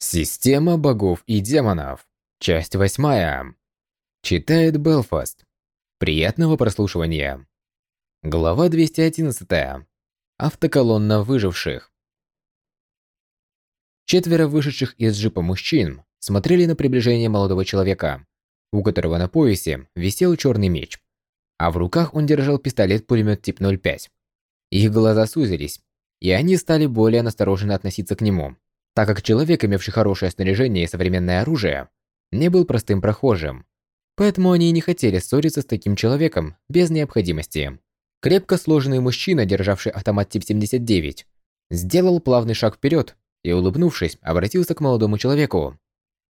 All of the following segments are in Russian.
Система богов и демонов. Часть восьмая. Читает Белфаст. Приятного прослушивания. Глава 211. Автоколонна выживших. Четверо вышедших из джипа мужчин смотрели на приближение молодого человека, у которого на поясе висел черный меч, а в руках он держал пистолет-пулемет тип 05. Их глаза сузились, и они стали более настороженно относиться к нему так как человек, имевший хорошее снаряжение и современное оружие, не был простым прохожим. Поэтому они и не хотели ссориться с таким человеком без необходимости. Крепко сложенный мужчина, державший автомат тип 79, сделал плавный шаг вперед и, улыбнувшись, обратился к молодому человеку.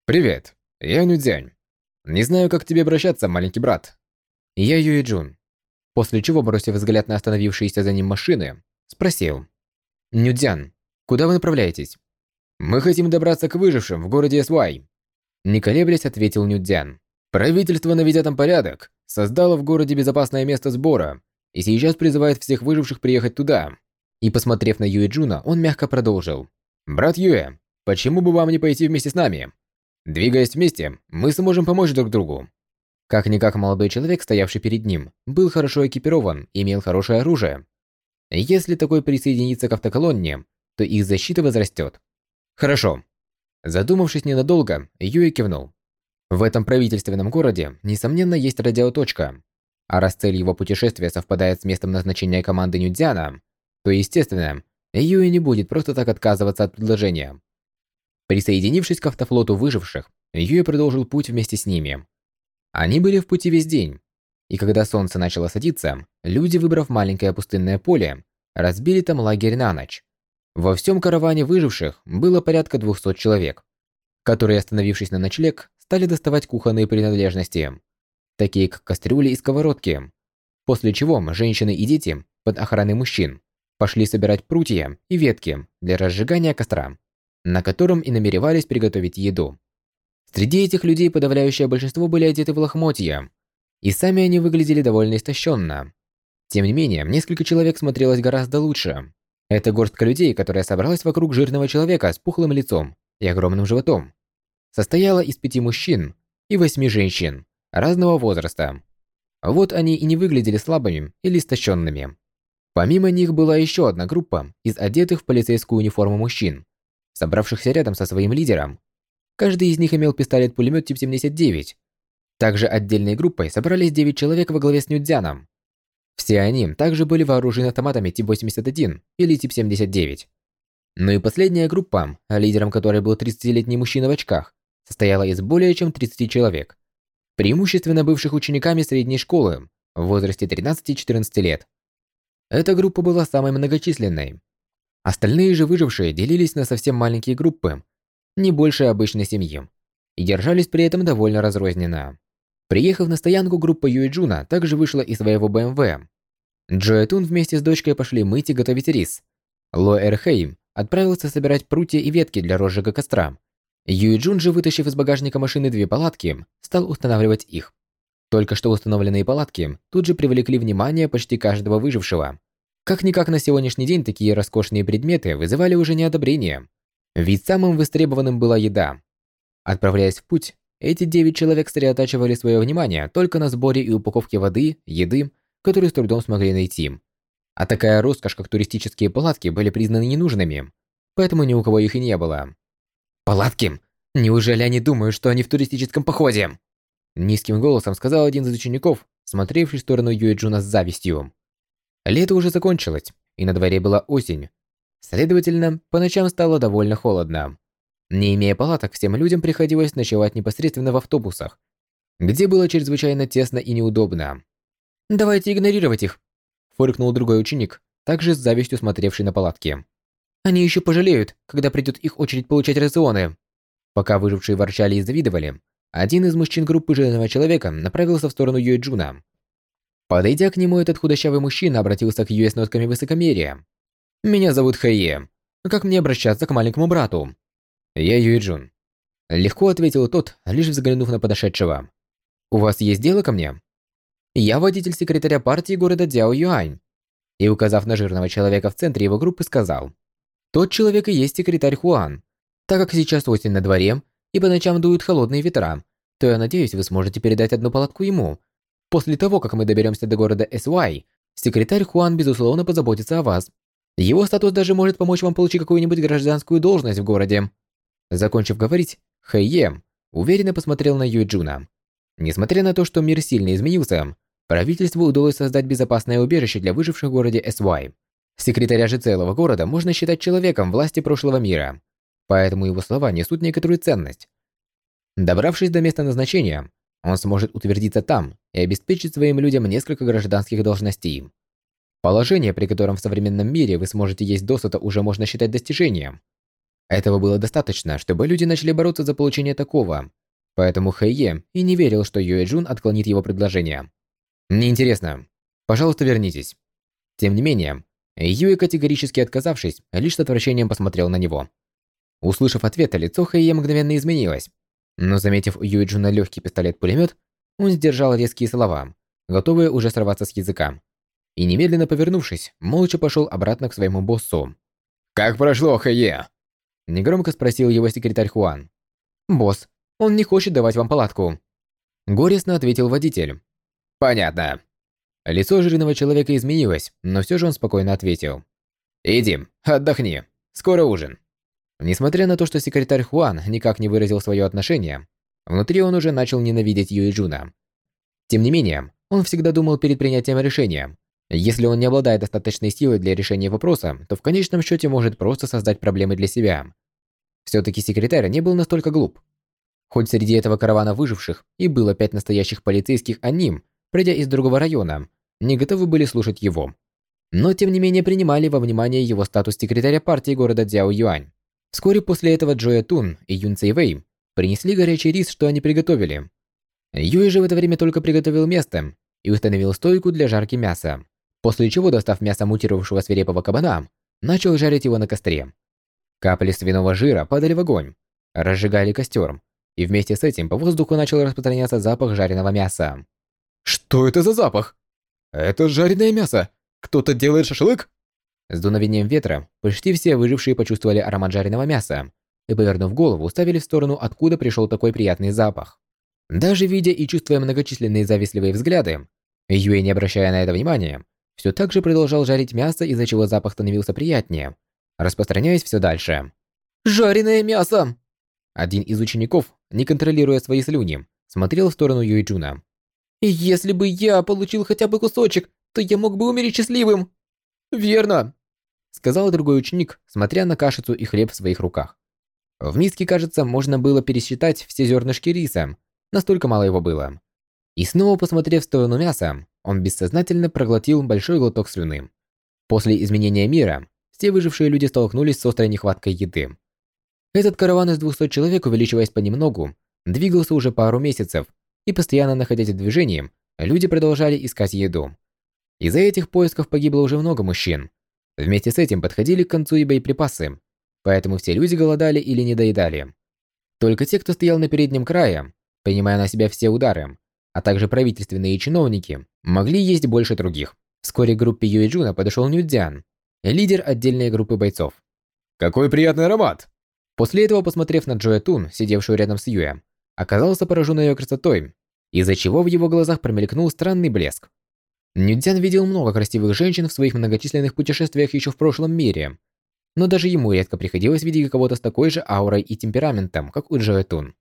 «Привет, я Нюдзянь. Не знаю, как к тебе обращаться, маленький брат». «Я Юи Джун». После чего, бросив взгляд на остановившиеся за ним машины, спросил. «Нюдзян, куда вы направляетесь?» Мы хотим добраться к выжившим в городе Свай. Не колеблясь, ответил Нюдзян. Правительство, наведя там порядок, создало в городе безопасное место сбора и сейчас призывает всех выживших приехать туда. И посмотрев на Юэ Джуна, он мягко продолжил. «Брат Юэ, почему бы вам не пойти вместе с нами? Двигаясь вместе, мы сможем помочь друг другу». Как-никак молодой человек, стоявший перед ним, был хорошо экипирован имел хорошее оружие. Если такой присоединится к автоколонне, то их защита возрастет. Хорошо. Задумавшись ненадолго, Юи кивнул. В этом правительственном городе, несомненно, есть радиоточка. А раз цель его путешествия совпадает с местом назначения команды Нюдзяна, то, естественно, Юи не будет просто так отказываться от предложения. Присоединившись к автофлоту выживших, Юи продолжил путь вместе с ними. Они были в пути весь день, и когда солнце начало садиться, люди, выбрав маленькое пустынное поле, разбили там лагерь на ночь. Во всем караване выживших было порядка 200 человек, которые, остановившись на ночлег, стали доставать кухонные принадлежности, такие как кастрюли и сковородки. После чего женщины и дети под охраной мужчин пошли собирать прутья и ветки для разжигания костра, на котором и намеревались приготовить еду. Среди этих людей подавляющее большинство были одеты в лохмотья, и сами они выглядели довольно истощенно. Тем не менее, несколько человек смотрелось гораздо лучше. Это горстка людей, которая собралась вокруг жирного человека с пухлым лицом и огромным животом. Состояла из пяти мужчин и восьми женщин разного возраста. Вот они и не выглядели слабыми или истощенными. Помимо них была еще одна группа из одетых в полицейскую униформу мужчин, собравшихся рядом со своим лидером. Каждый из них имел пистолет-пулемет тип 79. Также отдельной группой собрались 9 человек во главе с Нюдзяном. Все они также были вооружены автоматами тип 81 или тип 79. Ну и последняя группа, лидером которой был 30-летний мужчина в очках, состояла из более чем 30 человек, преимущественно бывших учениками средней школы в возрасте 13-14 лет. Эта группа была самой многочисленной. Остальные же выжившие делились на совсем маленькие группы, не больше обычной семьи, и держались при этом довольно разрозненно. Приехав на стоянку, группа Юэджуна также вышла из своего БМВ. Джо Тун вместе с дочкой пошли мыть и готовить рис. Ло Эрхейм отправился собирать прутья и ветки для розжига костра. Юэджун же, вытащив из багажника машины две палатки, стал устанавливать их. Только что установленные палатки тут же привлекли внимание почти каждого выжившего. Как-никак на сегодняшний день такие роскошные предметы вызывали уже неодобрение. Ведь самым востребованным была еда. Отправляясь в путь, эти девять человек сосредотачивали свое внимание только на сборе и упаковке воды, еды, которую с трудом смогли найти. А такая роскошь, как туристические палатки, были признаны ненужными, поэтому ни у кого их и не было. «Палатки? Неужели они думают, что они в туристическом походе?» Низким голосом сказал один из учеников, смотревший в сторону Юэджуна с завистью. Лето уже закончилось, и на дворе была осень. Следовательно, по ночам стало довольно холодно. Не имея палаток, всем людям приходилось ночевать непосредственно в автобусах, где было чрезвычайно тесно и неудобно. «Давайте игнорировать их», – фыркнул другой ученик, также с завистью смотревший на палатки. «Они еще пожалеют, когда придет их очередь получать рационы». Пока выжившие ворчали и завидовали, один из мужчин группы жирного человека направился в сторону Юэджуна. Подойдя к нему, этот худощавый мужчина обратился к Юэ с нотками высокомерия. «Меня зовут Хэйе. Как мне обращаться к маленькому брату?» «Я Юиджун». Легко ответил тот, лишь взглянув на подошедшего. «У вас есть дело ко мне?» «Я водитель секретаря партии города Дяо Юань». И, указав на жирного человека в центре его группы, сказал. «Тот человек и есть секретарь Хуан. Так как сейчас осень на дворе, и по ночам дуют холодные ветра, то я надеюсь, вы сможете передать одну палатку ему. После того, как мы доберемся до города Сюай, секретарь Хуан, безусловно, позаботится о вас. Его статус даже может помочь вам получить какую-нибудь гражданскую должность в городе. Закончив говорить, Хэйе уверенно посмотрел на Юйджуна. Несмотря на то, что мир сильно изменился, правительству удалось создать безопасное убежище для выживших в городе Сюай. Секретаря же целого города можно считать человеком власти прошлого мира, поэтому его слова несут некоторую ценность. Добравшись до места назначения, он сможет утвердиться там и обеспечить своим людям несколько гражданских должностей. Положение, при котором в современном мире вы сможете есть досыта, уже можно считать достижением. Этого было достаточно, чтобы люди начали бороться за получение такого. Поэтому Хэйе и не верил, что Юэ Джун отклонит его предложение. «Неинтересно. Пожалуйста, вернитесь». Тем не менее, Юэ, категорически отказавшись, лишь с отвращением посмотрел на него. Услышав ответ, лицо Хэйе мгновенно изменилось. Но заметив у Юэ Джуна легкий пистолет-пулемет, он сдержал резкие слова, готовые уже сорваться с языка. И немедленно повернувшись, молча пошел обратно к своему боссу. «Как прошло, Хэйе?» Негромко спросил его секретарь Хуан. «Босс, он не хочет давать вам палатку». Горестно ответил водитель. «Понятно». Лицо жирного человека изменилось, но все же он спокойно ответил. «Иди, отдохни. Скоро ужин». Несмотря на то, что секретарь Хуан никак не выразил свое отношение, внутри он уже начал ненавидеть Юи Джуна. Тем не менее, он всегда думал перед принятием решения. Если он не обладает достаточной силой для решения вопроса, то в конечном счете может просто создать проблемы для себя. Все-таки секретарь не был настолько глуп. Хоть среди этого каравана выживших и было пять настоящих полицейских, а ним, придя из другого района, не готовы были слушать его. Но тем не менее принимали во внимание его статус секретаря партии города Дзяо Юань. Вскоре после этого Джоя Тун и Юн Цей Вэй принесли горячий рис, что они приготовили. Юй же в это время только приготовил место и установил стойку для жарки мяса, после чего, достав мясо мутировавшего свирепого кабана, начал жарить его на костре. Капли свиного жира падали в огонь, разжигали костер, и вместе с этим по воздуху начал распространяться запах жареного мяса. «Что это за запах? Это жареное мясо! Кто-то делает шашлык?» С дуновением ветра почти все выжившие почувствовали аромат жареного мяса и, повернув голову, уставили в сторону, откуда пришел такой приятный запах. Даже видя и чувствуя многочисленные завистливые взгляды, Юэй, не обращая на это внимания, все так же продолжал жарить мясо, из-за чего запах становился приятнее, распространяясь все дальше. «Жареное мясо!» Один из учеников, не контролируя свои слюни, смотрел в сторону Юйджуна. «Если бы я получил хотя бы кусочек, то я мог бы умереть счастливым!» «Верно!» сказал другой ученик, смотря на кашицу и хлеб в своих руках. В миске, кажется, можно было пересчитать все зернышки риса, настолько мало его было. И снова посмотрев в сторону мяса, он бессознательно проглотил большой глоток слюны. После изменения мира, все выжившие люди столкнулись с острой нехваткой еды. Этот караван из 200 человек, увеличиваясь понемногу, двигался уже пару месяцев, и постоянно находясь в движении, люди продолжали искать еду. Из-за этих поисков погибло уже много мужчин, Вместе с этим подходили к концу и боеприпасы, поэтому все люди голодали или недоедали. Только те, кто стоял на переднем крае, принимая на себя все удары, а также правительственные чиновники, могли есть больше других. Вскоре к группе Юэджуна подошел Нюдзян, лидер отдельной группы бойцов. «Какой приятный аромат!» После этого, посмотрев на Джоя Тун, сидевшую рядом с Юэ, оказался поражен ее красотой, из-за чего в его глазах промелькнул странный блеск. Нюдзян видел много красивых женщин в своих многочисленных путешествиях еще в прошлом мире, но даже ему редко приходилось видеть кого-то с такой же аурой и темпераментом, как у Джоэ Тун.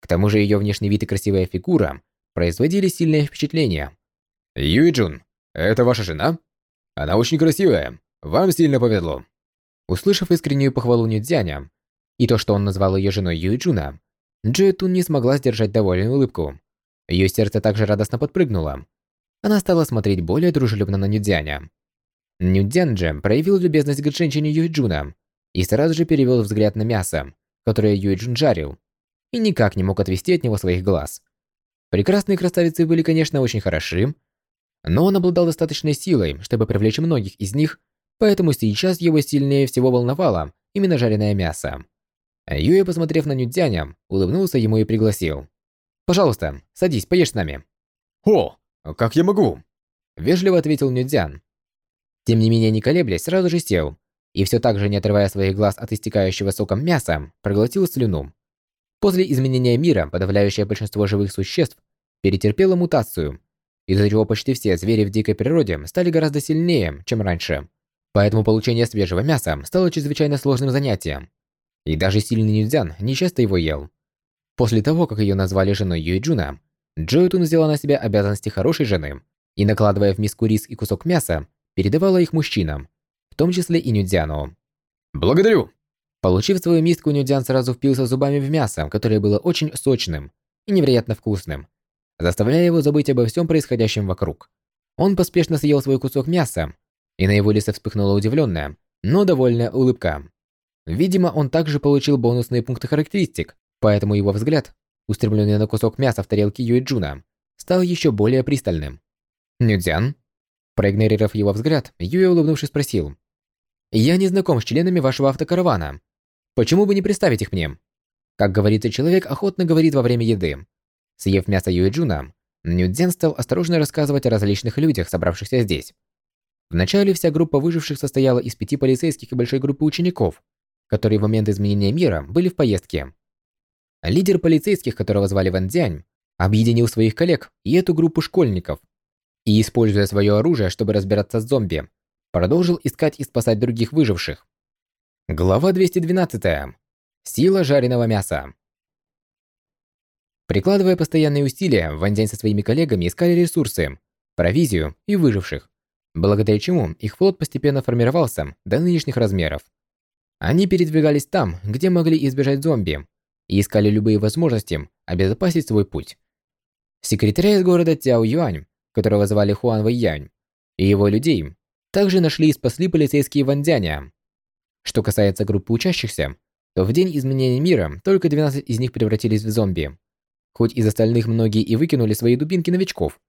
К тому же ее внешний вид и красивая фигура производили сильное впечатление. Юй Джун, это ваша жена? Она очень красивая. Вам сильно повезло. Услышав искреннюю похвалу Нюдзяня и то, что он назвал ее женой Юй Джуна, Джоэ Тун не смогла сдержать довольную улыбку. Ее сердце также радостно подпрыгнуло, она стала смотреть более дружелюбно на Нюдзяня. Нюдзян же проявил любезность к женщине Юйджуна и сразу же перевел взгляд на мясо, которое Юйджун жарил, и никак не мог отвести от него своих глаз. Прекрасные красавицы были, конечно, очень хороши, но он обладал достаточной силой, чтобы привлечь многих из них, поэтому сейчас его сильнее всего волновало именно жареное мясо. Юя, посмотрев на Нюдзяня, улыбнулся ему и пригласил. «Пожалуйста, садись, поешь с нами». «О, «А «Как я могу?» Вежливо ответил Нюдзян. Тем не менее, не колеблясь, сразу же сел, и все так же, не отрывая своих глаз от истекающего соком мяса, проглотил слюну. После изменения мира подавляющее большинство живых существ перетерпело мутацию, из-за чего почти все звери в дикой природе стали гораздо сильнее, чем раньше. Поэтому получение свежего мяса стало чрезвычайно сложным занятием. И даже сильный Нюдзян нечасто его ел. После того, как ее назвали женой Юйджуна, Джоютун взяла на себя обязанности хорошей жены и, накладывая в миску рис и кусок мяса, передавала их мужчинам, в том числе и Нюдзяну. «Благодарю!» Получив свою миску, Нюдзян сразу впился зубами в мясо, которое было очень сочным и невероятно вкусным, заставляя его забыть обо всем происходящем вокруг. Он поспешно съел свой кусок мяса, и на его лице вспыхнула удивленная, но довольная улыбка. Видимо, он также получил бонусные пункты характеристик, поэтому его взгляд, устремленный на кусок мяса в тарелке Юэджуна, стал еще более пристальным. «Нюдзян?» Проигнорировав его взгляд, Юэ, улыбнувшись, спросил. «Я не знаком с членами вашего автокаравана. Почему бы не представить их мне?» Как говорится, человек охотно говорит во время еды. Съев мясо Юэджуна, Нюдзян стал осторожно рассказывать о различных людях, собравшихся здесь. Вначале вся группа выживших состояла из пяти полицейских и большой группы учеников, которые в момент изменения мира были в поездке. Лидер полицейских, которого звали Ван Дзянь, объединил своих коллег и эту группу школьников, и, используя свое оружие, чтобы разбираться с зомби, продолжил искать и спасать других выживших. Глава 212. Сила жареного мяса. Прикладывая постоянные усилия, Ван Дянь со своими коллегами искали ресурсы, провизию и выживших, благодаря чему их флот постепенно формировался до нынешних размеров. Они передвигались там, где могли избежать зомби, и искали любые возможности обезопасить свой путь. Секретаря из города Тяо Юань, которого звали Хуан Вэй Янь, и его людей также нашли и спасли полицейские Вандяня. Что касается группы учащихся, то в день изменения мира только 12 из них превратились в зомби. Хоть из остальных многие и выкинули свои дубинки новичков,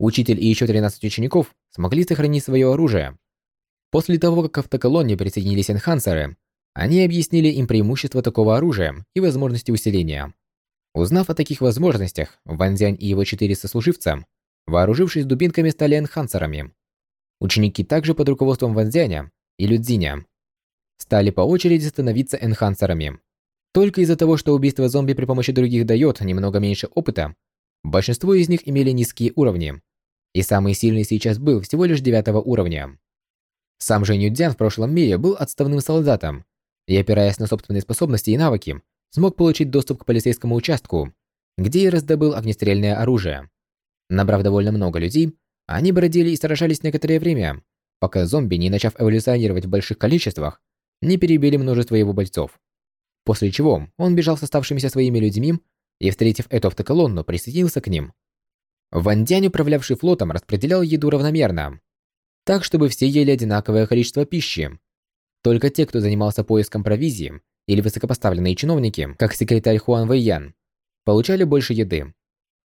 учитель и еще 13 учеников смогли сохранить свое оружие. После того, как к автоколонне присоединились энхансеры, они объяснили им преимущества такого оружия и возможности усиления. Узнав о таких возможностях, Ван Зянь и его четыре сослуживца, вооружившись дубинками, стали энхансерами. Ученики также под руководством Ван Зяня и Людзиня стали по очереди становиться энхансерами. Только из-за того, что убийство зомби при помощи других дает немного меньше опыта, большинство из них имели низкие уровни, и самый сильный сейчас был всего лишь девятого уровня. Сам же Нюдзян в прошлом мире был отставным солдатом, и, опираясь на собственные способности и навыки, смог получить доступ к полицейскому участку, где и раздобыл огнестрельное оружие. Набрав довольно много людей, они бродили и сражались некоторое время, пока зомби, не начав эволюционировать в больших количествах, не перебили множество его бойцов. После чего он бежал с оставшимися своими людьми и, встретив эту автоколонну, присоединился к ним. Ван Дянь, управлявший флотом, распределял еду равномерно, так, чтобы все ели одинаковое количество пищи. Только те, кто занимался поиском провизии, или высокопоставленные чиновники, как секретарь Хуан Вэйян, получали больше еды.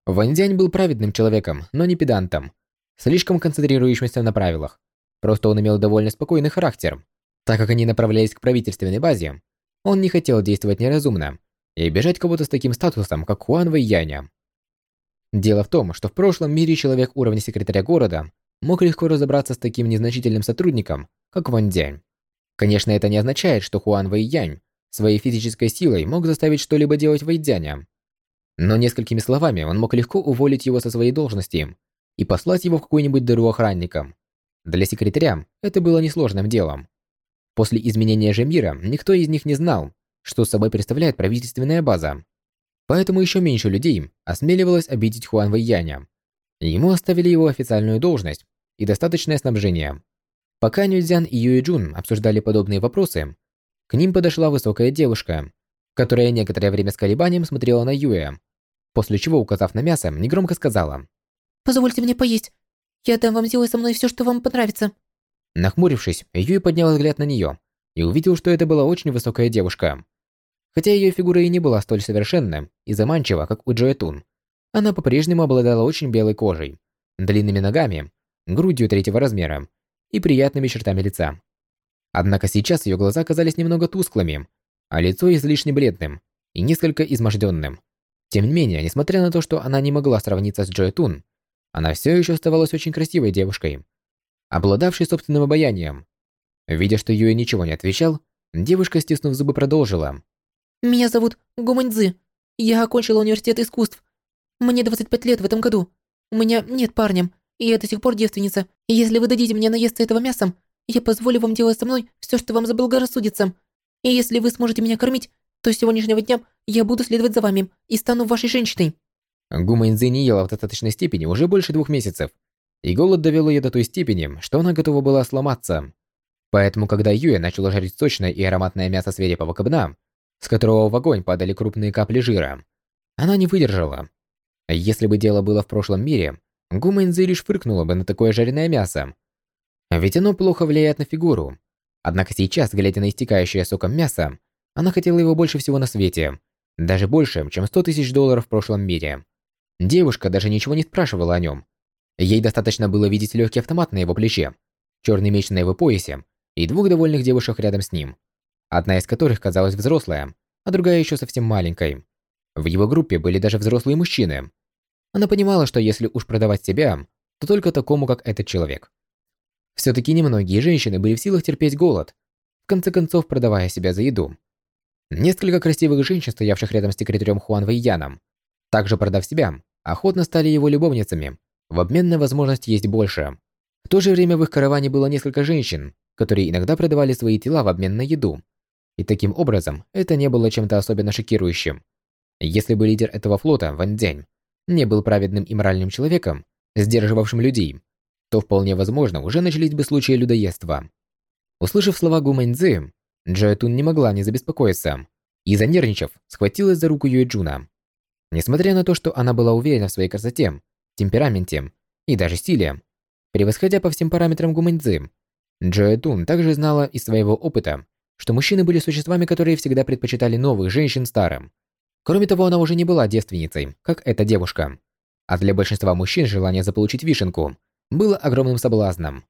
Ван Дянь был праведным человеком, но не педантом, слишком концентрирующимся на правилах. Просто он имел довольно спокойный характер. Так как они направлялись к правительственной базе, он не хотел действовать неразумно и обижать кого-то с таким статусом, как Хуан Вэйяня. Дело в том, что в прошлом мире человек уровня секретаря города мог легко разобраться с таким незначительным сотрудником, как Ван Дянь. Конечно, это не означает, что Хуан Вэйянь своей физической силой мог заставить что-либо делать Вэйдяня. Но несколькими словами он мог легко уволить его со своей должности и послать его в какую-нибудь дыру охранником. Для секретаря это было несложным делом. После изменения же мира никто из них не знал, что собой представляет правительственная база. Поэтому еще меньше людей осмеливалось обидеть Хуан Вэйяня. Ему оставили его официальную должность и достаточное снабжение. Пока Нюзян и Юэ Джун обсуждали подобные вопросы, к ним подошла высокая девушка, которая некоторое время с колебанием смотрела на Юэ, после чего, указав на мясо, негромко сказала «Позвольте мне поесть. Я дам вам сделать со мной все, что вам понравится». Нахмурившись, Юй поднял взгляд на нее и увидел, что это была очень высокая девушка. Хотя ее фигура и не была столь совершенна и заманчива, как у Джоэ Тун, она по-прежнему обладала очень белой кожей, длинными ногами, грудью третьего размера и приятными чертами лица. Однако сейчас ее глаза казались немного тусклыми, а лицо излишне бледным и несколько изможденным. Тем не менее, несмотря на то, что она не могла сравниться с Джоэ Тун, она все еще оставалась очень красивой девушкой, обладавшей собственным обаянием. Видя, что Юэ ничего не отвечал, девушка, стиснув зубы, продолжила. Меня зовут Гуманьцзы. Я окончила университет искусств. Мне 25 лет в этом году. У меня нет парня, и я до сих пор девственница. Если вы дадите мне наесться этого мясом, я позволю вам делать со мной все, что вам заблагорассудится. И если вы сможете меня кормить, то с сегодняшнего дня я буду следовать за вами и стану вашей женщиной». Гума Инзы не ела в достаточной степени уже больше двух месяцев, и голод довел ее до той степени, что она готова была сломаться. Поэтому, когда Юя начала жарить сочное и ароматное мясо свирепого кабана, с которого в огонь падали крупные капли жира, она не выдержала. Если бы дело было в прошлом мире, Гума Инзы лишь фыркнула бы на такое жареное мясо. Ведь оно плохо влияет на фигуру. Однако сейчас, глядя на истекающее соком мясо, она хотела его больше всего на свете. Даже больше, чем 100 тысяч долларов в прошлом мире. Девушка даже ничего не спрашивала о нем. Ей достаточно было видеть легкий автомат на его плече, черный меч на его поясе и двух довольных девушек рядом с ним. Одна из которых казалась взрослая, а другая еще совсем маленькой. В его группе были даже взрослые мужчины. Она понимала, что если уж продавать себя, то только такому, как этот человек. Все-таки немногие женщины были в силах терпеть голод, в конце концов продавая себя за еду. Несколько красивых женщин, стоявших рядом с секретарем Хуан Вэйяном, также продав себя, охотно стали его любовницами, в обмен на возможность есть больше. В то же время в их караване было несколько женщин, которые иногда продавали свои тела в обмен на еду. И таким образом, это не было чем-то особенно шокирующим. Если бы лидер этого флота, Ван Дзянь, не был праведным и моральным человеком, сдерживавшим людей, то вполне возможно уже начались бы случаи людоедства. Услышав слова Гу Мэньцзы, Джоэтун не могла не забеспокоиться и, занервничав, схватилась за руку Юэджуна. Несмотря на то, что она была уверена в своей красоте, темпераменте и даже стиле, превосходя по всем параметрам Гумэньцзы, Джоэтун также знала из своего опыта, что мужчины были существами, которые всегда предпочитали новых женщин старым. Кроме того, она уже не была девственницей, как эта девушка. А для большинства мужчин желание заполучить вишенку было огромным соблазном.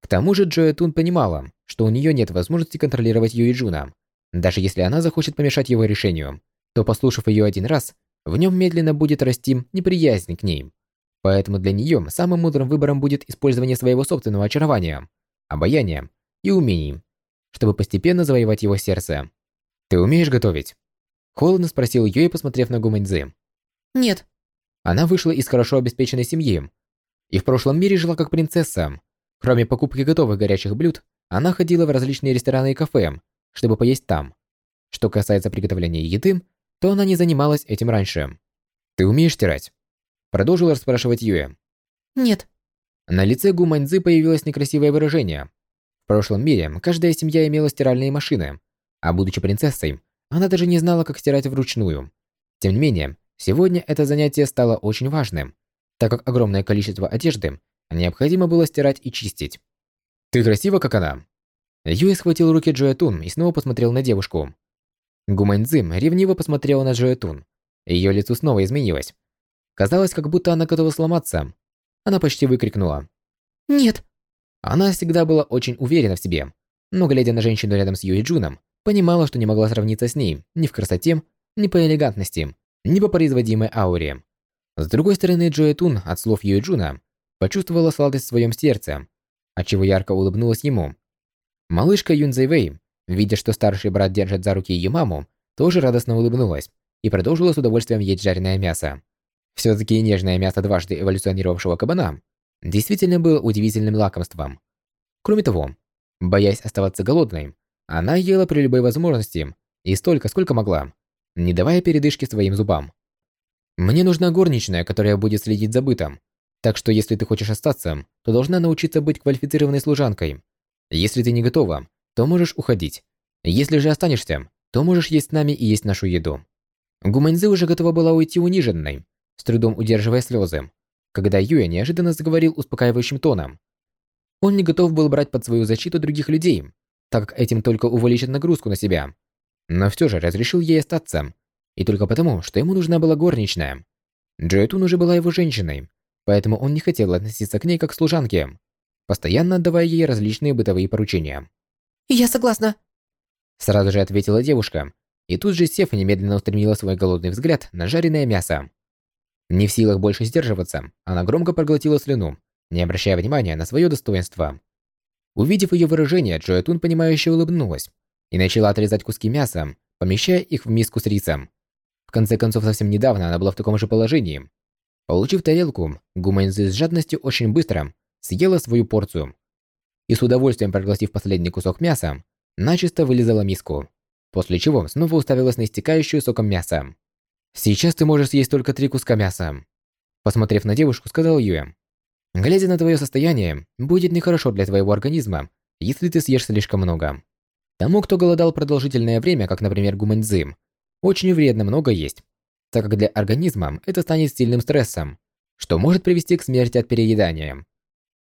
К тому же Джоя Тун понимала, что у нее нет возможности контролировать Юи Джуна. Даже если она захочет помешать его решению, то, послушав ее один раз, в нем медленно будет расти неприязнь к ней. Поэтому для нее самым мудрым выбором будет использование своего собственного очарования, обаяния и умений, чтобы постепенно завоевать его сердце. «Ты умеешь готовить?» Холодно спросил Юй, посмотрев на Гумэньцзы. «Нет». Она вышла из хорошо обеспеченной семьи и в прошлом мире жила как принцесса, Кроме покупки готовых горячих блюд, она ходила в различные рестораны и кафе, чтобы поесть там. Что касается приготовления еды, то она не занималась этим раньше. «Ты умеешь стирать?» Продолжил расспрашивать Юэ. «Нет». На лице Гу Маньцзы появилось некрасивое выражение. В прошлом мире каждая семья имела стиральные машины, а будучи принцессой, она даже не знала, как стирать вручную. Тем не менее, сегодня это занятие стало очень важным, так как огромное количество одежды Необходимо было стирать и чистить. «Ты красива, как она!» Юэ схватил руки Джоя Тун и снова посмотрел на девушку. Гуманьцзим ревниво посмотрела на Джоя Тун. Ее лицо снова изменилось. Казалось, как будто она готова сломаться. Она почти выкрикнула. «Нет!» Она всегда была очень уверена в себе, но, глядя на женщину рядом с Юи Джуном, понимала, что не могла сравниться с ней ни в красоте, ни по элегантности, ни по производимой ауре. С другой стороны, Джоя Тун от слов Юи Джуна почувствовала сладость в своем сердце, отчего ярко улыбнулась ему. Малышка Юн Зэйвэй, видя, что старший брат держит за руки ее маму, тоже радостно улыбнулась и продолжила с удовольствием есть жареное мясо. Все-таки нежное мясо дважды эволюционировавшего кабана действительно было удивительным лакомством. Кроме того, боясь оставаться голодной, она ела при любой возможности и столько, сколько могла, не давая передышки своим зубам. «Мне нужна горничная, которая будет следить за бытом, так что если ты хочешь остаться, то должна научиться быть квалифицированной служанкой. Если ты не готова, то можешь уходить. Если же останешься, то можешь есть с нами и есть нашу еду. Гуманьзы уже готова была уйти униженной, с трудом удерживая слезы, когда Юя неожиданно заговорил успокаивающим тоном. Он не готов был брать под свою защиту других людей, так как этим только увеличит нагрузку на себя. Но все же разрешил ей остаться, и только потому, что ему нужна была горничная. Джоэтун уже была его женщиной, поэтому он не хотел относиться к ней как к служанке, постоянно отдавая ей различные бытовые поручения. «Я согласна», – сразу же ответила девушка, и тут же сев немедленно устремила свой голодный взгляд на жареное мясо. Не в силах больше сдерживаться, она громко проглотила слюну, не обращая внимания на свое достоинство. Увидев ее выражение, Джоя Тун понимающе улыбнулась и начала отрезать куски мяса, помещая их в миску с рисом. В конце концов, совсем недавно она была в таком же положении. Получив тарелку, Гумэнзи с жадностью очень быстро съела свою порцию и с удовольствием проглотив последний кусок мяса, начисто вылизала миску, после чего снова уставилась на истекающую соком мясо. «Сейчас ты можешь съесть только три куска мяса», посмотрев на девушку, сказал Юэ. «Глядя на твое состояние, будет нехорошо для твоего организма, если ты съешь слишком много. Тому, кто голодал продолжительное время, как, например, Гумэнзы, очень вредно много есть, так как для организма это станет сильным стрессом, что может привести к смерти от переедания.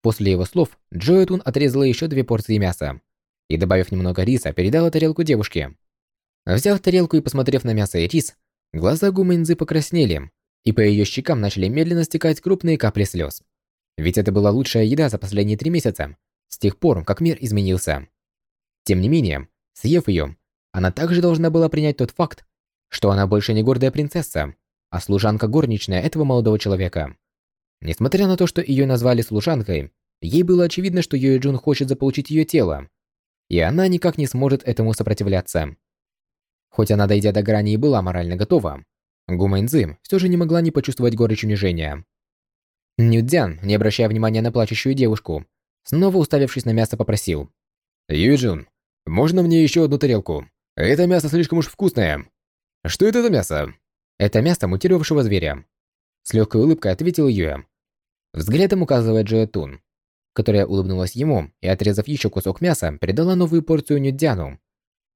После его слов Джоэтун отрезала еще две порции мяса и, добавив немного риса, передала тарелку девушке. Взяв тарелку и посмотрев на мясо и рис, глаза Гумэнзы покраснели, и по ее щекам начали медленно стекать крупные капли слез. Ведь это была лучшая еда за последние три месяца, с тех пор, как мир изменился. Тем не менее, съев ее, она также должна была принять тот факт, что она больше не гордая принцесса, а служанка горничная этого молодого человека. Несмотря на то, что ее назвали служанкой, ей было очевидно, что Юэ Джун хочет заполучить ее тело, и она никак не сможет этому сопротивляться. Хоть она, дойдя до грани, и была морально готова, Гу Мэнзы все же не могла не почувствовать горечь унижения. Нюдзян, не обращая внимания на плачущую девушку, снова уставившись на мясо, попросил. «Юджин, можно мне еще одну тарелку? Это мясо слишком уж вкусное. Что это за мясо?» «Это мясо мутировавшего зверя». С легкой улыбкой ответил Юэ. Взглядом указывая Джоя Тун, которая улыбнулась ему и, отрезав еще кусок мяса, передала новую порцию Нюдзяну.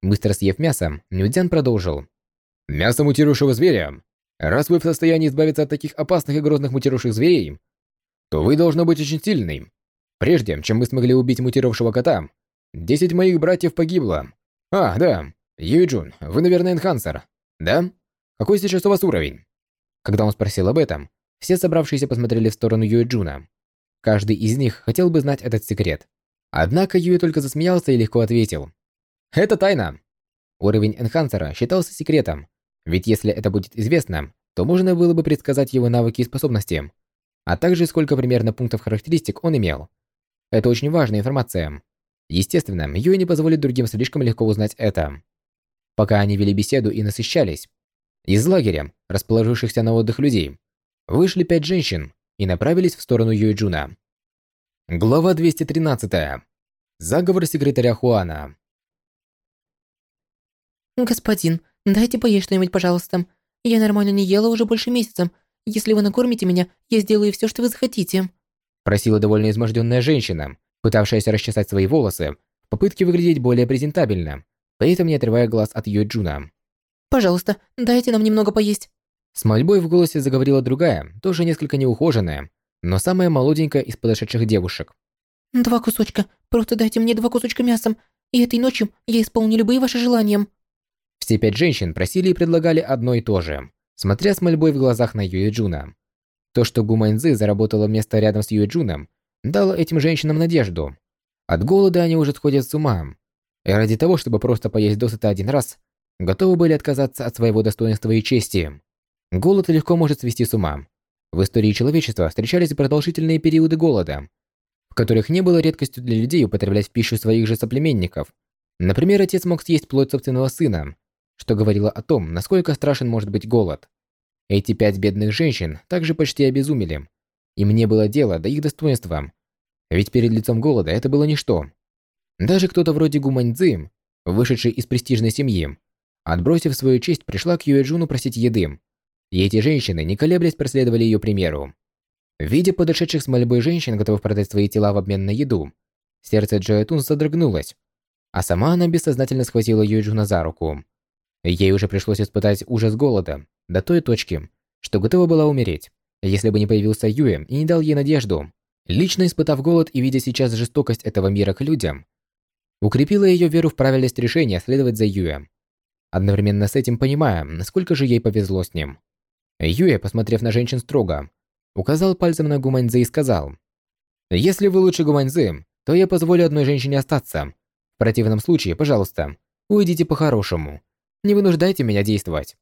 Быстро съев мясо, Нюдзян продолжил. «Мясо мутирующего зверя. Раз вы в состоянии избавиться от таких опасных и грозных мутирующих зверей, то вы должны быть очень сильным. Прежде, чем мы смогли убить мутировавшего кота, десять моих братьев погибло. А, да, Юйджун, вы, наверное, энхансер, да? Какой сейчас у вас уровень?» Когда он спросил об этом, все собравшиеся посмотрели в сторону Юэджуна. Каждый из них хотел бы знать этот секрет. Однако Юэ только засмеялся и легко ответил. «Это тайна!» Уровень Энхансера считался секретом, ведь если это будет известно, то можно было бы предсказать его навыки и способности, а также сколько примерно пунктов характеристик он имел. Это очень важная информация. Естественно, Юэ не позволит другим слишком легко узнать это. Пока они вели беседу и насыщались, из лагеря, расположившихся на отдых людей, вышли пять женщин и направились в сторону Юэджуна. Глава 213. Заговор секретаря Хуана. «Господин, дайте поесть что-нибудь, пожалуйста. Я нормально не ела уже больше месяца. Если вы накормите меня, я сделаю все, что вы захотите». Просила довольно изможденная женщина, пытавшаяся расчесать свои волосы в попытке выглядеть более презентабельно, при этом не отрывая глаз от Юэджуна. «Пожалуйста, дайте нам немного поесть». С мольбой в голосе заговорила другая, тоже несколько неухоженная, но самая молоденькая из подошедших девушек. «Два кусочка. Просто дайте мне два кусочка мясом, и этой ночью я исполню любые ваши желания». Все пять женщин просили и предлагали одно и то же, смотря с мольбой в глазах на Юэ Джуна. То, что Гу Мэнзы заработала место рядом с Юэ Джуном, дало этим женщинам надежду. От голода они уже сходят с ума. И ради того, чтобы просто поесть досыта один раз, готовы были отказаться от своего достоинства и чести. Голод легко может свести с ума. В истории человечества встречались продолжительные периоды голода, в которых не было редкостью для людей употреблять в пищу своих же соплеменников. Например, отец мог съесть плоть собственного сына, что говорило о том, насколько страшен может быть голод. Эти пять бедных женщин также почти обезумели. Им не было дела до их достоинства, ведь перед лицом голода это было ничто. Даже кто-то вроде Гуманьцзы, вышедший из престижной семьи, отбросив свою честь, пришла к Юэджуну просить еды, и эти женщины, не колеблясь, проследовали ее примеру. Видя подошедших с мольбой женщин, готовых продать свои тела в обмен на еду, сердце Джоэтун содрогнулось, а сама она бессознательно схватила Юджуна за руку. Ей уже пришлось испытать ужас голода до той точки, что готова была умереть, если бы не появился Юэ и не дал ей надежду. Лично испытав голод и видя сейчас жестокость этого мира к людям, укрепила ее веру в правильность решения следовать за Юэ. Одновременно с этим понимая, насколько же ей повезло с ним. Юэ, посмотрев на женщин строго, указал пальцем на Гуманьзе и сказал, «Если вы лучше Гуманьзе, то я позволю одной женщине остаться. В противном случае, пожалуйста, уйдите по-хорошему. Не вынуждайте меня действовать».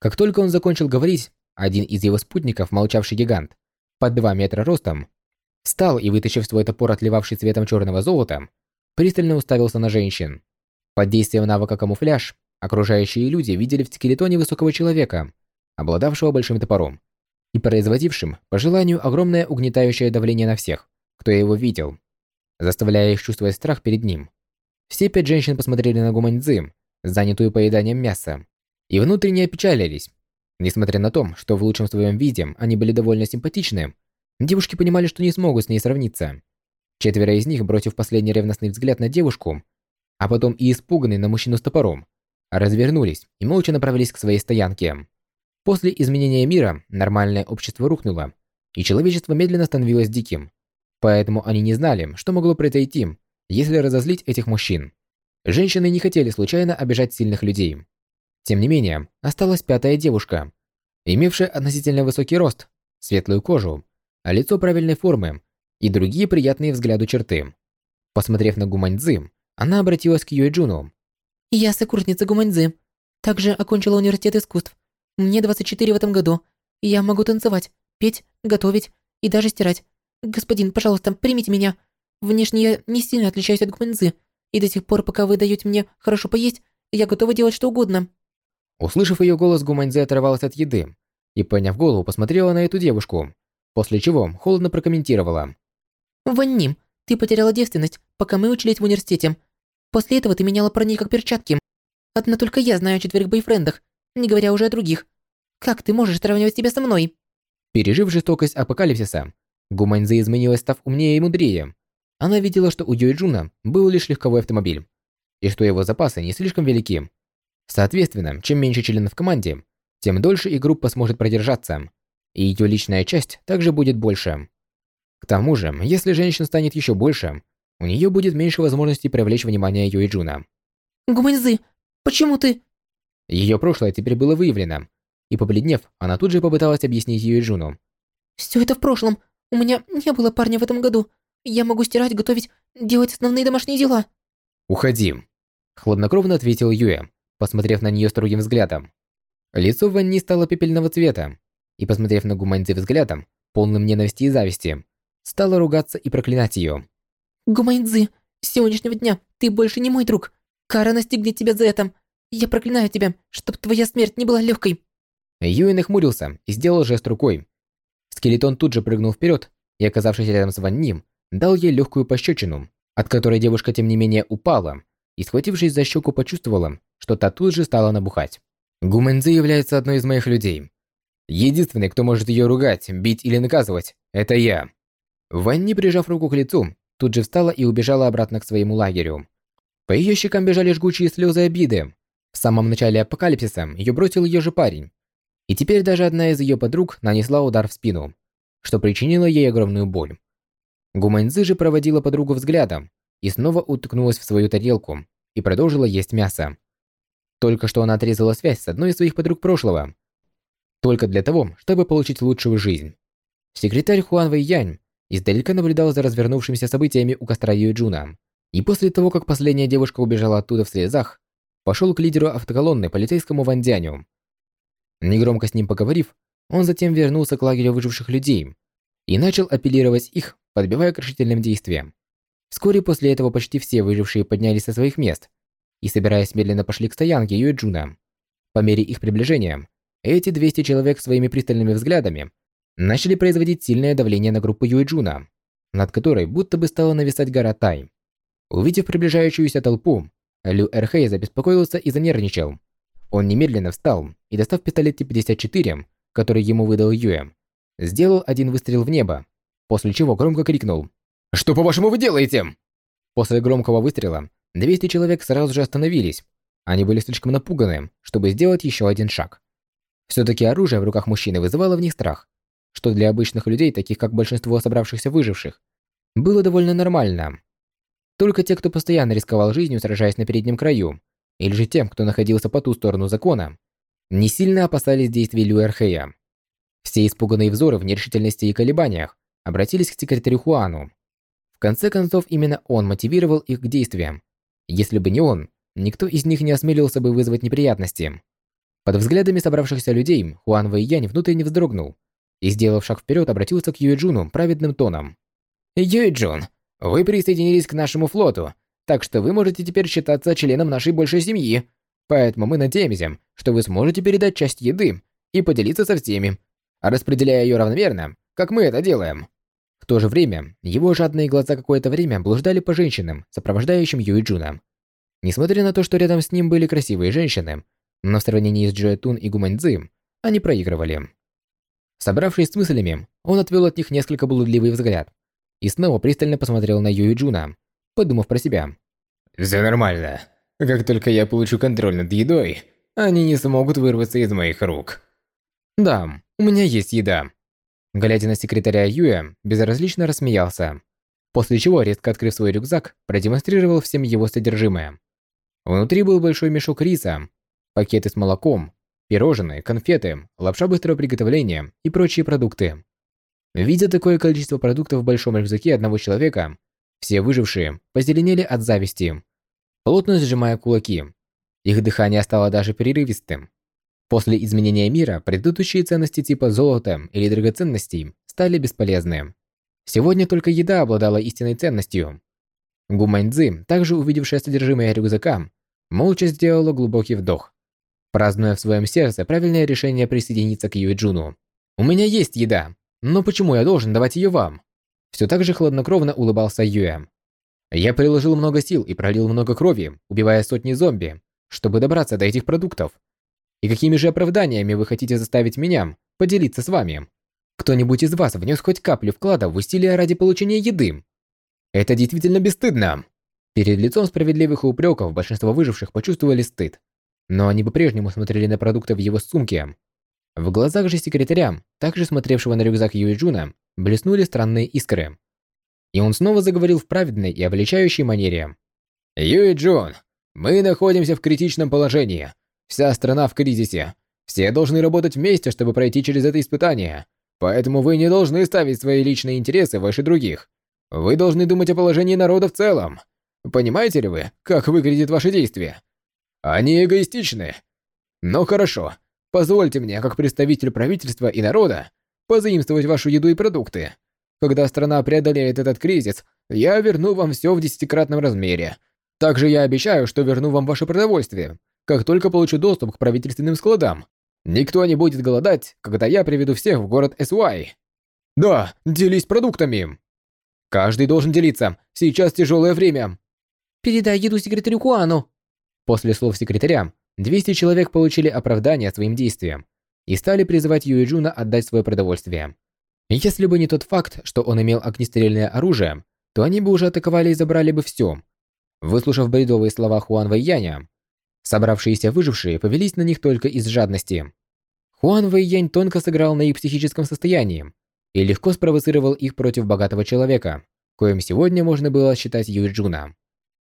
Как только он закончил говорить, один из его спутников, молчавший гигант, под 2 метра ростом, встал и, вытащив свой топор, отливавший цветом черного золота, пристально уставился на женщин. Под действием навыка камуфляж, окружающие люди видели в скелетоне высокого человека, обладавшего большим топором, и производившим, по желанию, огромное угнетающее давление на всех, кто его видел, заставляя их чувствовать страх перед ним. Все пять женщин посмотрели на Гуманьцзы, занятую поеданием мяса, и внутренне опечалились. Несмотря на то, что в лучшем своем виде они были довольно симпатичны, девушки понимали, что не смогут с ней сравниться. Четверо из них, бросив последний ревностный взгляд на девушку, а потом и испуганный на мужчину с топором, развернулись и молча направились к своей стоянке. После изменения мира нормальное общество рухнуло, и человечество медленно становилось диким. Поэтому они не знали, что могло произойти, если разозлить этих мужчин. Женщины не хотели случайно обижать сильных людей. Тем не менее, осталась пятая девушка, имевшая относительно высокий рост, светлую кожу, лицо правильной формы и другие приятные взгляду черты. Посмотрев на Гуманьцзы, она обратилась к Юэджуну. «Я сокурсница Гуманьцзы. Также окончила университет искусств. Мне 24 в этом году. Я могу танцевать, петь, готовить и даже стирать. Господин, пожалуйста, примите меня. Внешне я не сильно отличаюсь от Гуманьцзы, и до сих пор, пока вы даете мне хорошо поесть, я готова делать что угодно». Услышав ее голос, Гуманьзе оторвалась от еды и, подняв голову, посмотрела на эту девушку, после чего холодно прокомментировала. «Ванним, ты потеряла девственность, пока мы учились в университете. После этого ты меняла парней как перчатки. Одна только я знаю о четверых бойфрендах, не говоря уже о других. Как ты можешь сравнивать себя со мной?» Пережив жестокость апокалипсиса, Гуманьзе изменилась, став умнее и мудрее. Она видела, что у Юэджуна был лишь легковой автомобиль, и что его запасы не слишком велики. Соответственно, чем меньше членов в команде, тем дольше и группа сможет продержаться, и ее личная часть также будет больше. К тому же, если женщин станет еще больше, у нее будет меньше возможностей привлечь внимание Юэджуна. «Гуманьзы, почему ты...» Ее прошлое теперь было выявлено, и побледнев, она тут же попыталась объяснить Юэджуну. «Все это в прошлом. У меня не было парня в этом году. Я могу стирать, готовить, делать основные домашние дела». «Уходи», — хладнокровно ответил Юэ, посмотрев на нее строгим взглядом. Лицо Ванни стало пепельного цвета, и, посмотрев на Гуманьцзи взглядом, полным ненависти и зависти, стала ругаться и проклинать ее. «Гуманьцзи, с сегодняшнего дня ты больше не мой друг. Кара настигнет тебя за это. Я проклинаю тебя, чтобы твоя смерть не была легкой». Юэ нахмурился и сделал жест рукой. Скелетон тут же прыгнул вперед и, оказавшись рядом с Ванним, дал ей легкую пощечину, от которой девушка тем не менее упала и, схватившись за щеку, почувствовала, что та тут же стала набухать. Гумензи является одной из моих людей. Единственный, кто может ее ругать, бить или наказывать, это я. Ванни, прижав руку к лицу, тут же встала и убежала обратно к своему лагерю. По ее щекам бежали жгучие слезы обиды. В самом начале апокалипсиса ее бросил ее же парень. И теперь даже одна из ее подруг нанесла удар в спину, что причинило ей огромную боль. Гуманьзы же проводила подругу взглядом и снова уткнулась в свою тарелку и продолжила есть мясо. Только что она отрезала связь с одной из своих подруг прошлого. Только для того, чтобы получить лучшую жизнь. Секретарь Хуан Вэй Янь издалека наблюдал за развернувшимися событиями у костра Юэджуна. И после того, как последняя девушка убежала оттуда в слезах, пошел к лидеру автоколонны полицейскому Ван Дяню. Негромко с ним поговорив, он затем вернулся к лагерю выживших людей и начал апеллировать их, подбивая к решительным действиям. Вскоре после этого почти все выжившие поднялись со своих мест и, собираясь, медленно пошли к стоянке Юэджуна. По мере их приближения, эти 200 человек своими пристальными взглядами начали производить сильное давление на группу Юэджуна, над которой будто бы стала нависать гора Тай. Увидев приближающуюся толпу, Лю Эрхэй забеспокоился и занервничал. Он немедленно встал и, достав пистолет Т-54, который ему выдал Юэ, сделал один выстрел в небо, после чего громко крикнул «Что, по-вашему, вы делаете?» После громкого выстрела 200 человек сразу же остановились. Они были слишком напуганы, чтобы сделать еще один шаг. Все-таки оружие в руках мужчины вызывало в них страх, что для обычных людей, таких как большинство собравшихся выживших, было довольно нормально. Только те, кто постоянно рисковал жизнью, сражаясь на переднем краю, или же тем, кто находился по ту сторону закона, не сильно опасались действий Люэрхея. Все испуганные взоры в нерешительности и колебаниях обратились к секретарю Хуану. В конце концов, именно он мотивировал их к действиям, если бы не он, никто из них не осмелился бы вызвать неприятности. Под взглядами собравшихся людей Хуан Вэйянь внутренне вздрогнул и, сделав шаг вперед, обратился к Юэджуну праведным тоном. «Юэджун, вы присоединились к нашему оплоту, так что вы можете теперь считаться членом нашей большой семьи. Поэтому мы надеемся, что вы сможете передать часть еды и поделиться со всеми, распределяя ее равномерно, как мы это делаем. В то же время, его жадные глаза какое-то время блуждали по женщинам, сопровождающим Юи Джуна. Несмотря на то, что рядом с ним были красивые женщины, но в сравнении с Джоэ Тун и Гумань Цзи, они проигрывали. Собравшись с мыслями, он отвел от них несколько блудливый взгляд и снова пристально посмотрел на Юи Джуна, подумав про себя. «Все нормально. Как только я получу контроль над едой, они не смогут вырваться из моих рук». «Да, у меня есть еда». Глядя на секретаря Юя, безразлично рассмеялся. После чего, резко открыв свой рюкзак, продемонстрировал всем его содержимое. Внутри был большой мешок риса, пакеты с молоком, пирожные, конфеты, лапша быстрого приготовления и прочие продукты. Видя такое количество продуктов в большом рюкзаке одного человека, все выжившие позеленели от зависти, плотно сжимая кулаки. Их дыхание стало даже перерывистым. После изменения мира предыдущие ценности типа золота или драгоценностей стали бесполезны. Сегодня только еда обладала истинной ценностью. Гуманьцзы, также увидевшая содержимое рюкзака, молча сделала глубокий вдох, празднуя в своем сердце правильное решение присоединиться к Юэджуну. «У меня есть еда, но почему я должен давать ее вам?» Все так же хладнокровно улыбался Юэ. «Я приложил много сил и пролил много крови, убивая сотни зомби, чтобы добраться до этих продуктов. И какими же оправданиями вы хотите заставить меня поделиться с вами? Кто-нибудь из вас внес хоть каплю вклада в усилия ради получения еды? Это действительно бесстыдно!» Перед лицом справедливых упреков большинство выживших почувствовали стыд. Но они по-прежнему смотрели на продукты в его сумке. В глазах же секретаря, также смотревшего на рюкзак Юиджуна, блеснули странные искры. И он снова заговорил в праведной и обличающей манере. «Юиджун, мы находимся в критичном положении. Вся страна в кризисе. Все должны работать вместе, чтобы пройти через это испытание. Поэтому вы не должны ставить свои личные интересы выше других. Вы должны думать о положении народа в целом. Понимаете ли вы, как выглядит ваше действие? Они эгоистичны. Но хорошо, позвольте мне, как представитель правительства и народа, позаимствовать вашу еду и продукты. Когда страна преодолеет этот кризис, я верну вам все в десятикратном размере. Также я обещаю, что верну вам ваше продовольствие, как только получу доступ к правительственным складам. Никто не будет голодать, когда я приведу всех в город Эсуай. Да, делись продуктами. Каждый должен делиться. Сейчас тяжелое время. Передай еду секретарю Куану. После слов секретаря, 200 человек получили оправдание своим действиям и стали призывать Юэджуна отдать свое продовольствие. Если бы не тот факт, что он имел огнестрельное оружие, то они бы уже атаковали и забрали бы все. Выслушав бредовые слова Хуан Вэйяня, собравшиеся выжившие повелись на них только из жадности. Хуан Вэйянь тонко сыграл на их психическом состоянии и легко спровоцировал их против богатого человека, коим сегодня можно было считать Юэджуна.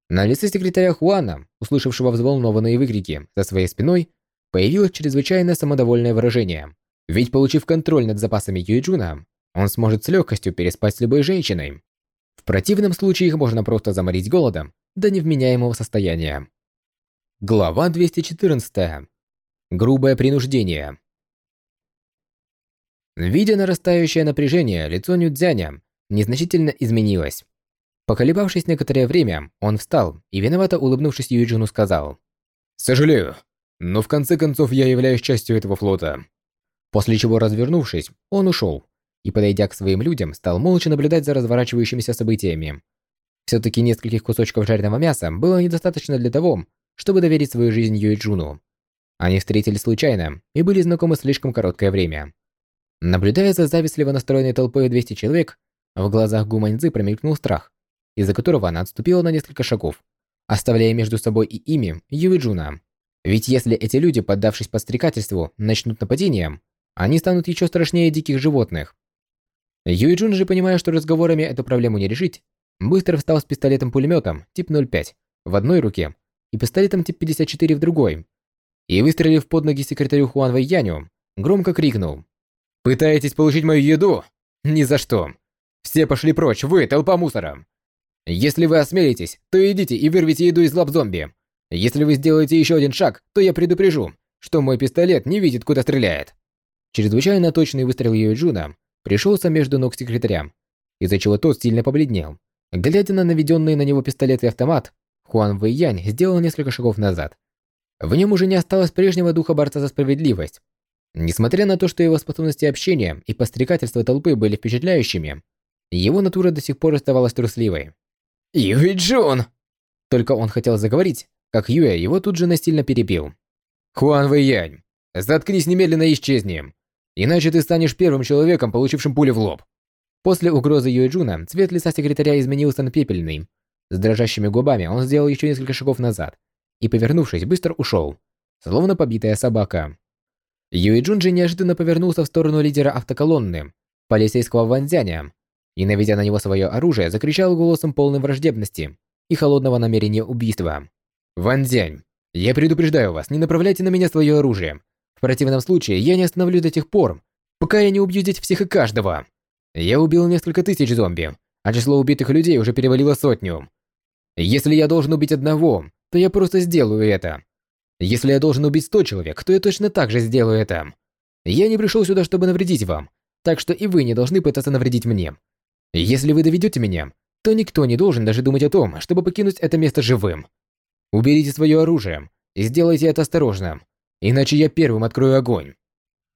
На лице секретаря Хуана, услышавшего взволнованные выкрики за своей спиной, появилось чрезвычайно самодовольное выражение. Ведь получив контроль над запасами Юэджуна, он сможет с легкостью переспать с любой женщиной. В противном случае их можно просто заморить голодом до невменяемого состояния. Глава 214. Грубое принуждение. Видя нарастающее напряжение, лицо Нюдзяня незначительно изменилось. Поколебавшись некоторое время, он встал и, виновато улыбнувшись Юджину, сказал «Сожалею, но в конце концов я являюсь частью этого флота». После чего, развернувшись, он ушел и, подойдя к своим людям, стал молча наблюдать за разворачивающимися событиями. Все-таки нескольких кусочков жареного мяса было недостаточно для того, чтобы доверить свою жизнь Юэджуну. Они встретились случайно и были знакомы слишком короткое время. Наблюдая за завистливо настроенной толпой 200 человек, в глазах Гуманьзы промелькнул страх, из-за которого она отступила на несколько шагов, оставляя между собой и ими Юэджуна. Ведь если эти люди, поддавшись подстрекательству, начнут нападение, они станут еще страшнее диких животных. Юэджун же, понимая, что разговорами эту проблему не решить, быстро встал с пистолетом-пулеметом тип 05 в одной руке и пистолетом тип 54 в другой, и, выстрелив под ноги секретарю Хуан Вэйяню, громко крикнул. «Пытаетесь получить мою еду? Ни за что! Все пошли прочь, вы, толпа мусора! Если вы осмелитесь, то идите и вырвите еду из лап зомби. Если вы сделаете еще один шаг, то я предупрежу, что мой пистолет не видит, куда стреляет». Чрезвычайно точный выстрел Юэджуна пришелся между ног секретаря, из-за чего тот сильно побледнел. Глядя на наведенные на него пистолет и автомат, Хуан Вэйянь сделал несколько шагов назад. В нем уже не осталось прежнего духа борца за справедливость. Несмотря на то, что его способности общения и подстрекательства толпы были впечатляющими, его натура до сих пор оставалась трусливой. «Юй Джун!» Только он хотел заговорить, как Юя его тут же насильно перебил. «Хуан Вэйянь, заткнись немедленно и исчезни, иначе ты станешь первым человеком, получившим пулю в лоб». После угрозы Юэ Джуна цвет лица секретаря изменился на пепельный. С дрожащими губами он сделал еще несколько шагов назад и, повернувшись, быстро ушел, словно побитая собака. Юэ Джун же неожиданно повернулся в сторону лидера автоколонны, полицейского Ванзяня, и, наведя на него свое оружие, закричал голосом полным враждебности и холодного намерения убийства. «Ванзянь, я предупреждаю вас, не направляйте на меня свое оружие. В противном случае я не остановлюсь до тех пор, пока я не убью здесь всех и каждого. Я убил несколько тысяч зомби, а число убитых людей уже перевалило сотню. Если я должен убить одного, то я просто сделаю это. Если я должен убить сто человек, то я точно так же сделаю это. Я не пришел сюда, чтобы навредить вам, так что и вы не должны пытаться навредить мне. Если вы доведете меня, то никто не должен даже думать о том, чтобы покинуть это место живым. Уберите свое оружие и сделайте это осторожно, иначе я первым открою огонь.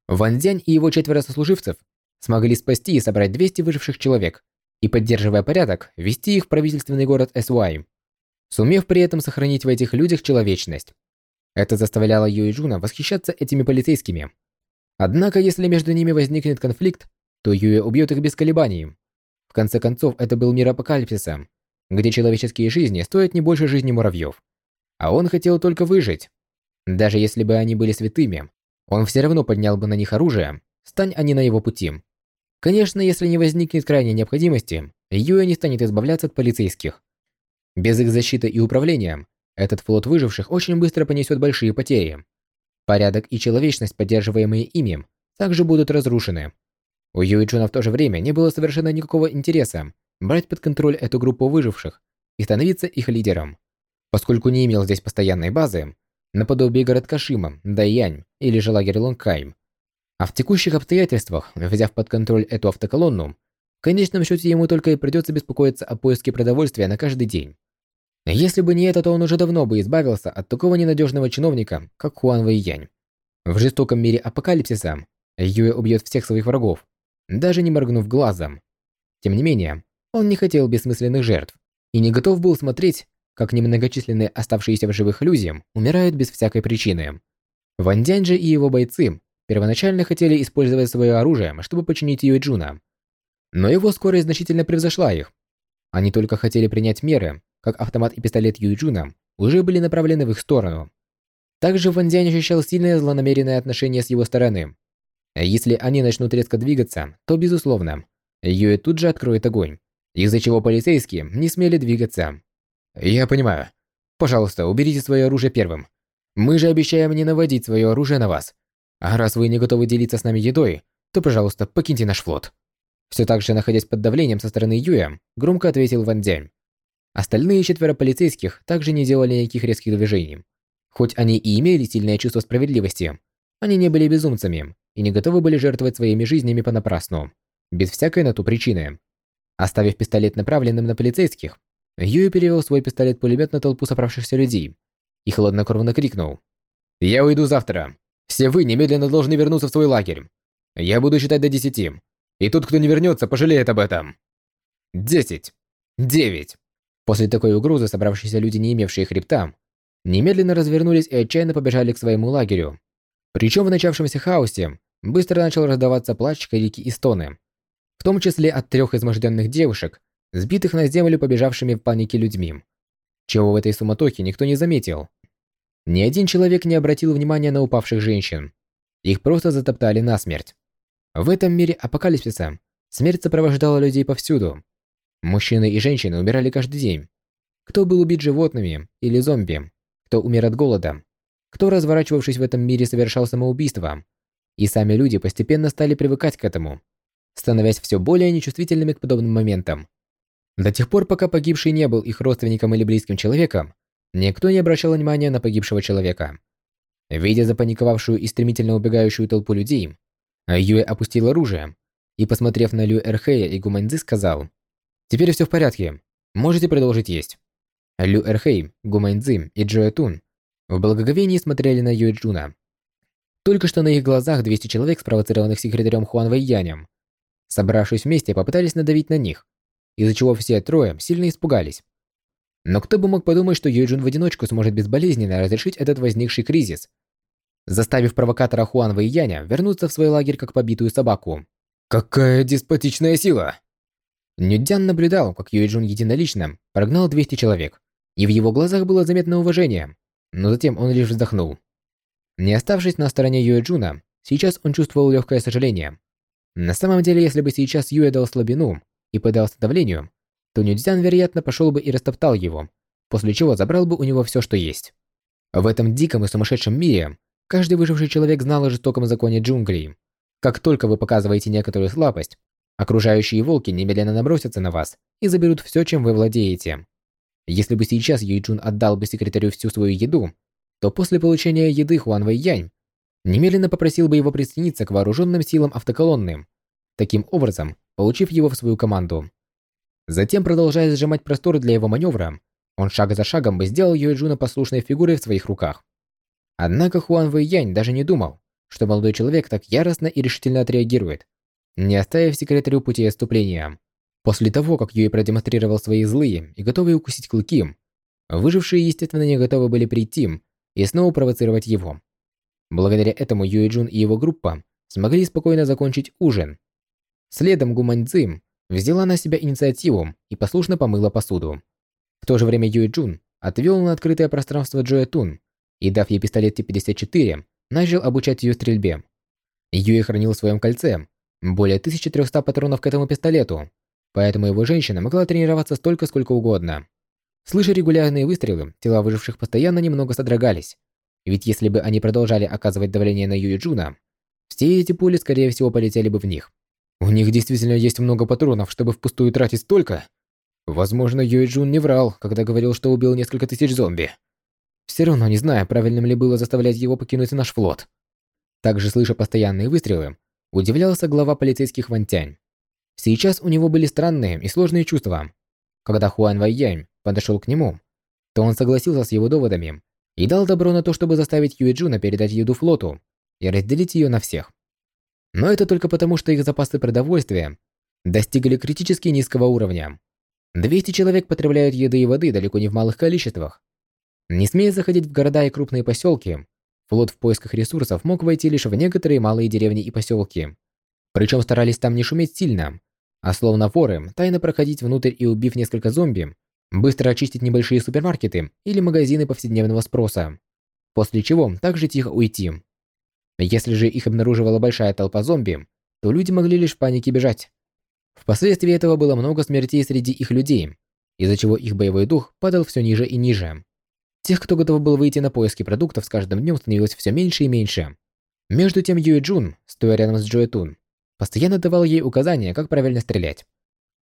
Ван Дзянь и его четверо сослуживцев смогли спасти и собрать 200 выживших человек и, поддерживая порядок, вести их в правительственный город Эсуай, сумев при этом сохранить в этих людях человечность. Это заставляло Юи Джуна восхищаться этими полицейскими. Однако, если между ними возникнет конфликт, то Юэ убьет их без колебаний. В конце концов, это был мир апокалипсиса, где человеческие жизни стоят не больше жизни муравьев. А он хотел только выжить. Даже если бы они были святыми, он все равно поднял бы на них оружие, стань они на его пути. Конечно, если не возникнет крайней необходимости, Юэ не станет избавляться от полицейских. Без их защиты и управления, этот флот выживших очень быстро понесет большие потери. Порядок и человечность, поддерживаемые ими, также будут разрушены. У Юичуна в то же время не было совершенно никакого интереса брать под контроль эту группу выживших и становиться их лидером. Поскольку не имел здесь постоянной базы, наподобие городка Шима, Дайянь или же лагерь Лонгкайм, а в текущих обстоятельствах, взяв под контроль эту автоколонну, в конечном счете ему только и придется беспокоиться о поиске продовольствия на каждый день. Если бы не это, то он уже давно бы избавился от такого ненадежного чиновника, как Хуан Вэйянь. В жестоком мире апокалипсиса Юэ убьет всех своих врагов, даже не моргнув глазом. Тем не менее, он не хотел бессмысленных жертв и не готов был смотреть, как немногочисленные оставшиеся в живых люди умирают без всякой причины. Ван Дянь же и его бойцы первоначально хотели использовать свое оружие, чтобы починить Юэджуна. Но его скорость значительно превзошла их. Они только хотели принять меры, как автомат и пистолет Юэджуна уже были направлены в их сторону. Также Ван Дянь ощущал сильное злонамеренное отношение с его стороны. Если они начнут резко двигаться, то, безусловно, Юэ тут же откроет огонь, из-за чего полицейские не смели двигаться. «Я понимаю. Пожалуйста, уберите свое оружие первым. Мы же обещаем не наводить свое оружие на вас. А раз вы не готовы делиться с нами едой, то, пожалуйста, покиньте наш флот. Все так же, находясь под давлением со стороны Юя, громко ответил Ван Дянь. Остальные четверо полицейских также не делали никаких резких движений. Хоть они и имели сильное чувство справедливости, они не были безумцами и не готовы были жертвовать своими жизнями понапрасну, без всякой на ту причины. Оставив пистолет направленным на полицейских, Юй перевел свой пистолет-пулемет на толпу собравшихся людей и хладнокровно крикнул. «Я уйду завтра. Все вы немедленно должны вернуться в свой лагерь. Я буду считать до десяти. И тот, кто не вернется, пожалеет об этом. Десять. Девять. После такой угрозы собравшиеся люди, не имевшие хребта, немедленно развернулись и отчаянно побежали к своему лагерю. Причем в начавшемся хаосе быстро начал раздаваться плач, крики и стоны. В том числе от трех изможденных девушек, сбитых на землю побежавшими в панике людьми. Чего в этой суматохе никто не заметил. Ни один человек не обратил внимания на упавших женщин. Их просто затоптали насмерть. В этом мире апокалипсиса смерть сопровождала людей повсюду. Мужчины и женщины умирали каждый день. Кто был убит животными или зомби, кто умер от голода, кто, разворачивавшись в этом мире, совершал самоубийство. И сами люди постепенно стали привыкать к этому, становясь все более нечувствительными к подобным моментам. До тех пор, пока погибший не был их родственником или близким человеком, Никто не обращал внимания на погибшего человека. Видя запаниковавшую и стремительно убегающую толпу людей, Юэ опустил оружие и, посмотрев на Лю Эрхея и Гуманьзы, сказал, «Теперь все в порядке. Можете продолжить есть». Лю Эрхей, Гумэньцзы и Джоэ Тун в благоговении смотрели на Юэ Джуна. Только что на их глазах 200 человек, спровоцированных секретарем Хуан Вэйянем, собравшись вместе, попытались надавить на них, из-за чего все трое сильно испугались. Но кто бы мог подумать, что Юэджун в одиночку сможет безболезненно разрешить этот возникший кризис, заставив провокатора Хуан Вэйяня вернуться в свой лагерь как побитую собаку. Какая деспотичная сила! Нюдзян наблюдал, как Юэджун единолично прогнал 200 человек, и в его глазах было заметно уважение, но затем он лишь вздохнул. Не оставшись на стороне Юэджуна, сейчас он чувствовал легкое сожаление. На самом деле, если бы сейчас Юэ дал слабину и поддался давлению, то Нюдзян, вероятно, пошел бы и растоптал его, после чего забрал бы у него все, что есть. В этом диком и сумасшедшем мире каждый выживший человек знал о жестоком законе джунглей. Как только вы показываете некоторую слабость, окружающие волки немедленно набросятся на вас и заберут все, чем вы владеете. Если бы сейчас Юйчжун отдал бы секретарю всю свою еду, то после получения еды Хуан Вэйянь немедленно попросил бы его присоединиться к вооруженным силам автоколонны, таким образом получив его в свою команду. Затем, продолжая сжимать простор для его маневра, он шаг за шагом бы сделал Юэджуна послушной фигурой в своих руках. Однако Хуан Вэйянь даже не думал, что молодой человек так яростно и решительно отреагирует, не оставив секретарю пути отступления. После того, как Юй продемонстрировал свои злые и готовые укусить клыки, выжившие, естественно, не готовы были прийти и снова провоцировать его. Благодаря этому Юэ Джун и его группа смогли спокойно закончить ужин. Следом Гумань Цзим взяла на себя инициативу и послушно помыла посуду. В то же время Юэ Джун отвел на открытое пространство Джоэ Тун и, дав ей пистолет Т-54, начал обучать ее стрельбе. Юэ хранил в своем кольце более 1300 патронов к этому пистолету, поэтому его женщина могла тренироваться столько, сколько угодно. Слыша регулярные выстрелы, тела выживших постоянно немного содрогались. Ведь если бы они продолжали оказывать давление на Юи Джуна, все эти пули, скорее всего, полетели бы в них. У них действительно есть много патронов, чтобы впустую тратить столько? Возможно, Юи Джун не врал, когда говорил, что убил несколько тысяч зомби. Все равно не знаю, правильным ли было заставлять его покинуть наш флот. Также, слыша постоянные выстрелы, удивлялся глава полицейских Вантянь. Сейчас у него были странные и сложные чувства. Когда Хуан Вайянь подошел к нему, то он согласился с его доводами и дал добро на то, чтобы заставить Юэджуна передать еду флоту и разделить ее на всех. Но это только потому, что их запасы продовольствия достигли критически низкого уровня. 200 человек потребляют еды и воды далеко не в малых количествах. Не смея заходить в города и крупные поселки, флот в поисках ресурсов мог войти лишь в некоторые малые деревни и поселки. Причем старались там не шуметь сильно, а словно воры, тайно проходить внутрь и убив несколько зомби, быстро очистить небольшие супермаркеты или магазины повседневного спроса, после чего также тихо уйти. Если же их обнаруживала большая толпа зомби, то люди могли лишь в панике бежать. Впоследствии этого было много смертей среди их людей, из-за чего их боевой дух падал все ниже и ниже. Тех, кто готов был выйти на поиски продуктов, с каждым днем становилось все меньше и меньше. Между тем Юэ Джун, стоя рядом с Джоэ Тун, постоянно давал ей указания, как правильно стрелять.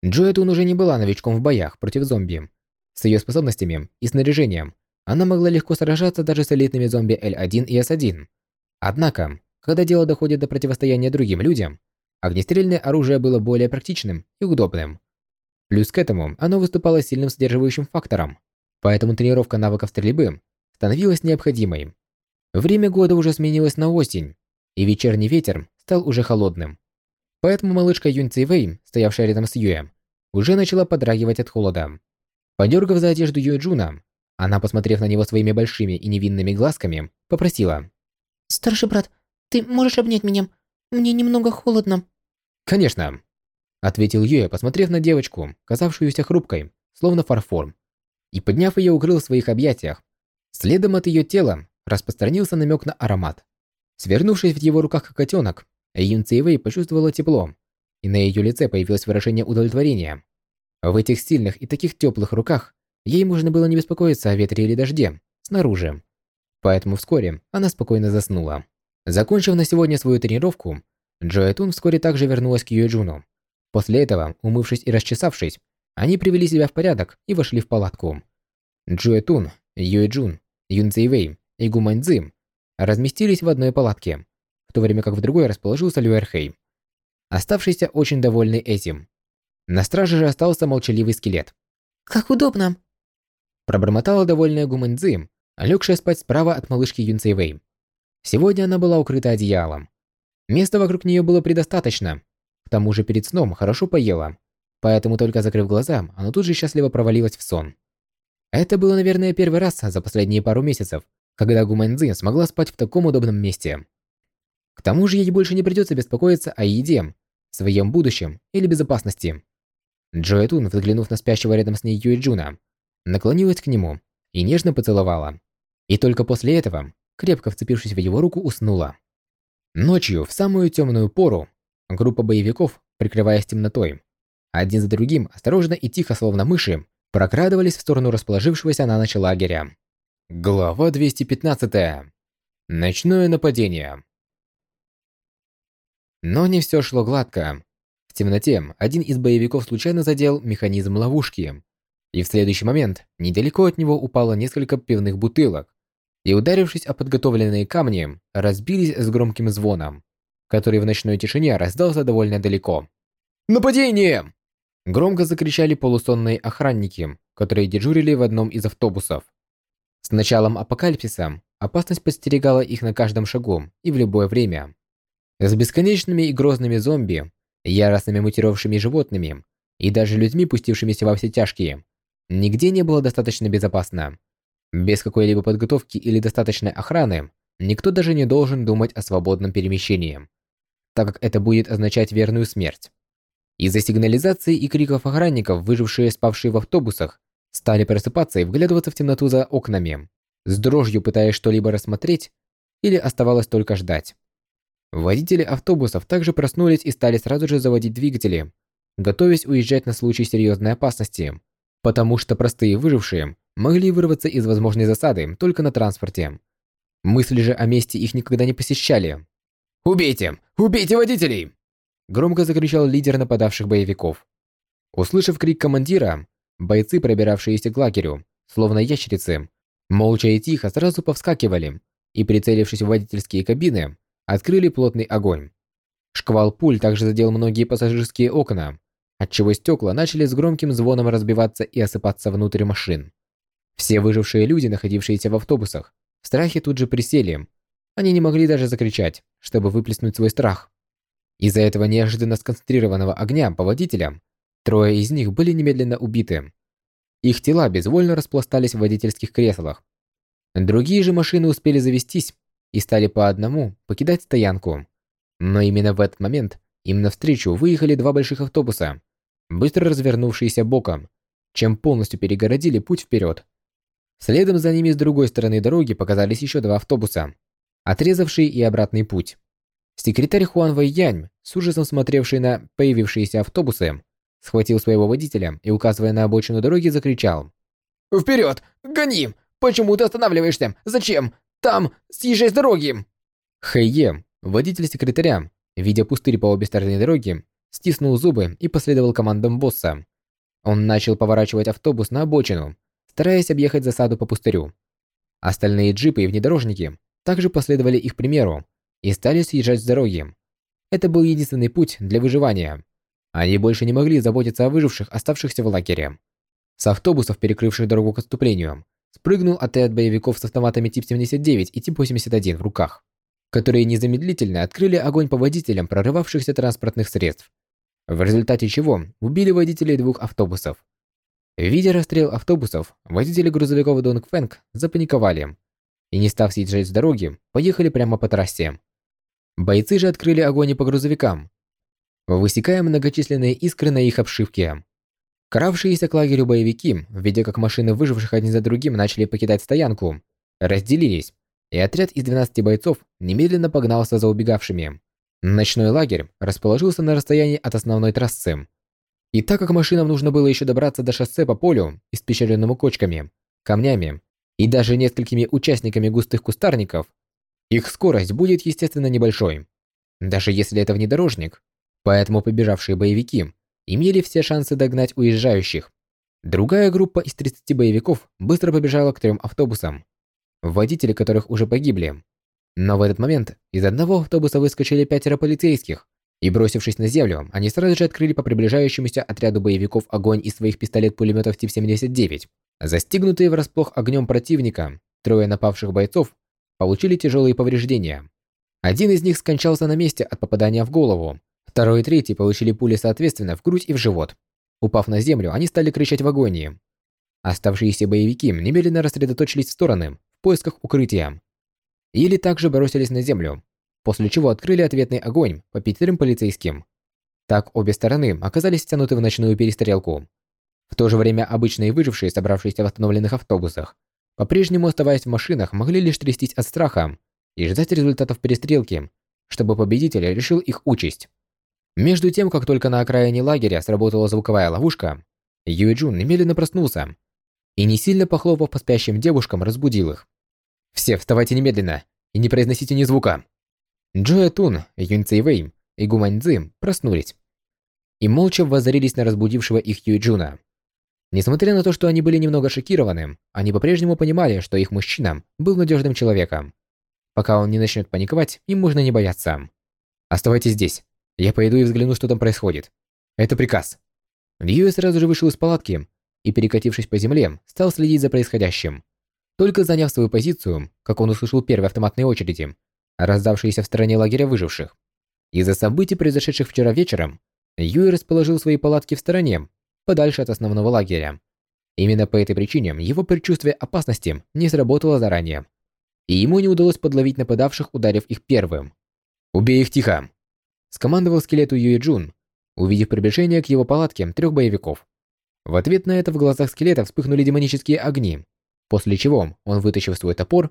Джоэ Тун уже не была новичком в боях против зомби. С ее способностями и снаряжением она могла легко сражаться даже с элитными зомби L1 и S1. Однако, когда дело доходит до противостояния другим людям, огнестрельное оружие было более практичным и удобным. Плюс к этому оно выступало сильным сдерживающим фактором, поэтому тренировка навыков стрельбы становилась необходимой. Время года уже сменилось на осень, и вечерний ветер стал уже холодным. Поэтому малышка Юнь Цивэй, стоявшая рядом с Юэ, уже начала подрагивать от холода. Подергав за одежду Юэ Джуна, она, посмотрев на него своими большими и невинными глазками, попросила. «Старший брат, ты можешь обнять меня? Мне немного холодно». «Конечно», — ответил Юэ, посмотрев на девочку, казавшуюся хрупкой, словно фарфор, и, подняв ее, укрыл в своих объятиях. Следом от ее тела распространился намек на аромат. Свернувшись в его руках как котенок, Юн Цейвэй почувствовала тепло, и на ее лице появилось выражение удовлетворения. В этих сильных и таких теплых руках ей можно было не беспокоиться о ветре или дожде снаружи. Поэтому вскоре она спокойно заснула. Закончив на сегодня свою тренировку, Джоэ Тун вскоре также вернулась к Юэджуну. После этого, умывшись и расчесавшись, они привели себя в порядок и вошли в палатку. Джоэ Тун, Юэджун, Юн Цзэйвэй и Гумань Цзим разместились в одной палатке, в то время как в другой расположился Люэрхэй, оставшийся очень довольный этим. На страже же остался молчаливый скелет. «Как удобно!» Пробормотала довольная Гумэнцзи, легшая спать справа от малышки Юнцейвэй. Сегодня она была укрыта одеялом. Места вокруг нее было предостаточно. К тому же перед сном хорошо поела. Поэтому только закрыв глаза, она тут же счастливо провалилась в сон. Это было, наверное, первый раз за последние пару месяцев, когда Гумэнцзи смогла спать в таком удобном месте. К тому же ей больше не придется беспокоиться о еде, своем будущем или безопасности. Джоэ Тун, взглянув на спящего рядом с ней Юэ Джуна, наклонилась к нему и нежно поцеловала. И только после этого, крепко вцепившись в его руку, уснула. Ночью, в самую темную пору, группа боевиков, прикрываясь темнотой, один за другим, осторожно и тихо, словно мыши, прокрадывались в сторону расположившегося на ночь лагеря. Глава 215. Ночное нападение. Но не все шло гладко. В темноте один из боевиков случайно задел механизм ловушки, и в следующий момент недалеко от него упало несколько пивных бутылок, и, ударившись о подготовленные камни, разбились с громким звоном, который в ночной тишине раздался довольно далеко. «Нападение!» Громко закричали полусонные охранники, которые дежурили в одном из автобусов. С началом апокалипсиса опасность подстерегала их на каждом шагу и в любое время. С бесконечными и грозными зомби, яростными мутировавшими животными и даже людьми, пустившимися во все тяжкие, нигде не было достаточно безопасно. Без какой-либо подготовки или достаточной охраны никто даже не должен думать о свободном перемещении, так как это будет означать верную смерть. Из-за сигнализации и криков охранников, выжившие спавшие в автобусах, стали просыпаться и вглядываться в темноту за окнами, с дрожью пытаясь что-либо рассмотреть, или оставалось только ждать. Водители автобусов также проснулись и стали сразу же заводить двигатели, готовясь уезжать на случай серьезной опасности, потому что простые выжившие могли вырваться из возможной засады только на транспорте. Мысли же о месте их никогда не посещали. «Убейте! Убейте водителей!» Громко закричал лидер нападавших боевиков. Услышав крик командира, бойцы, пробиравшиеся к лагерю, словно ящерицы, молча и тихо сразу повскакивали и, прицелившись в водительские кабины, открыли плотный огонь. Шквал пуль также задел многие пассажирские окна, отчего стекла начали с громким звоном разбиваться и осыпаться внутрь машин. Все выжившие люди, находившиеся в автобусах, в страхе тут же присели. Они не могли даже закричать, чтобы выплеснуть свой страх. Из-за этого неожиданно сконцентрированного огня по водителям, трое из них были немедленно убиты. Их тела безвольно распластались в водительских креслах. Другие же машины успели завестись и стали по одному покидать стоянку. Но именно в этот момент им навстречу выехали два больших автобуса, быстро развернувшиеся боком, чем полностью перегородили путь вперед. Следом за ними с другой стороны дороги показались еще два автобуса, отрезавшие и обратный путь. Секретарь Хуан Вэйянь, с ужасом смотревший на появившиеся автобусы, схватил своего водителя и, указывая на обочину дороги, закричал. «Вперед! Гони! Почему ты останавливаешься? Зачем? Там! Съезжай с дороги!» Хэйе, водитель секретаря, видя пустырь по обе стороны дороги, стиснул зубы и последовал командам босса. Он начал поворачивать автобус на обочину, стараясь объехать засаду по пустырю. Остальные джипы и внедорожники также последовали их примеру, и стали съезжать с дороги. Это был единственный путь для выживания. Они больше не могли заботиться о выживших, оставшихся в лагере. С автобусов, перекрывших дорогу к отступлению, спрыгнул отряд боевиков с автоматами тип 79 и тип 81 в руках, которые незамедлительно открыли огонь по водителям прорывавшихся транспортных средств, в результате чего убили водителей двух автобусов. Видя расстрел автобусов, водители грузовиков Донг Фэнг запаниковали и, не став съезжать с дороги, поехали прямо по трассе. Бойцы же открыли огонь по грузовикам, высекая многочисленные искры на их обшивке. Кравшиеся к лагерю боевики, видя как машины выживших один за другим начали покидать стоянку, разделились, и отряд из 12 бойцов немедленно погнался за убегавшими. Ночной лагерь расположился на расстоянии от основной трассы. И так как машинам нужно было еще добраться до шоссе по полю, испещренному кочками, камнями и даже несколькими участниками густых кустарников, их скорость будет, естественно, небольшой, даже если это внедорожник. Поэтому побежавшие боевики имели все шансы догнать уезжающих. Другая группа из 30 боевиков быстро побежала к трем автобусам, водители которых уже погибли. Но в этот момент из одного автобуса выскочили пятеро полицейских И бросившись на землю, они сразу же открыли по приближающемуся отряду боевиков огонь из своих пистолет-пулеметов Тип-79. Застигнутые врасплох огнем противника, трое напавших бойцов получили тяжелые повреждения. Один из них скончался на месте от попадания в голову, второй и третий получили пули соответственно в грудь и в живот. Упав на землю, они стали кричать в агонии. Оставшиеся боевики немедленно рассредоточились в стороны в поисках укрытия. Или также бросились на землю, после чего открыли ответный огонь по пятерым полицейским. Так обе стороны оказались втянуты в ночную перестрелку. В то же время обычные выжившие, собравшиеся в остановленных автобусах, по-прежнему оставаясь в машинах, могли лишь трястись от страха и ждать результатов перестрелки, чтобы победитель решил их участь. Между тем, как только на окраине лагеря сработала звуковая ловушка, Юэ Джун немедленно проснулся и, не сильно похлопав по спящим девушкам, разбудил их. «Все вставайте немедленно и не произносите ни звука!» Джоя Тун, Юнь Цейвэй и Гумань Цзы проснулись и молча воззрелись на разбудившего их Юйджуна. Несмотря на то, что они были немного шокированы, они по-прежнему понимали, что их мужчина был надежным человеком. Пока он не начнет паниковать, им можно не бояться. «Оставайтесь здесь. Я пойду и взгляну, что там происходит. Это приказ». Льюи сразу же вышел из палатки и, перекатившись по земле, стал следить за происходящим. Только заняв свою позицию, как он услышал первые автоматные очереди, раздавшиеся в стороне лагеря выживших. Из-за событий, произошедших вчера вечером, Юй расположил свои палатки в стороне, подальше от основного лагеря. Именно по этой причине его предчувствие опасности не сработало заранее, и ему не удалось подловить нападавших, ударив их первым. «Убей их тихо!» – скомандовал скелету Юи Джун, увидев приближение к его палатке трех боевиков. В ответ на это в глазах скелета вспыхнули демонические огни, после чего он, вытащив свой топор,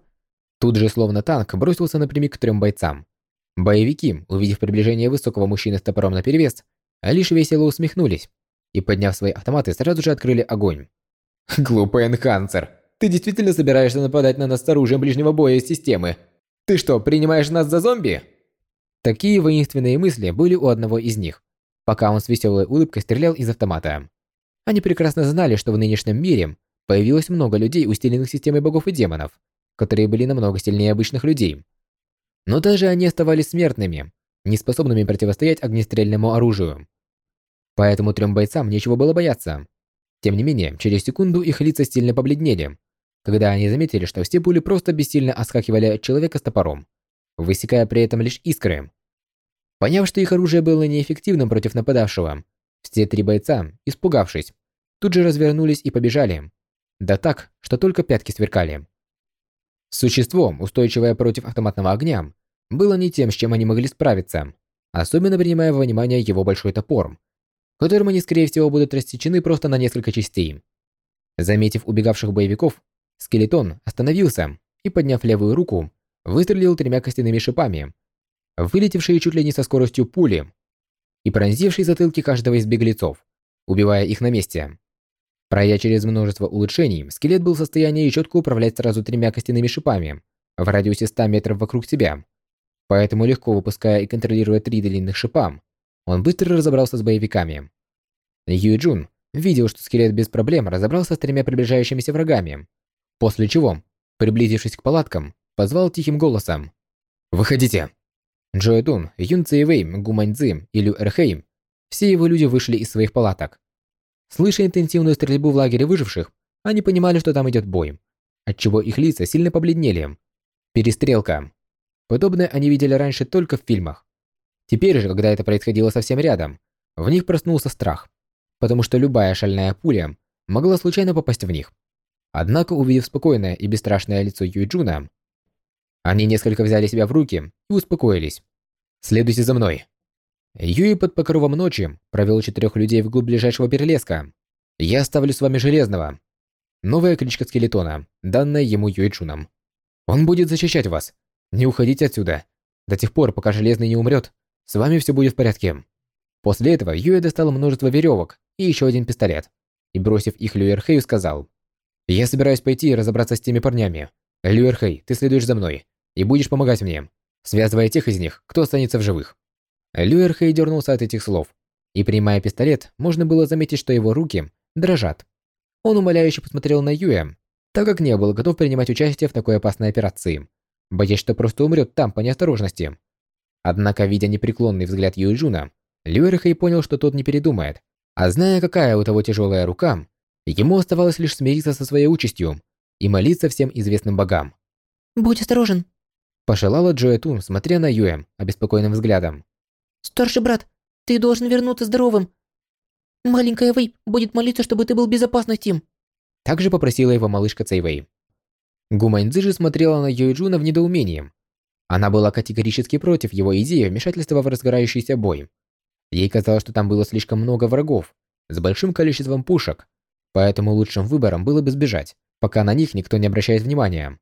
Тут же, словно танк, бросился напрямик к трем бойцам. Боевики, увидев приближение высокого мужчины с топором наперевес, лишь весело усмехнулись и, подняв свои автоматы, сразу же открыли огонь. «Глупый энхансер, ты действительно собираешься нападать на нас с оружием ближнего боя из системы? Ты что, принимаешь нас за зомби?» Такие воинственные мысли были у одного из них, пока он с веселой улыбкой стрелял из автомата. Они прекрасно знали, что в нынешнем мире появилось много людей, усиленных системой богов и демонов, которые были намного сильнее обычных людей. Но даже они оставались смертными, неспособными противостоять огнестрельному оружию. Поэтому трем бойцам нечего было бояться. Тем не менее, через секунду их лица сильно побледнели, когда они заметили, что все пули просто бессильно отскакивали от человека с топором, высекая при этом лишь искры. Поняв, что их оружие было неэффективным против нападавшего, все три бойца, испугавшись, тут же развернулись и побежали. Да так, что только пятки сверкали. Существом, устойчивое против автоматного огня, было не тем, с чем они могли справиться, особенно принимая во внимание его большой топор, которым они, скорее всего, будут рассечены просто на несколько частей. Заметив убегавших боевиков, скелетон остановился и, подняв левую руку, выстрелил тремя костяными шипами, вылетевшие чуть ли не со скоростью пули и пронзившие затылки каждого из беглецов, убивая их на месте. Пройдя через множество улучшений, скелет был в состоянии четко управлять сразу тремя костяными шипами в радиусе 100 метров вокруг себя. Поэтому легко выпуская и контролируя три длинных шипа, он быстро разобрался с боевиками. Юй Джун видел, что скелет без проблем разобрался с тремя приближающимися врагами, после чего, приблизившись к палаткам, позвал тихим голосом. «Выходите!» Джоэ Дун, Юн Цзэйвэй, Гу Маньцзы и Лю Эрхэй, все его люди вышли из своих палаток. Слыша интенсивную стрельбу в лагере выживших, они понимали, что там идет бой, отчего их лица сильно побледнели. Перестрелка. Подобное они видели раньше только в фильмах. Теперь же, когда это происходило совсем рядом, в них проснулся страх, потому что любая шальная пуля могла случайно попасть в них. Однако, увидев спокойное и бесстрашное лицо Юйджуна, они несколько взяли себя в руки и успокоились. «Следуйте за мной», Юи под покровом ночи провел четырех людей вглубь ближайшего перелеска. Я оставлю с вами Железного. Новая кличка Скелетона, данная ему Юйчуном. Он будет защищать вас. Не уходите отсюда. До тех пор, пока Железный не умрет, с вами все будет в порядке. После этого Юэ достал множество веревок и еще один пистолет. И бросив их Люэрхею, сказал. «Я собираюсь пойти и разобраться с теми парнями. Люэрхей, ты следуешь за мной и будешь помогать мне, связывая тех из них, кто останется в живых». Люэрхей дернулся от этих слов, и, принимая пистолет, можно было заметить, что его руки дрожат. Он умоляюще посмотрел на Юэ, так как не был готов принимать участие в такой опасной операции, боясь, что просто умрет там по неосторожности. Однако, видя непреклонный взгляд Юйджуна, Люэрхэй понял, что тот не передумает, а зная, какая у того тяжелая рука, ему оставалось лишь смириться со своей участью и молиться всем известным богам. «Будь осторожен», – пожелала Джоэ Тун, смотря на Юэ обеспокоенным взглядом. «Старший брат, ты должен вернуться здоровым. Маленькая Вэй будет молиться, чтобы ты был в безопасности». Также попросила его малышка Цейвэй. Гуманьцзы же смотрела на Юэджуна в недоумении. Она была категорически против его идеи вмешательства в разгорающийся бой. Ей казалось, что там было слишком много врагов, с большим количеством пушек, поэтому лучшим выбором было бы сбежать, пока на них никто не обращает внимания.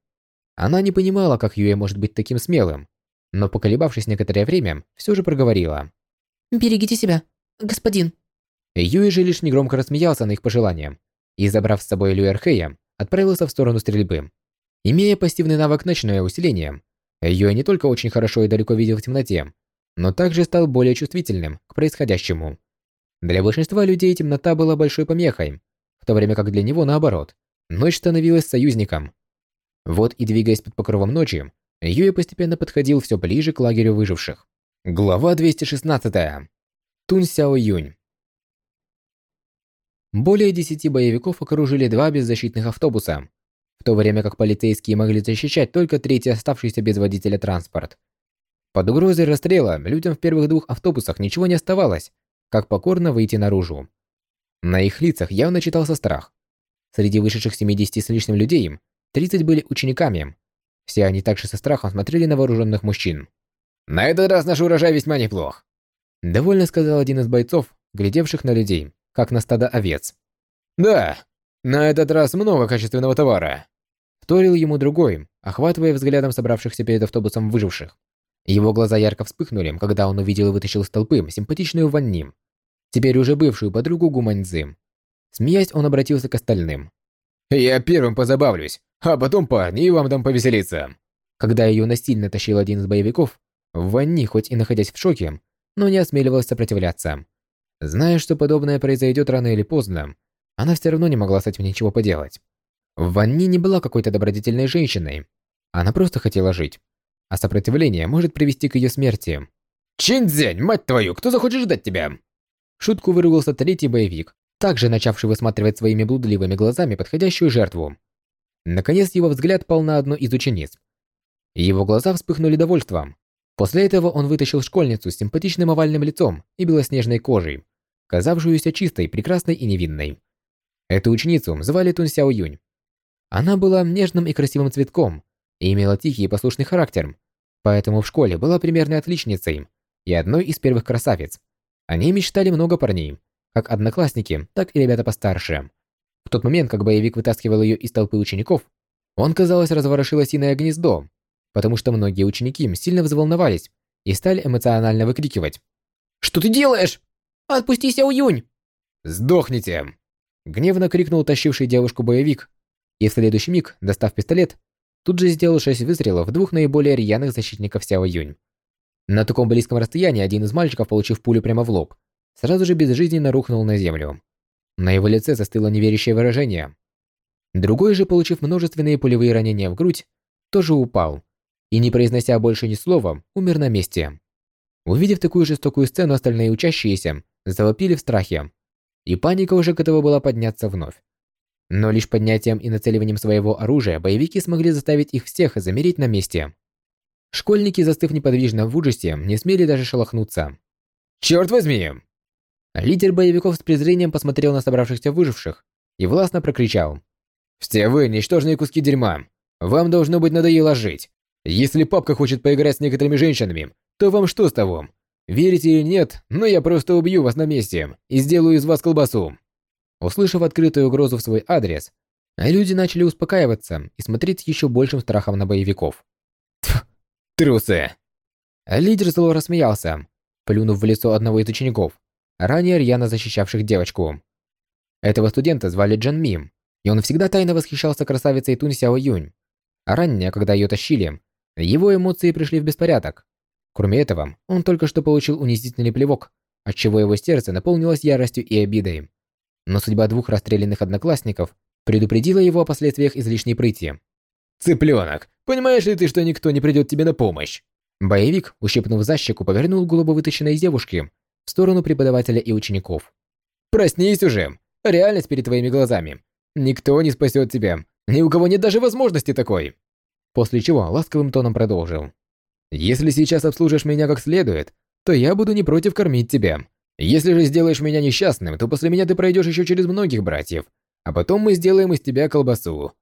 Она не понимала, как Юэ может быть таким смелым, но поколебавшись некоторое время, все же проговорила. «Берегите себя, господин». Юэ же лишь негромко рассмеялся на их пожелания и, забрав с собой Люэрхея, отправился в сторону стрельбы. Имея пассивный навык «Ночное усиление», Юэ не только очень хорошо и далеко видел в темноте, но также стал более чувствительным к происходящему. Для большинства людей темнота была большой помехой, в то время как для него наоборот, ночь становилась союзником. Вот и двигаясь под покровом ночи, Юэ постепенно подходил все ближе к лагерю выживших. Глава 216. Тун Сяо Юнь. Более десяти боевиков окружили два беззащитных автобуса, в то время как полицейские могли защищать только третий оставшийся без водителя транспорт. Под угрозой расстрела людям в первых двух автобусах ничего не оставалось, как покорно выйти наружу. На их лицах явно читался страх. Среди вышедших 70 с лишним людей 30 были учениками. Все они также со страхом смотрели на вооруженных мужчин. «На этот раз наш урожай весьма неплох», — довольно сказал один из бойцов, глядевших на людей как на стадо овец. «Да, на этот раз много качественного товара», — вторил ему другой, охватывая взглядом собравшихся перед автобусом выживших. Его глаза ярко вспыхнули, когда он увидел и вытащил из толпы симпатичную Ванни, теперь уже бывшую подругу Гуманьцзы. Смеясь, он обратился к остальным. «Я первым позабавлюсь, а потом парни и вам дам повеселиться». Когда ее насильно тащил один из боевиков, Ванни, хоть и находясь в шоке, но не осмеливалась сопротивляться. Зная, что подобное произойдет рано или поздно, она все равно не могла с этим ничего поделать. Ванни не была какой-то добродетельной женщиной. Она просто хотела жить. А сопротивление может привести к ее смерти. «Чиндзянь, мать твою, кто захочет ждать тебя?» Шутку выругался третий боевик, также начавший высматривать своими блудливыми глазами подходящую жертву. Наконец его взгляд пал на одну из учениц. Его глаза вспыхнули довольством. После этого он вытащил школьницу с симпатичным овальным лицом и белоснежной кожей, казавшуюся чистой, прекрасной и невинной. Эту ученицу звали Тун Сяо Юнь. Она была нежным и красивым цветком и имела тихий и послушный характер, поэтому в школе была примерной отличницей и одной из первых красавиц. Они мечтали много парней, как одноклассники, так и ребята постарше. В тот момент, как боевик вытаскивал ее из толпы учеников, он, казалось, разворошил осиное гнездо, потому что многие ученики сильно взволновались и стали эмоционально выкрикивать. «Что ты делаешь? Отпусти Сяо Юнь!» «Сдохните!» Гневно крикнул тащивший девушку боевик, и в следующий миг, достав пистолет, тут же сделал шесть выстрелов двух наиболее рьяных защитников Сяо Юнь. На таком близком расстоянии один из мальчиков, получив пулю прямо в лоб, сразу же безжизненно рухнул на землю. На его лице застыло неверящее выражение. Другой же, получив множественные пулевые ранения в грудь, тоже упал, и, не произнося больше ни слова, умер на месте. Увидев такую жестокую сцену, остальные учащиеся завопили в страхе, и паника уже готова была подняться вновь. Но лишь поднятием и нацеливанием своего оружия боевики смогли заставить их всех замереть на месте. Школьники, застыв неподвижно в ужасе, не смели даже шелохнуться. «Черт возьми!» Лидер боевиков с презрением посмотрел на собравшихся выживших и властно прокричал. «Все вы, ничтожные куски дерьма! Вам должно быть надоело жить! Если папка хочет поиграть с некоторыми женщинами, то вам что с того? Верите или нет, но я просто убью вас на месте и сделаю из вас колбасу. Услышав открытую угрозу в свой адрес, люди начали успокаиваться и смотреть еще большим страхом на боевиков. Трусы! Лидер зло рассмеялся, плюнув в лицо одного из учеников, ранее рьяно защищавших девочку. Этого студента звали Джан Мим, и он всегда тайно восхищался красавицей Тун Сяо Юнь. А ранее, когда ее тащили, его эмоции пришли в беспорядок. Кроме этого, он только что получил унизительный плевок, отчего его сердце наполнилось яростью и обидой. Но судьба двух расстрелянных одноклассников предупредила его о последствиях излишней прыти. «Цыпленок, понимаешь ли ты, что никто не придет тебе на помощь?» Боевик, ущипнув за щеку, повернул голову вытащенной девушки в сторону преподавателя и учеников. «Проснись уже! Реальность перед твоими глазами! Никто не спасет тебя! Ни у кого нет даже возможности такой!» После чего ласковым тоном продолжил. «Если сейчас обслужишь меня как следует, то я буду не против кормить тебя. Если же сделаешь меня несчастным, то после меня ты пройдешь еще через многих братьев, а потом мы сделаем из тебя колбасу».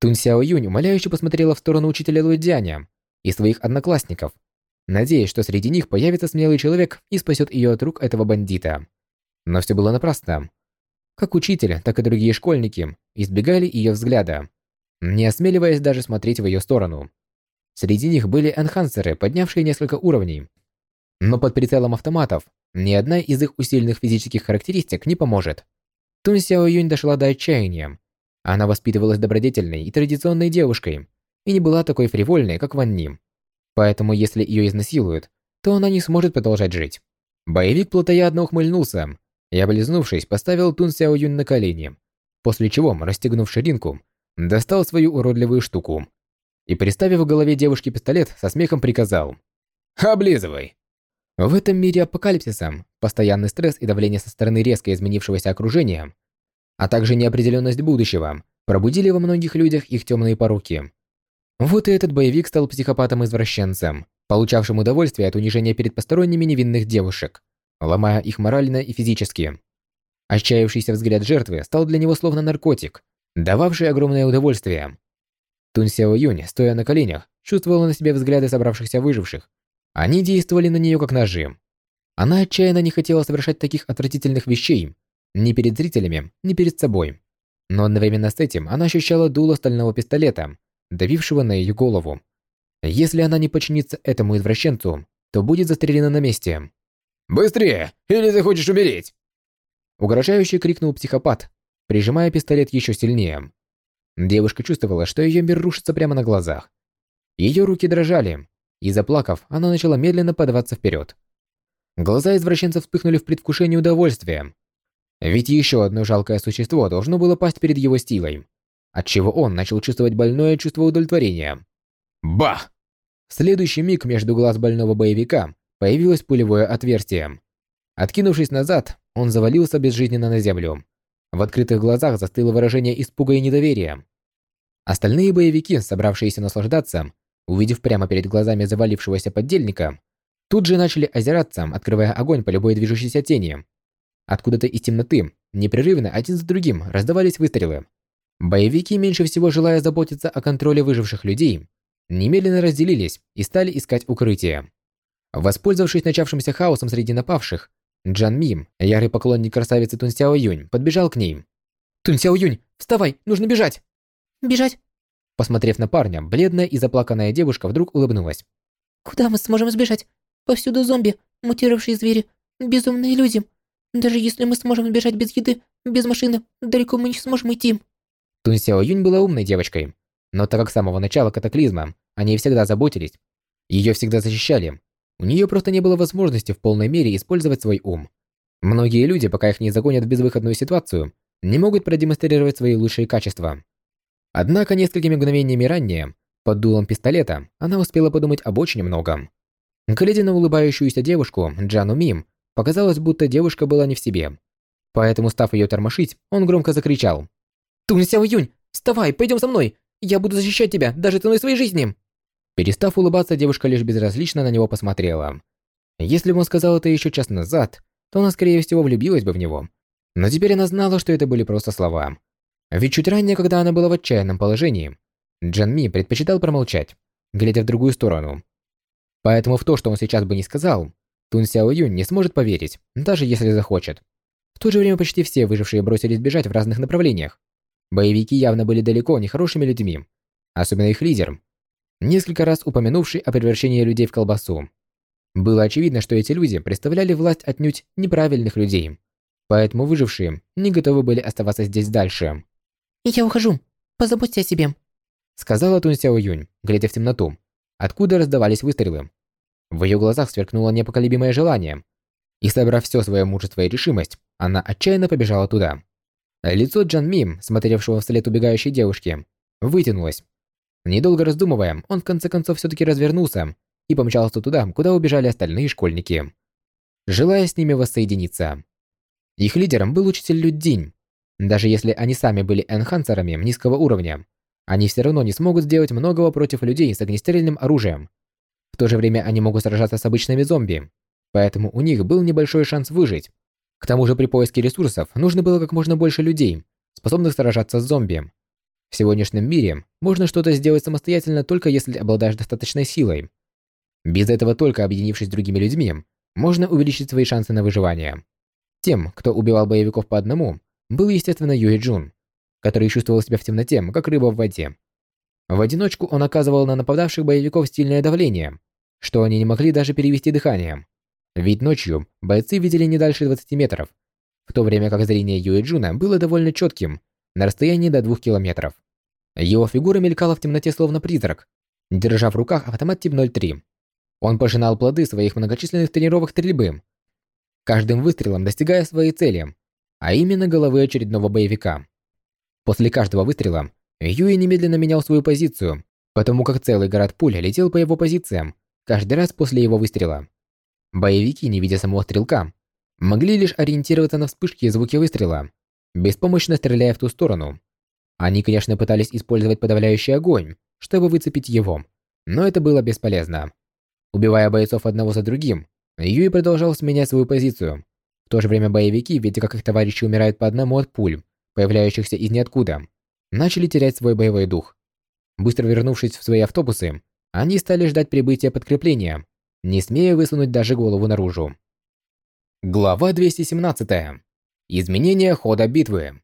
Тун Сяо Юнь умоляюще посмотрела в сторону учителя Луэдзяня и своих одноклассников, надеясь, что среди них появится смелый человек и спасет ее от рук этого бандита. Но все было напрасно. Как учитель, так и другие школьники избегали ее взгляда, не осмеливаясь даже смотреть в ее сторону. Среди них были энхансеры, поднявшие несколько уровней. Но под прицелом автоматов ни одна из их усиленных физических характеристик не поможет. Тун Сяо Юнь дошла до отчаяния. Она воспитывалась добродетельной и традиционной девушкой и не была такой фривольной, как Ван Ним. Поэтому если ее изнасилуют, то она не сможет продолжать жить. Боевик плотоядно ухмыльнулся и, облизнувшись, поставил Тун Сяо Юнь на колени, после чего, расстегнув ширинку, достал свою уродливую штуку и, приставив в голове девушки пистолет, со смехом приказал «Облизывай!». В этом мире апокалипсиса постоянный стресс и давление со стороны резко изменившегося окружения, а также неопределенность будущего пробудили во многих людях их темные поруки. Вот и этот боевик стал психопатом-извращенцем, получавшим удовольствие от унижения перед посторонними невинных девушек, ломая их морально и физически. Отчаявшийся взгляд жертвы стал для него словно наркотик, дававший огромное удовольствие. Тун Сяо Юнь, стоя на коленях, чувствовала на себе взгляды собравшихся выживших. Они действовали на нее как ножи. Она отчаянно не хотела совершать таких отвратительных вещей ни перед зрителями, ни перед собой. Но одновременно с этим она ощущала дуло стального пистолета, давившего на ее голову. Если она не подчинится этому извращенцу, то будет застрелена на месте. «Быстрее! Или ты хочешь умереть?» Угрожающе крикнул психопат, прижимая пистолет еще сильнее. Девушка чувствовала, что ее мир рушится прямо на глазах. Ее руки дрожали, и заплакав, она начала медленно подаваться вперед. Глаза извращенца вспыхнули в предвкушении удовольствия. Ведь еще одно жалкое существо должно было пасть перед его стилой, отчего он начал чувствовать больное чувство удовлетворения. Бах! В следующий миг между глаз больного боевика появилось пулевое отверстие. Откинувшись назад, он завалился безжизненно на землю. В открытых глазах застыло выражение испуга и недоверия. Остальные боевики, собравшиеся наслаждаться, увидев прямо перед глазами завалившегося поддельника, тут же начали озираться, открывая огонь по любой движущейся тени. Откуда-то из темноты, непрерывно один за другим, раздавались выстрелы. Боевики, меньше всего желая заботиться о контроле выживших людей, немедленно разделились и стали искать укрытие. Воспользовавшись начавшимся хаосом среди напавших, Джан Мим, ярый поклонник красавицы Тун Сяо Юнь, подбежал к ней. «Тун Сяо Юнь, вставай, нужно бежать!» «Бежать?» Посмотрев на парня, бледная и заплаканная девушка вдруг улыбнулась. «Куда мы сможем сбежать? Повсюду зомби, мутировавшие звери, безумные люди. Даже если мы сможем бежать без еды, без машины, далеко мы не сможем идти». Тун Сяо Юнь была умной девочкой, но так как с самого начала катаклизма о ней всегда заботились, ее всегда защищали, у нее просто не было возможности в полной мере использовать свой ум. Многие люди, пока их не загонят в безвыходную ситуацию, не могут продемонстрировать свои лучшие качества. Однако несколькими мгновениями ранее, под дулом пистолета, она успела подумать об очень многом. Глядя на улыбающуюся девушку, Джану Мим, показалось, будто девушка была не в себе. Поэтому, став ее тормошить, он громко закричал. «Тун Сяо Юнь, вставай, пойдем со мной! Я буду защищать тебя, даже ценой своей жизни!» Перестав улыбаться, девушка лишь безразлично на него посмотрела. Если бы он сказал это еще час назад, то она, скорее всего, влюбилась бы в него. Но теперь она знала, что это были просто слова. Ведь чуть ранее, когда она была в отчаянном положении, Джан Ми предпочитал промолчать, глядя в другую сторону. Поэтому в то, что он сейчас бы не сказал, Тун Сяо Юнь не сможет поверить, даже если захочет. В то же время почти все выжившие бросились бежать в разных направлениях. Боевики явно были далеко не хорошими людьми, особенно их лидер, несколько раз упомянувший о превращении людей в колбасу. Было очевидно, что эти люди представляли власть отнюдь неправильных людей, поэтому выжившие не готовы были оставаться здесь дальше. «Я ухожу. Позаботься о себе», сказала Тун Сяо Юнь, глядя в темноту, откуда раздавались выстрелы. В ее глазах сверкнуло непоколебимое желание, и, собрав все свое мужество и решимость, она отчаянно побежала туда. Лицо Джан Мим, смотревшего вслед убегающей девушки, вытянулось, Недолго раздумывая, он в конце концов все-таки развернулся и, помчался туда, куда убежали остальные школьники, желая с ними воссоединиться. Их лидером был учитель Люддинь. Даже если они сами были энхансерами низкого уровня, они все равно не смогут сделать многого против людей с огнестрельным оружием. В то же время они могут сражаться с обычными зомби, поэтому у них был небольшой шанс выжить. К тому же при поиске ресурсов нужно было как можно больше людей, способных сражаться с зомби. В сегодняшнем мире можно что-то сделать самостоятельно только если обладаешь достаточной силой. Без этого только объединившись с другими людьми, можно увеличить свои шансы на выживание. Тем, кто убивал боевиков по одному, был, естественно, Юи Джун, который чувствовал себя в темноте, как рыба в воде. В одиночку он оказывал на нападавших боевиков сильное давление, что они не могли даже перевести дыхание. Ведь ночью бойцы видели не дальше 20 метров, в то время как зрение Юи Джуна было довольно четким, на расстоянии до 2 километров. Его фигура мелькала в темноте словно призрак, держа в руках автомат тип 03. Он пожинал плоды своих многочисленных тренировок стрельбы, каждым выстрелом достигая своей цели, а именно головы очередного боевика. После каждого выстрела Юи немедленно менял свою позицию, потому как целый город пуль летел по его позициям, каждый раз после его выстрела. Боевики, не видя самого стрелка, могли лишь ориентироваться на вспышки и звуки выстрела, беспомощно стреляя в ту сторону. Они, конечно, пытались использовать подавляющий огонь, чтобы выцепить его, но это было бесполезно. Убивая бойцов одного за другим, Юи продолжал сменять свою позицию. В то же время боевики, видя как их товарищи умирают по одному от пуль, появляющихся из ниоткуда, начали терять свой боевой дух. Быстро вернувшись в свои автобусы, они стали ждать прибытия подкрепления, не смея высунуть даже голову наружу. Глава 217. Изменение хода битвы.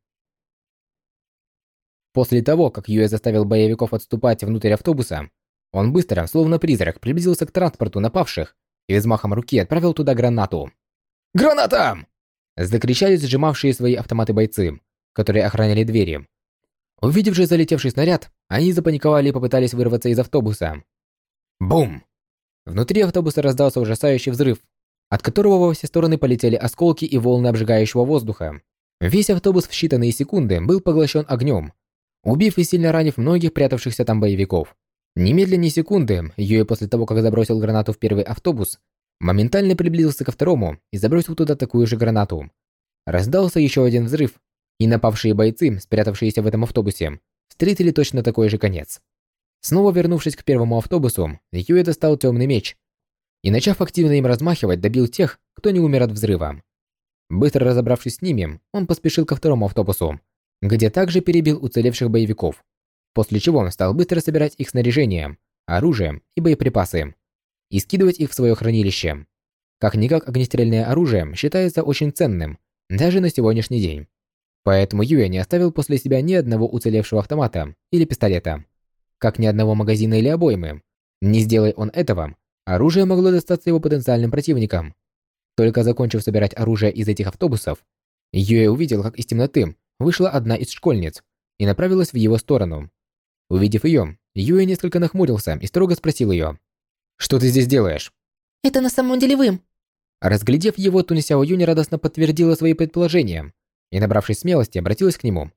После того, как Юэ заставил боевиков отступать внутрь автобуса, он быстро, словно призрак, приблизился к транспорту напавших и взмахом руки отправил туда гранату. «Граната!» Закричали сжимавшие свои автоматы бойцы, которые охраняли двери. Увидев же залетевший снаряд, они запаниковали и попытались вырваться из автобуса. Бум! Внутри автобуса раздался ужасающий взрыв, от которого во все стороны полетели осколки и волны обжигающего воздуха. Весь автобус в считанные секунды был поглощен огнем, убив и сильно ранив многих прятавшихся там боевиков. Немедленно секунды, Юэ после того, как забросил гранату в первый автобус, моментально приблизился ко второму и забросил туда такую же гранату. Раздался еще один взрыв, и напавшие бойцы, спрятавшиеся в этом автобусе, встретили точно такой же конец. Снова вернувшись к первому автобусу, Юэ достал темный меч и, начав активно им размахивать, добил тех, кто не умер от взрыва. Быстро разобравшись с ними, он поспешил ко второму автобусу, где также перебил уцелевших боевиков после чего он стал быстро собирать их снаряжение, оружие и боеприпасы и скидывать их в свое хранилище. Как-никак огнестрельное оружие считается очень ценным, даже на сегодняшний день. Поэтому Юя не оставил после себя ни одного уцелевшего автомата или пистолета, как ни одного магазина или обоймы. Не сделай он этого, оружие могло достаться его потенциальным противникам. Только закончив собирать оружие из этих автобусов, Юэ увидел, как из темноты вышла одна из школьниц и направилась в его сторону. Увидев ее, Юэ несколько нахмурился и строго спросил ее. «Что ты здесь делаешь?» «Это на самом деле вы!» Разглядев его, Тунисяо Юни радостно подтвердила свои предположения и, набравшись смелости, обратилась к нему.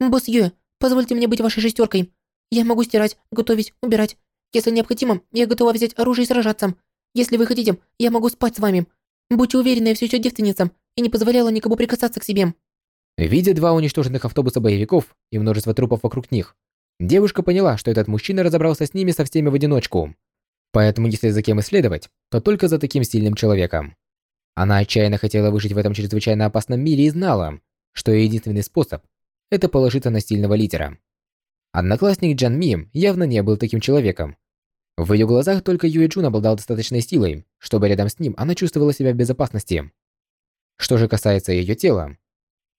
«Босс Юэ, позвольте мне быть вашей шестеркой. Я могу стирать, готовить, убирать. Если необходимо, я готова взять оружие и сражаться. Если вы хотите, я могу спать с вами. Будьте уверены, я все еще девственница и не позволяла никому прикасаться к себе». Видя два уничтоженных автобуса боевиков и множество трупов вокруг них, Девушка поняла, что этот мужчина разобрался с ними со всеми в одиночку. Поэтому если за кем исследовать, то только за таким сильным человеком. Она отчаянно хотела выжить в этом чрезвычайно опасном мире и знала, что единственный способ – это положиться на сильного лидера. Одноклассник Джан Ми явно не был таким человеком. В ее глазах только Юэ Джун обладал достаточной силой, чтобы рядом с ним она чувствовала себя в безопасности. Что же касается ее тела,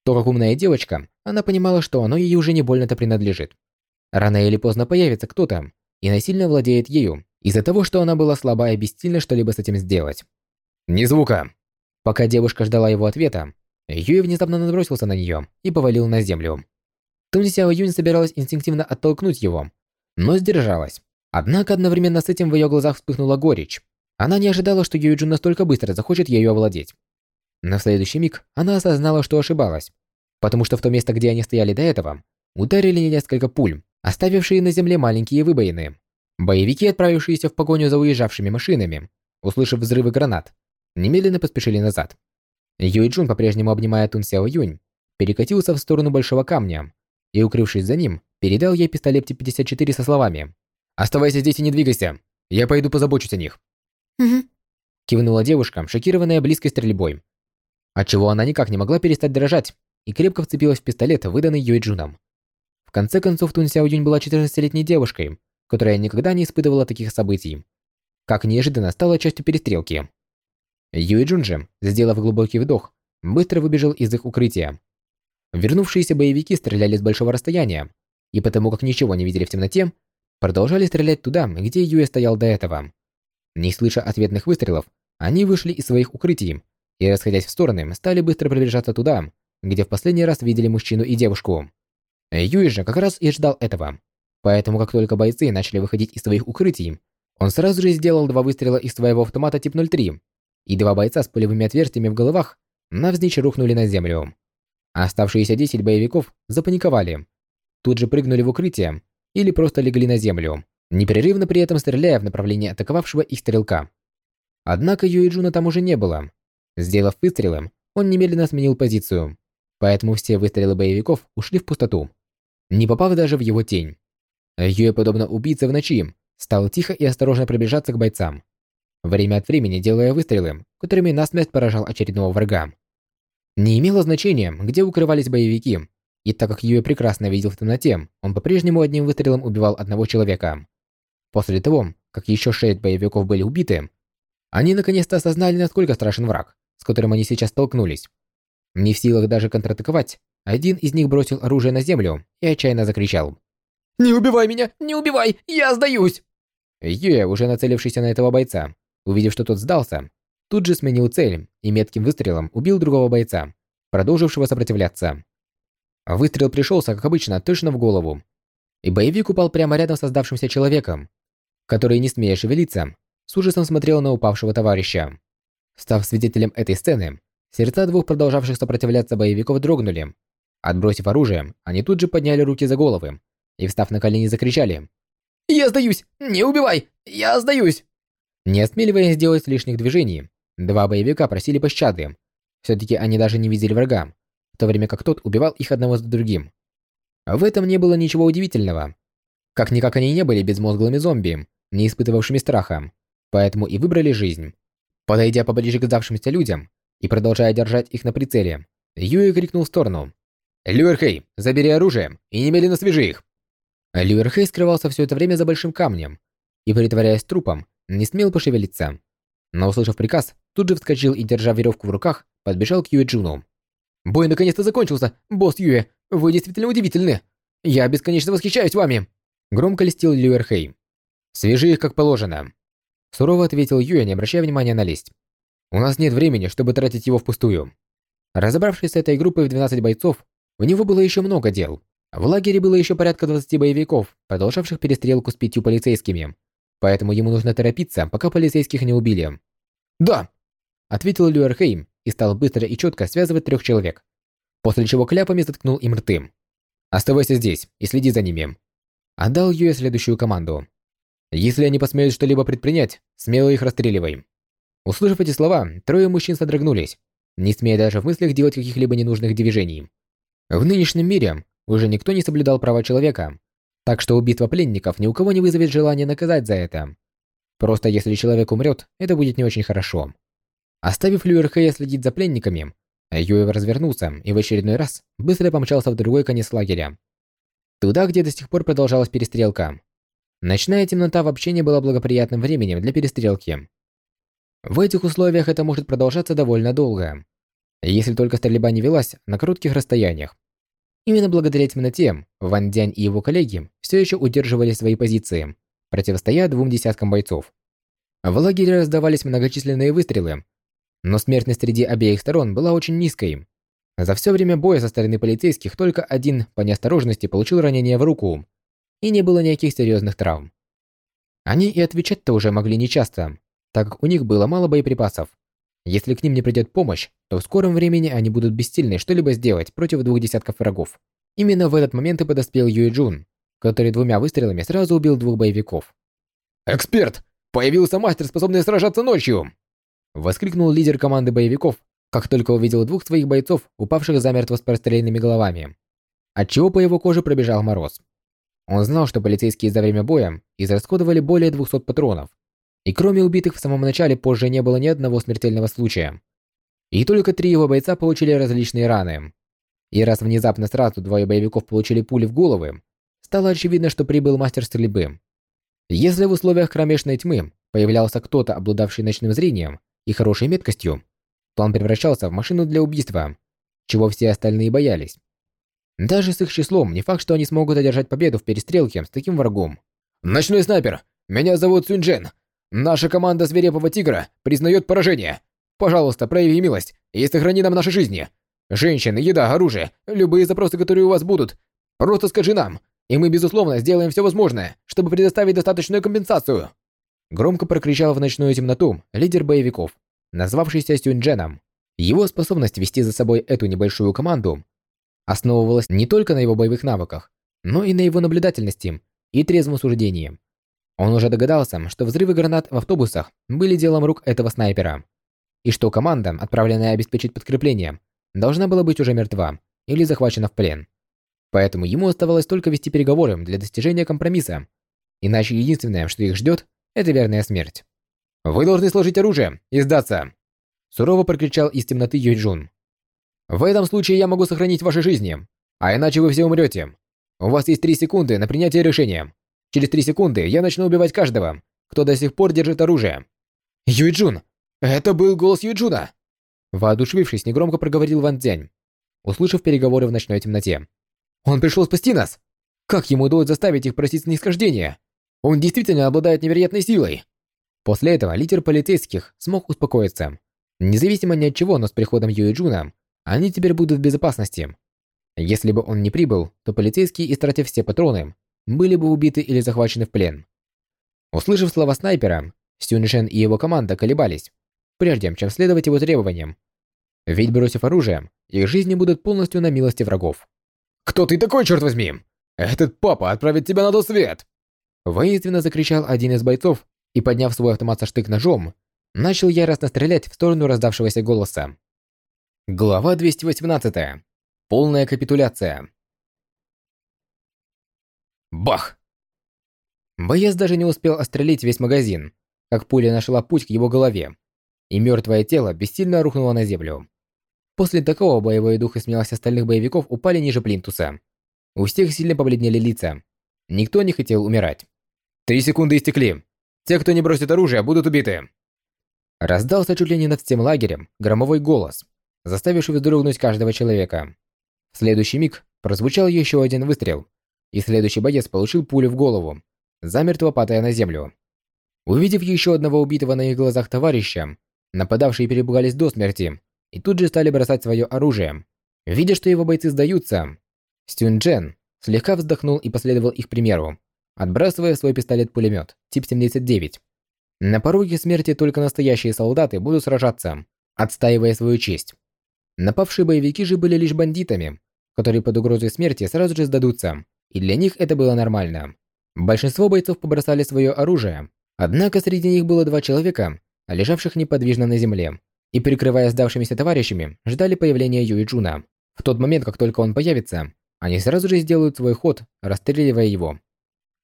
то как умная девочка, она понимала, что оно ей уже не больно-то принадлежит. Рано или поздно появится кто-то и насильно владеет ею, из-за того, что она была слаба и бессильна что-либо с этим сделать. Ни звука. Пока девушка ждала его ответа, Юй внезапно набросился на нее и повалил на землю. Тун Сяо Юнь собиралась инстинктивно оттолкнуть его, но сдержалась. Однако одновременно с этим в ее глазах вспыхнула горечь. Она не ожидала, что Юй Джун настолько быстро захочет ею овладеть. В следующий миг она осознала, что ошибалась, потому что в то место, где они стояли до этого, ударили несколько пуль, оставившие на земле маленькие выбоины. Боевики, отправившиеся в погоню за уезжавшими машинами, услышав взрывы гранат, немедленно поспешили назад. Юй Джун, по-прежнему обнимая Тун Сяо Юнь, перекатился в сторону большого камня и, укрывшись за ним, передал ей пистолет Т-54 со словами «Оставайся здесь и не двигайся, я пойду позабочусь о них». Угу. Кивнула девушка, шокированная близкой стрельбой, отчего она никак не могла перестать дрожать и крепко вцепилась в пистолет, выданный Юй Джуном. В конце концов, Тун Сяо Юнь была 14-летней девушкой, которая никогда не испытывала таких событий. Как неожиданно стала частью перестрелки. Юй Джун же, сделав глубокий вдох, быстро выбежал из их укрытия. Вернувшиеся боевики стреляли с большого расстояния, и потому как ничего не видели в темноте, продолжали стрелять туда, где Юэ стоял до этого. Не слыша ответных выстрелов, они вышли из своих укрытий и, расходясь в стороны, стали быстро приближаться туда, где в последний раз видели мужчину и девушку. Юй же как раз и ждал этого. Поэтому как только бойцы начали выходить из своих укрытий, он сразу же сделал два выстрела из своего автомата тип 03, и два бойца с пулевыми отверстиями в головах навзничь рухнули на землю. Оставшиеся 10 боевиков запаниковали. Тут же прыгнули в укрытие или просто легли на землю, непрерывно при этом стреляя в направлении атаковавшего их стрелка. Однако Юиджуна там уже не было. Сделав выстрелы, он немедленно сменил позицию, поэтому все выстрелы боевиков ушли в пустоту, не попав даже в его тень. Юэ, подобно убийце в ночи, стал тихо и осторожно приближаться к бойцам, время от времени делая выстрелы, которыми насмерть поражал очередного врага. Не имело значения, где укрывались боевики, и так как Юэ прекрасно видел в темноте, он по-прежнему одним выстрелом убивал одного человека. После того, как еще шесть боевиков были убиты, они наконец-то осознали, насколько страшен враг, с которым они сейчас столкнулись. Не в силах даже контратаковать, один из них бросил оружие на землю и отчаянно закричал. «Не убивай меня! Не убивай! Я сдаюсь!» Юэ, уже нацелившийся на этого бойца, увидев, что тот сдался, тут же сменил цель и метким выстрелом убил другого бойца, продолжившего сопротивляться. Выстрел пришелся, как обычно, точно в голову, и боевик упал прямо рядом с сдавшимся человеком, который, не смея шевелиться, с ужасом смотрел на упавшего товарища. Став свидетелем этой сцены, сердца двух продолжавших сопротивляться боевиков дрогнули. Отбросив оружие, они тут же подняли руки за головы и, встав на колени, закричали «Я сдаюсь! Не убивай! Я сдаюсь!» Не осмеливаясь сделать лишних движений, два боевика просили пощады. Все-таки они даже не видели врага, в то время как тот убивал их одного за другим. В этом не было ничего удивительного. Как-никак они не были безмозглыми зомби, не испытывавшими страха поэтому и выбрали жизнь. Подойдя поближе к сдавшимся людям и продолжая держать их на прицеле, Юэ крикнул в сторону. «Люэрхэй, забери оружие и немедленно свяжи их!» Люэрхэй скрывался все это время за большим камнем и, притворяясь трупом, не смел пошевелиться. Но, услышав приказ, тут же вскочил и, держа веревку в руках, подбежал к Юэ Джуну. «Бой наконец-то закончился, босс Юэ! Вы действительно удивительны! Я бесконечно восхищаюсь вами!» Громко листил Люэрхэй. «Свяжи их как положено!» Сурово ответил Юя, не обращая внимания на лесть. «У нас нет времени, чтобы тратить его впустую». Разобравшись с этой группой в 12 бойцов, у него было еще много дел. В лагере было еще порядка 20 боевиков, продолжавших перестрелку с пятью полицейскими. Поэтому ему нужно торопиться, пока полицейских не убили. «Да!» – ответил Люэрхейм и стал быстро и четко связывать трех человек. После чего кляпами заткнул им рты. «Оставайся здесь и следи за ними». Отдал Юэ следующую команду. Если они посмеют что-либо предпринять, смело их расстреливай. Услышав эти слова, трое мужчин содрогнулись, не смея даже в мыслях делать каких-либо ненужных движений. В нынешнем мире уже никто не соблюдал права человека, так что убийство пленников ни у кого не вызовет желания наказать за это. Просто если человек умрет, это будет не очень хорошо. Оставив Люэрхэя следить за пленниками, Юев развернулся и в очередной раз быстро помчался в другой конец лагеря. Туда, где до сих пор продолжалась перестрелка. Ночная темнота вообще не была благоприятным временем для перестрелки. В этих условиях это может продолжаться довольно долго, если только стрельба не велась на коротких расстояниях. Именно благодаря темноте Ван Дянь и его коллеги все еще удерживали свои позиции, противостоя двум десяткам бойцов. В лагере раздавались многочисленные выстрелы, но смертность среди обеих сторон была очень низкой. За все время боя со стороны полицейских только один по неосторожности получил ранение в руку, и не было никаких серьезных травм. Они и отвечать-то уже могли нечасто, так как у них было мало боеприпасов. Если к ним не придет помощь, то в скором времени они будут бессильны что-либо сделать против двух десятков врагов. Именно в этот момент и подоспел Юй Джун, который двумя выстрелами сразу убил двух боевиков. «Эксперт! Появился мастер, способный сражаться ночью!» Воскликнул лидер команды боевиков, как только увидел двух своих бойцов, упавших замертво с простреленными головами. Отчего по его коже пробежал мороз. Он знал, что полицейские за время боя израсходовали более 200 патронов. И кроме убитых в самом начале, позже не было ни одного смертельного случая. И только три его бойца получили различные раны. И раз внезапно сразу двое боевиков получили пули в головы, стало очевидно, что прибыл мастер стрельбы. Если в условиях кромешной тьмы появлялся кто-то, обладавший ночным зрением и хорошей меткостью, то он превращался в машину для убийства, чего все остальные боялись. Даже с их числом не факт, что они смогут одержать победу в перестрелке с таким врагом. «Ночной снайпер! Меня зовут Сюньджен! Наша команда Свирепого Тигра признает поражение! Пожалуйста, прояви милость и сохрани нам наши жизни! Женщины, еда, оружие, любые запросы, которые у вас будут, просто скажи нам, и мы, безусловно, сделаем все возможное, чтобы предоставить достаточную компенсацию!» Громко прокричал в ночную темноту лидер боевиков, назвавшийся Сюньдженом. Его способность вести за собой эту небольшую команду основывалась не только на его боевых навыках, но и на его наблюдательности и трезвом суждении. Он уже догадался, что взрывы гранат в автобусах были делом рук этого снайпера, и что команда, отправленная обеспечить подкрепление, должна была быть уже мертва или захвачена в плен. Поэтому ему оставалось только вести переговоры для достижения компромисса, иначе единственное, что их ждет, это верная смерть. «Вы должны сложить оружие и сдаться!» Сурово прокричал из темноты Юйджун. «В этом случае я могу сохранить ваши жизни, а иначе вы все умрете. У вас есть три секунды на принятие решения. Через три секунды я начну убивать каждого, кто до сих пор держит оружие». «Юйджун! Это был голос Юйджуна!» Воодушевившись, негромко проговорил Ван Цзянь, услышав переговоры в ночной темноте. «Он пришел спасти нас! Как ему удалось заставить их просить снисхождения? Он действительно обладает невероятной силой!» После этого лидер полицейских смог успокоиться. Независимо ни от чего, но с приходом Юи Джуна, они теперь будут в безопасности. Если бы он не прибыл, то полицейские, истратив все патроны, были бы убиты или захвачены в плен. Услышав слова снайпера, Сюньшен и его команда колебались, прежде чем следовать его требованиям. Ведь бросив оружие, их жизни будут полностью на милости врагов. «Кто ты такой, черт возьми? Этот папа отправит тебя на тот свет!» Воинственно закричал один из бойцов и, подняв свой автомат со штык-ножом, начал яростно стрелять в сторону раздавшегося голоса. Глава 218. Полная капитуляция. Бах! Боец даже не успел острелить весь магазин, как пуля нашла путь к его голове, и мертвое тело бессильно рухнуло на землю. После такого боевой дух и смелость остальных боевиков упали ниже плинтуса. У всех сильно побледнели лица. Никто не хотел умирать. Три секунды истекли. Те, кто не бросит оружие, будут убиты. Раздался чуть ли не над всем лагерем громовой голос, заставивший вздрогнуть каждого человека. В следующий миг прозвучал еще один выстрел, и следующий боец получил пулю в голову, замертво падая на землю. Увидев еще одного убитого на их глазах товарища, нападавшие перепугались до смерти и тут же стали бросать свое оружие. Видя, что его бойцы сдаются, Стюн Джен слегка вздохнул и последовал их примеру, отбрасывая свой пистолет-пулемет тип 79. На пороге смерти только настоящие солдаты будут сражаться, отстаивая свою честь. Напавшие боевики же были лишь бандитами, которые под угрозой смерти сразу же сдадутся, и для них это было нормально. Большинство бойцов побросали свое оружие, однако среди них было два человека, лежавших неподвижно на земле, и, прикрывая сдавшимися товарищами, ждали появления Юи Джуна. В тот момент, как только он появится, они сразу же сделают свой ход, расстреливая его.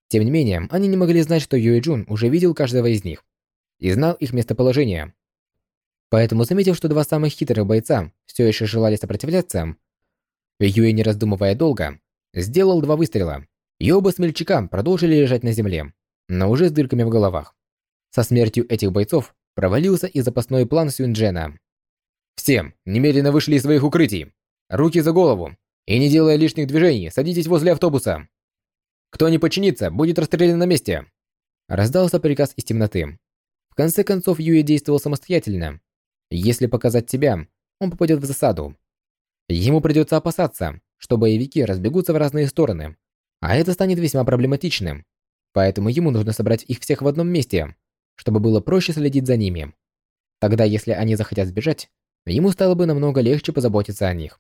Тем не менее, они не могли знать, что Юэ Джун уже видел каждого из них и знал их местоположение. Поэтому, заметив, что два самых хитрых бойца все еще желали сопротивляться, Юэ, не раздумывая долго, сделал два выстрела, и оба смельчака продолжили лежать на земле, но уже с дырками в головах. Со смертью этих бойцов провалился и запасной план Сюнджена. «Всем, немедленно вышли из своих укрытий! Руки за голову! И не делая лишних движений, садитесь возле автобуса!» Кто не подчинится, будет расстрелян на месте!» Раздался приказ из темноты. В конце концов, Юи действовал самостоятельно. Если показать себя, он попадет в засаду. Ему придется опасаться, что боевики разбегутся в разные стороны, а это станет весьма проблематичным. Поэтому ему нужно собрать их всех в одном месте, чтобы было проще следить за ними. Тогда, если они захотят сбежать, ему стало бы намного легче позаботиться о них.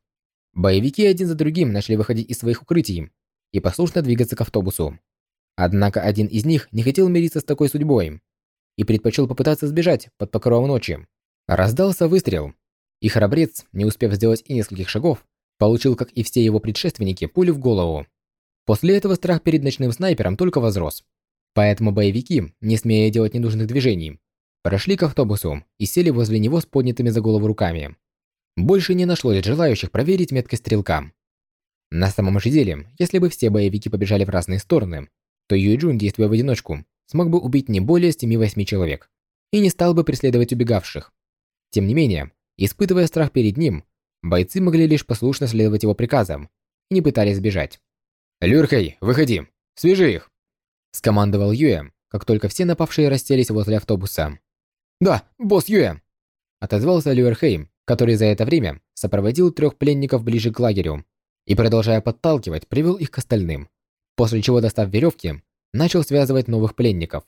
Боевики один за другим начали выходить из своих укрытий и послушно двигаться к автобусу. Однако один из них не хотел мириться с такой судьбой и предпочел попытаться сбежать под покровом ночи. Раздался выстрел, и храбрец, не успев сделать и нескольких шагов, получил, как и все его предшественники, пулю в голову. После этого страх перед ночным снайпером только возрос. Поэтому боевики, не смея делать ненужных движений, прошли к автобусу и сели возле него с поднятыми за голову руками. Больше не нашлось желающих проверить меткость стрелка. На самом же деле, если бы все боевики побежали в разные стороны, то Юйджун, действуя в одиночку, смог бы убить не более 7-8 человек и не стал бы преследовать убегавших. Тем не менее, испытывая страх перед ним, бойцы могли лишь послушно следовать его приказам и не пытались сбежать. «Люрхай, выходи! Свяжи их!» скомандовал Юэ, как только все напавшие расселись возле автобуса. «Да, босс Юэ!» отозвался Люэрхейм, который за это время сопроводил трех пленников ближе к лагерю и, продолжая подталкивать, привел их к остальным, после чего, достав веревки, начал связывать новых пленников.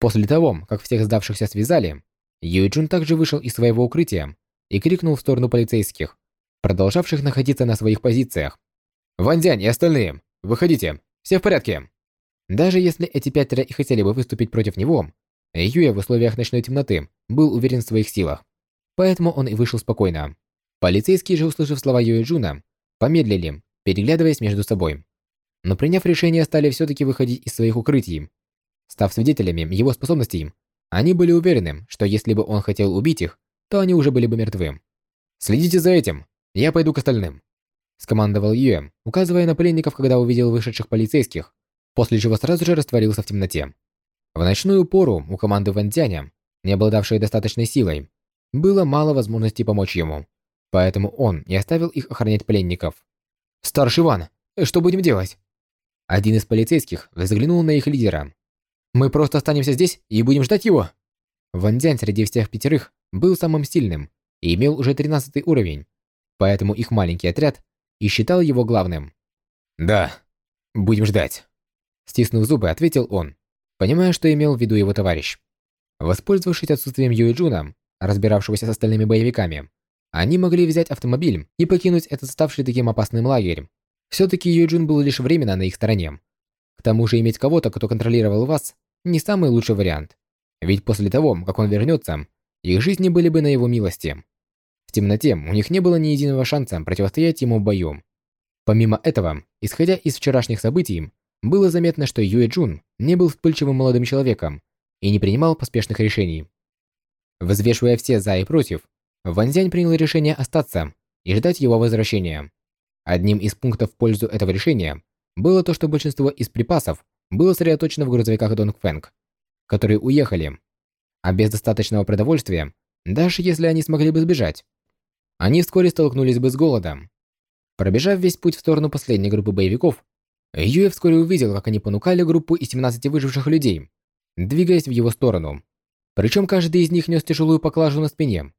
После того, как всех сдавшихся связали, Юйджун также вышел из своего укрытия и крикнул в сторону полицейских, продолжавших находиться на своих позициях. «Ванзянь и остальные, выходите, все в порядке!» Даже если эти пятеро и хотели бы выступить против него, Юя в условиях ночной темноты был уверен в своих силах, поэтому он и вышел спокойно. Полицейские же, услышав слова Юэ Джуна, помедлили, переглядываясь между собой. Но приняв решение, стали все-таки выходить из своих укрытий. Став свидетелями его способностей, они были уверены, что если бы он хотел убить их, то они уже были бы мертвы. «Следите за этим, я пойду к остальным», скомандовал Юэ, указывая на пленников, когда увидел вышедших полицейских, после чего сразу же растворился в темноте. В ночную пору у команды Вантяня, не обладавшей достаточной силой, было мало возможностей помочь ему, поэтому он и оставил их охранять пленников. «Старший Иван, что будем делать?» Один из полицейских взглянул на их лидера. «Мы просто останемся здесь и будем ждать его?» Ван Дзянь среди всех пятерых был самым сильным и имел уже 13 уровень, поэтому их маленький отряд и считал его главным. «Да, будем ждать». Стиснув зубы, ответил он, понимая, что имел в виду его товарищ. Воспользовавшись отсутствием Юи Джуна, разбиравшегося с остальными боевиками, они могли взять автомобиль и покинуть этот ставший таким опасным лагерь. Все-таки Юи Джун был лишь временно на их стороне. К тому же иметь кого-то, кто контролировал вас, не самый лучший вариант. Ведь после того, как он вернется, их жизни были бы на его милости. В темноте у них не было ни единого шанса противостоять ему в бою. Помимо этого, исходя из вчерашних событий, было заметно, что Юэ Джун не был вспыльчивым молодым человеком и не принимал поспешных решений. Взвешивая все «за» и «против», Ван Зянь принял решение остаться и ждать его возвращения. Одним из пунктов в пользу этого решения было то, что большинство из припасов было сосредоточено в грузовиках Донг Фэнг, которые уехали. А без достаточного продовольствия, даже если они смогли бы сбежать, они вскоре столкнулись бы с голодом. Пробежав весь путь в сторону последней группы боевиков, Юэ вскоре увидел, как они понукали группу из 17 выживших людей, двигаясь в его сторону. Причем каждый из них нес тяжелую поклажу на спине.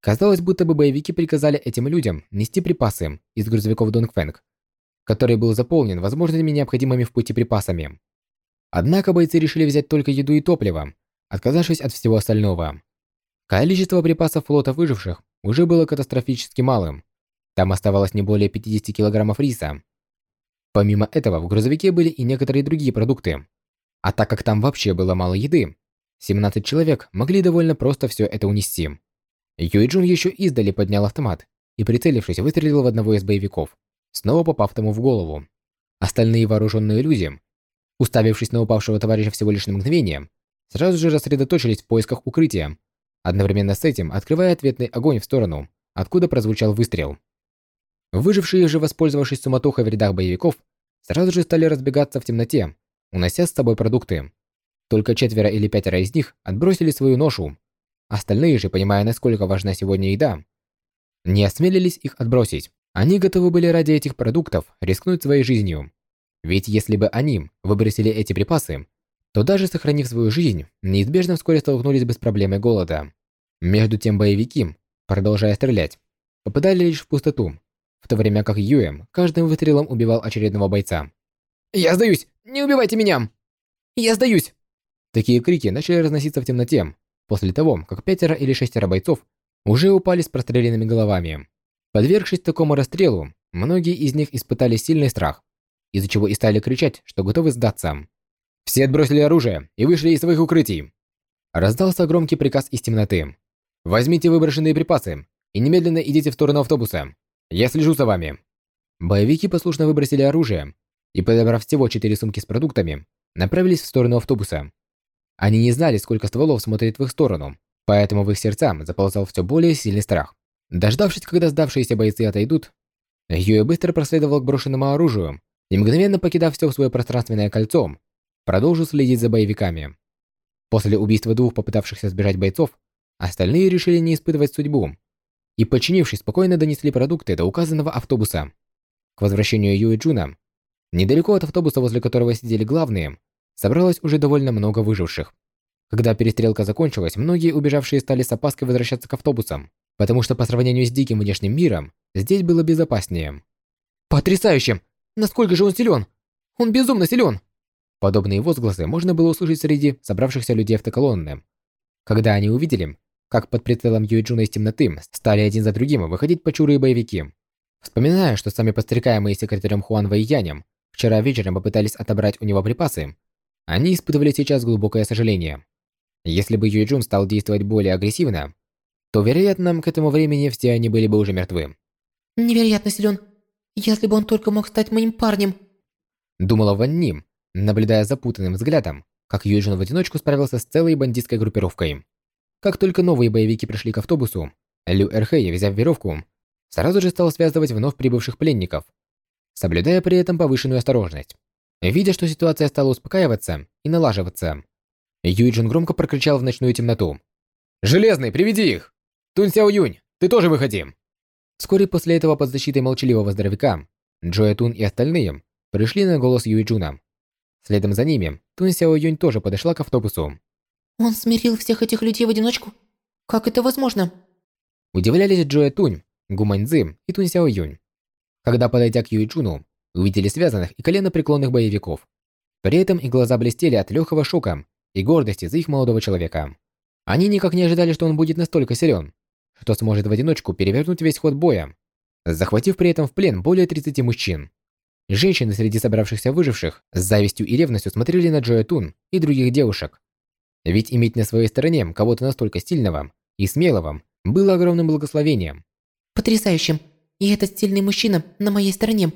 Казалось, будто бы боевики приказали этим людям нести припасы из грузовиков Донгфэнг, который был заполнен возможными необходимыми в пути припасами. Однако бойцы решили взять только еду и топливо, отказавшись от всего остального. Количество припасов флота выживших уже было катастрофически малым. Там оставалось не более 50 килограммов риса, Помимо этого, в грузовике были и некоторые другие продукты. А так как там вообще было мало еды, 17 человек могли довольно просто все это унести. Юйджун еще издали поднял автомат и, прицелившись, выстрелил в одного из боевиков, снова попав тому в голову. Остальные вооруженные люди, уставившись на упавшего товарища всего лишь на мгновение, сразу же рассредоточились в поисках укрытия, одновременно с этим открывая ответный огонь в сторону, откуда прозвучал выстрел. Выжившие же, воспользовавшись суматохой в рядах боевиков, сразу же стали разбегаться в темноте, унося с собой продукты. Только четверо или пятеро из них отбросили свою ношу. Остальные же, понимая, насколько важна сегодня еда, не осмелились их отбросить. Они готовы были ради этих продуктов рискнуть своей жизнью. Ведь если бы они выбросили эти припасы, то даже сохранив свою жизнь, неизбежно вскоре столкнулись бы с проблемой голода. Между тем боевики, продолжая стрелять, попадали лишь в пустоту, в то время как Юэм каждым выстрелом убивал очередного бойца. «Я сдаюсь! Не убивайте меня! Я сдаюсь!» Такие крики начали разноситься в темноте, после того, как пятеро или шестеро бойцов уже упали с простреленными головами. Подвергшись такому расстрелу, многие из них испытали сильный страх, из-за чего и стали кричать, что готовы сдаться. Все отбросили оружие и вышли из своих укрытий. Раздался громкий приказ из темноты. Возьмите выброшенные припасы и немедленно идите в сторону автобуса. Я слежу за вами. Боевики послушно выбросили оружие и, подобрав всего четыре сумки с продуктами, направились в сторону автобуса. Они не знали, сколько стволов смотрит в их сторону, поэтому в их сердца заползал все более сильный страх. Дождавшись, когда сдавшиеся бойцы отойдут, Юэ быстро проследовал к брошенному оружию и, мгновенно покидав все свое пространственное кольцо, продолжил следить за боевиками. После убийства двух попытавшихся сбежать бойцов, остальные решили не испытывать судьбу и, подчинившись, спокойно донесли продукты до указанного автобуса. К возвращению Юэ Джуна, недалеко от автобуса, возле которого сидели главные, собралось уже довольно много выживших. Когда перестрелка закончилась, многие убежавшие стали с опаской возвращаться к автобусам, потому что по сравнению с диким внешним миром, здесь было безопаснее. «Потрясающе! Насколько же он силен! Он безумно силен!» Подобные возгласы можно было услышать среди собравшихся людей автоколонны. Когда они увидели, как под прицелом Юэджуна из темноты стали один за другим выходить почурые боевики. Вспоминая, что сами подстрекаемые секретарем Хуан Вэйянем вчера вечером попытались отобрать у него припасы, они испытывали сейчас глубокое сожаление. Если бы Юэджун стал действовать более агрессивно, то, вероятно, к этому времени все они были бы уже мертвы. «Невероятно силен. Если бы он только мог стать моим парнем!» Думала Ван Ним, наблюдая запутанным взглядом, как Юэджун в одиночку справился с целой бандитской группировкой. Как только новые боевики пришли к автобусу, Лю Эрхэй, взяв веревку, сразу же стал связывать вновь прибывших пленников, соблюдая при этом повышенную осторожность. Видя, что ситуация стала успокаиваться и налаживаться, Юйджин громко прокричал в ночную темноту. «Железный, приведи их! Тун Сяо Юнь, ты тоже выходи!» Вскоре после этого под защитой молчаливого здоровяка Джоя Тун и остальные пришли на голос Юйджуна. Следом за ними Тун Сяо Юнь тоже подошла к автобусу. «Он смирил всех этих людей в одиночку? Как это возможно?» Удивлялись Джоя Тунь, Гумань Цзы и Тун Сяо Юнь. Когда, подойдя к Юйчуну, увидели связанных и коленопреклонных боевиков. При этом их глаза блестели от легкого шока и гордости за их молодого человека. Они никак не ожидали, что он будет настолько силен, что сможет в одиночку перевернуть весь ход боя, захватив при этом в плен более 30 мужчин. Женщины среди собравшихся выживших с завистью и ревностью смотрели на Джоя Тун и других девушек. Ведь иметь на своей стороне кого-то настолько сильного и смелого было огромным благословением. Потрясающим. И этот сильный мужчина на моей стороне.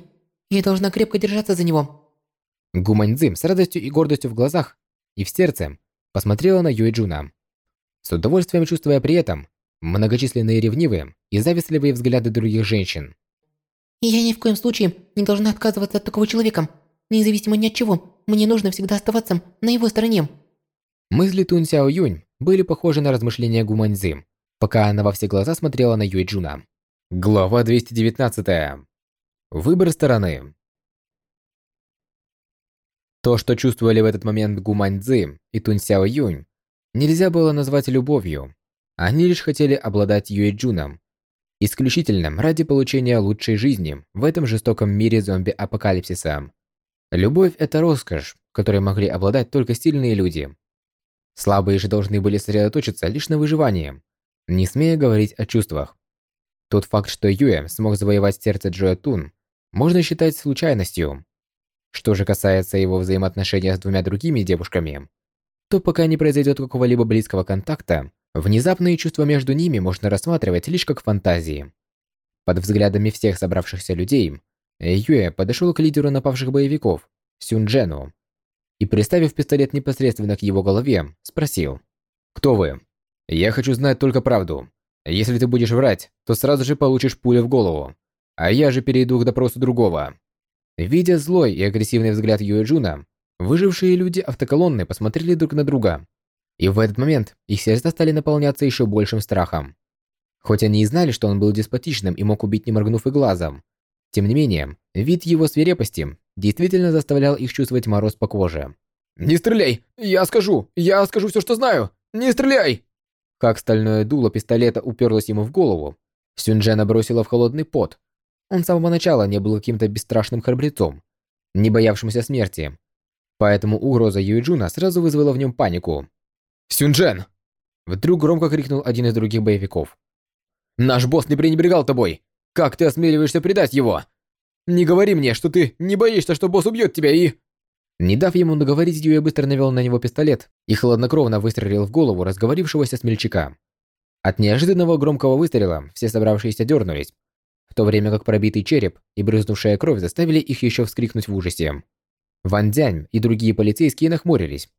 Я должна крепко держаться за него. Гуманьцзим с радостью и гордостью в глазах и в сердце посмотрела на Юэ Джуна. С удовольствием чувствуя при этом многочисленные ревнивые и завистливые взгляды других женщин. Я ни в коем случае не должна отказываться от такого человека. Независимо ни от чего, мне нужно всегда оставаться на его стороне. Мысли Тун Сяо Юнь были похожи на размышления Гуманьзы, пока она во все глаза смотрела на Юй Джуна. Глава 219. Выбор стороны. То, что чувствовали в этот момент Гуманьцзы и Тун Сяо Юнь, нельзя было назвать любовью. Они лишь хотели обладать Юй Джуном, исключительно ради получения лучшей жизни в этом жестоком мире зомби-апокалипсиса. Любовь – это роскошь, которой могли обладать только сильные люди. Слабые же должны были сосредоточиться лишь на выживании, не смея говорить о чувствах. Тот факт, что Юэ смог завоевать сердце Джоя Тун, можно считать случайностью. Что же касается его взаимоотношения с двумя другими девушками, то пока не произойдет какого-либо близкого контакта, внезапные чувства между ними можно рассматривать лишь как фантазии. Под взглядами всех собравшихся людей, Юэ подошел к лидеру напавших боевиков, Сюнджену, и, приставив пистолет непосредственно к его голове, спросил. «Кто вы? Я хочу знать только правду. Если ты будешь врать, то сразу же получишь пулю в голову. А я же перейду к допросу другого». Видя злой и агрессивный взгляд Юэджуна, выжившие люди автоколонны посмотрели друг на друга. И в этот момент их сердца стали наполняться еще большим страхом. Хоть они и знали, что он был деспотичным и мог убить, не моргнув и глазом, тем не менее, вид его свирепости действительно заставлял их чувствовать мороз по коже. «Не стреляй! Я скажу! Я скажу все, что знаю! Не стреляй!» Как стальное дуло пистолета уперлось ему в голову, Сюнджена бросила в холодный пот. Он с самого начала не был каким-то бесстрашным храбрецом, не боявшимся смерти. Поэтому угроза Юйджуна сразу вызвала в нем панику. «Сюнджен!» Вдруг громко крикнул один из других боевиков. «Наш босс не пренебрегал тобой! Как ты осмеливаешься предать его? Не говори мне, что ты не боишься, что босс убьет тебя и...» Не дав ему договорить, Юэ быстро навел на него пистолет и хладнокровно выстрелил в голову разговорившегося смельчака. От неожиданного громкого выстрела все собравшиеся дернулись, в то время как пробитый череп и брызнувшая кровь заставили их еще вскрикнуть в ужасе. Ван Дянь и другие полицейские нахмурились.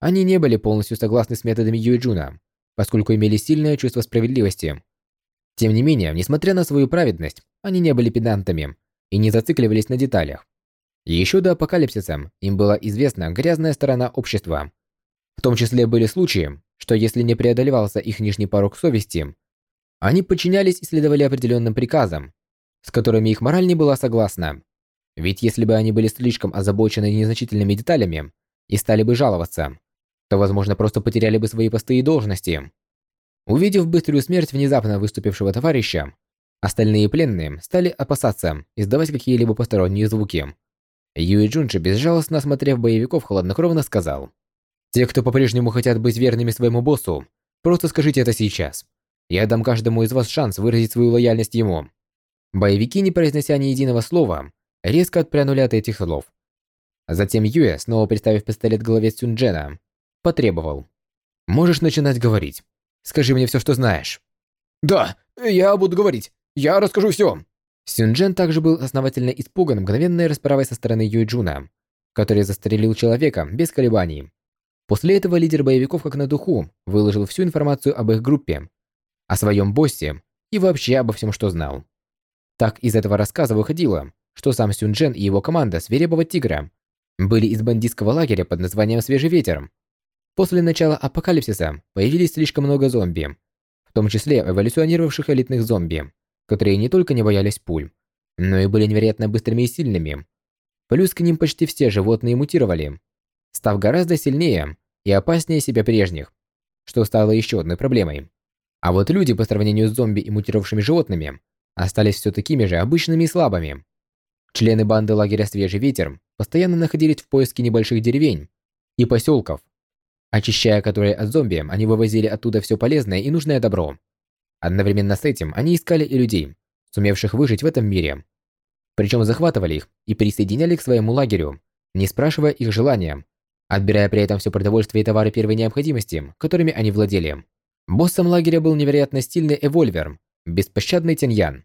Они не были полностью согласны с методами Юэджуна, поскольку имели сильное чувство справедливости. Тем не менее, несмотря на свою праведность, они не были педантами и не зацикливались на деталях. Еще до апокалипсиса им была известна грязная сторона общества. В том числе были случаи, что если не преодолевался их нижний порог совести, они подчинялись и следовали определенным приказам, с которыми их мораль не была согласна. Ведь если бы они были слишком озабочены незначительными деталями и стали бы жаловаться, то, возможно, просто потеряли бы свои посты и должности. Увидев быструю смерть внезапно выступившего товарища, остальные пленные стали опасаться издавать какие-либо посторонние звуки. Юи Джунчи, безжалостно осмотрев боевиков, хладнокровно сказал. «Те, кто по-прежнему хотят быть верными своему боссу, просто скажите это сейчас. Я дам каждому из вас шанс выразить свою лояльность ему». Боевики, не произнося ни единого слова, резко отпрянули от этих слов. Затем Юэ, снова представив пистолет голове Сюнджена, потребовал. «Можешь начинать говорить. Скажи мне все, что знаешь». «Да, я буду говорить. Я расскажу все». Сюнджен также был основательно испуган мгновенной расправой со стороны Юйджуна, который застрелил человека без колебаний. После этого лидер боевиков как на духу выложил всю информацию об их группе, о своем боссе и вообще обо всем, что знал. Так из этого рассказа выходило, что сам Сюнджен и его команда Свирепого Тигра были из бандитского лагеря под названием Свежий Ветер. После начала апокалипсиса появились слишком много зомби, в том числе эволюционировавших элитных зомби, которые не только не боялись пуль, но и были невероятно быстрыми и сильными. Плюс к ним почти все животные мутировали, став гораздо сильнее и опаснее себя прежних, что стало еще одной проблемой. А вот люди по сравнению с зомби и мутировавшими животными остались все такими же обычными и слабыми. Члены банды лагеря «Свежий ветер» постоянно находились в поиске небольших деревень и поселков, очищая которые от зомби, они вывозили оттуда все полезное и нужное добро. Одновременно с этим они искали и людей, сумевших выжить в этом мире. Причем захватывали их и присоединяли к своему лагерю, не спрашивая их желания, отбирая при этом все продовольствие и товары первой необходимости, которыми они владели. Боссом лагеря был невероятно стильный эвольвер, беспощадный Тяньян.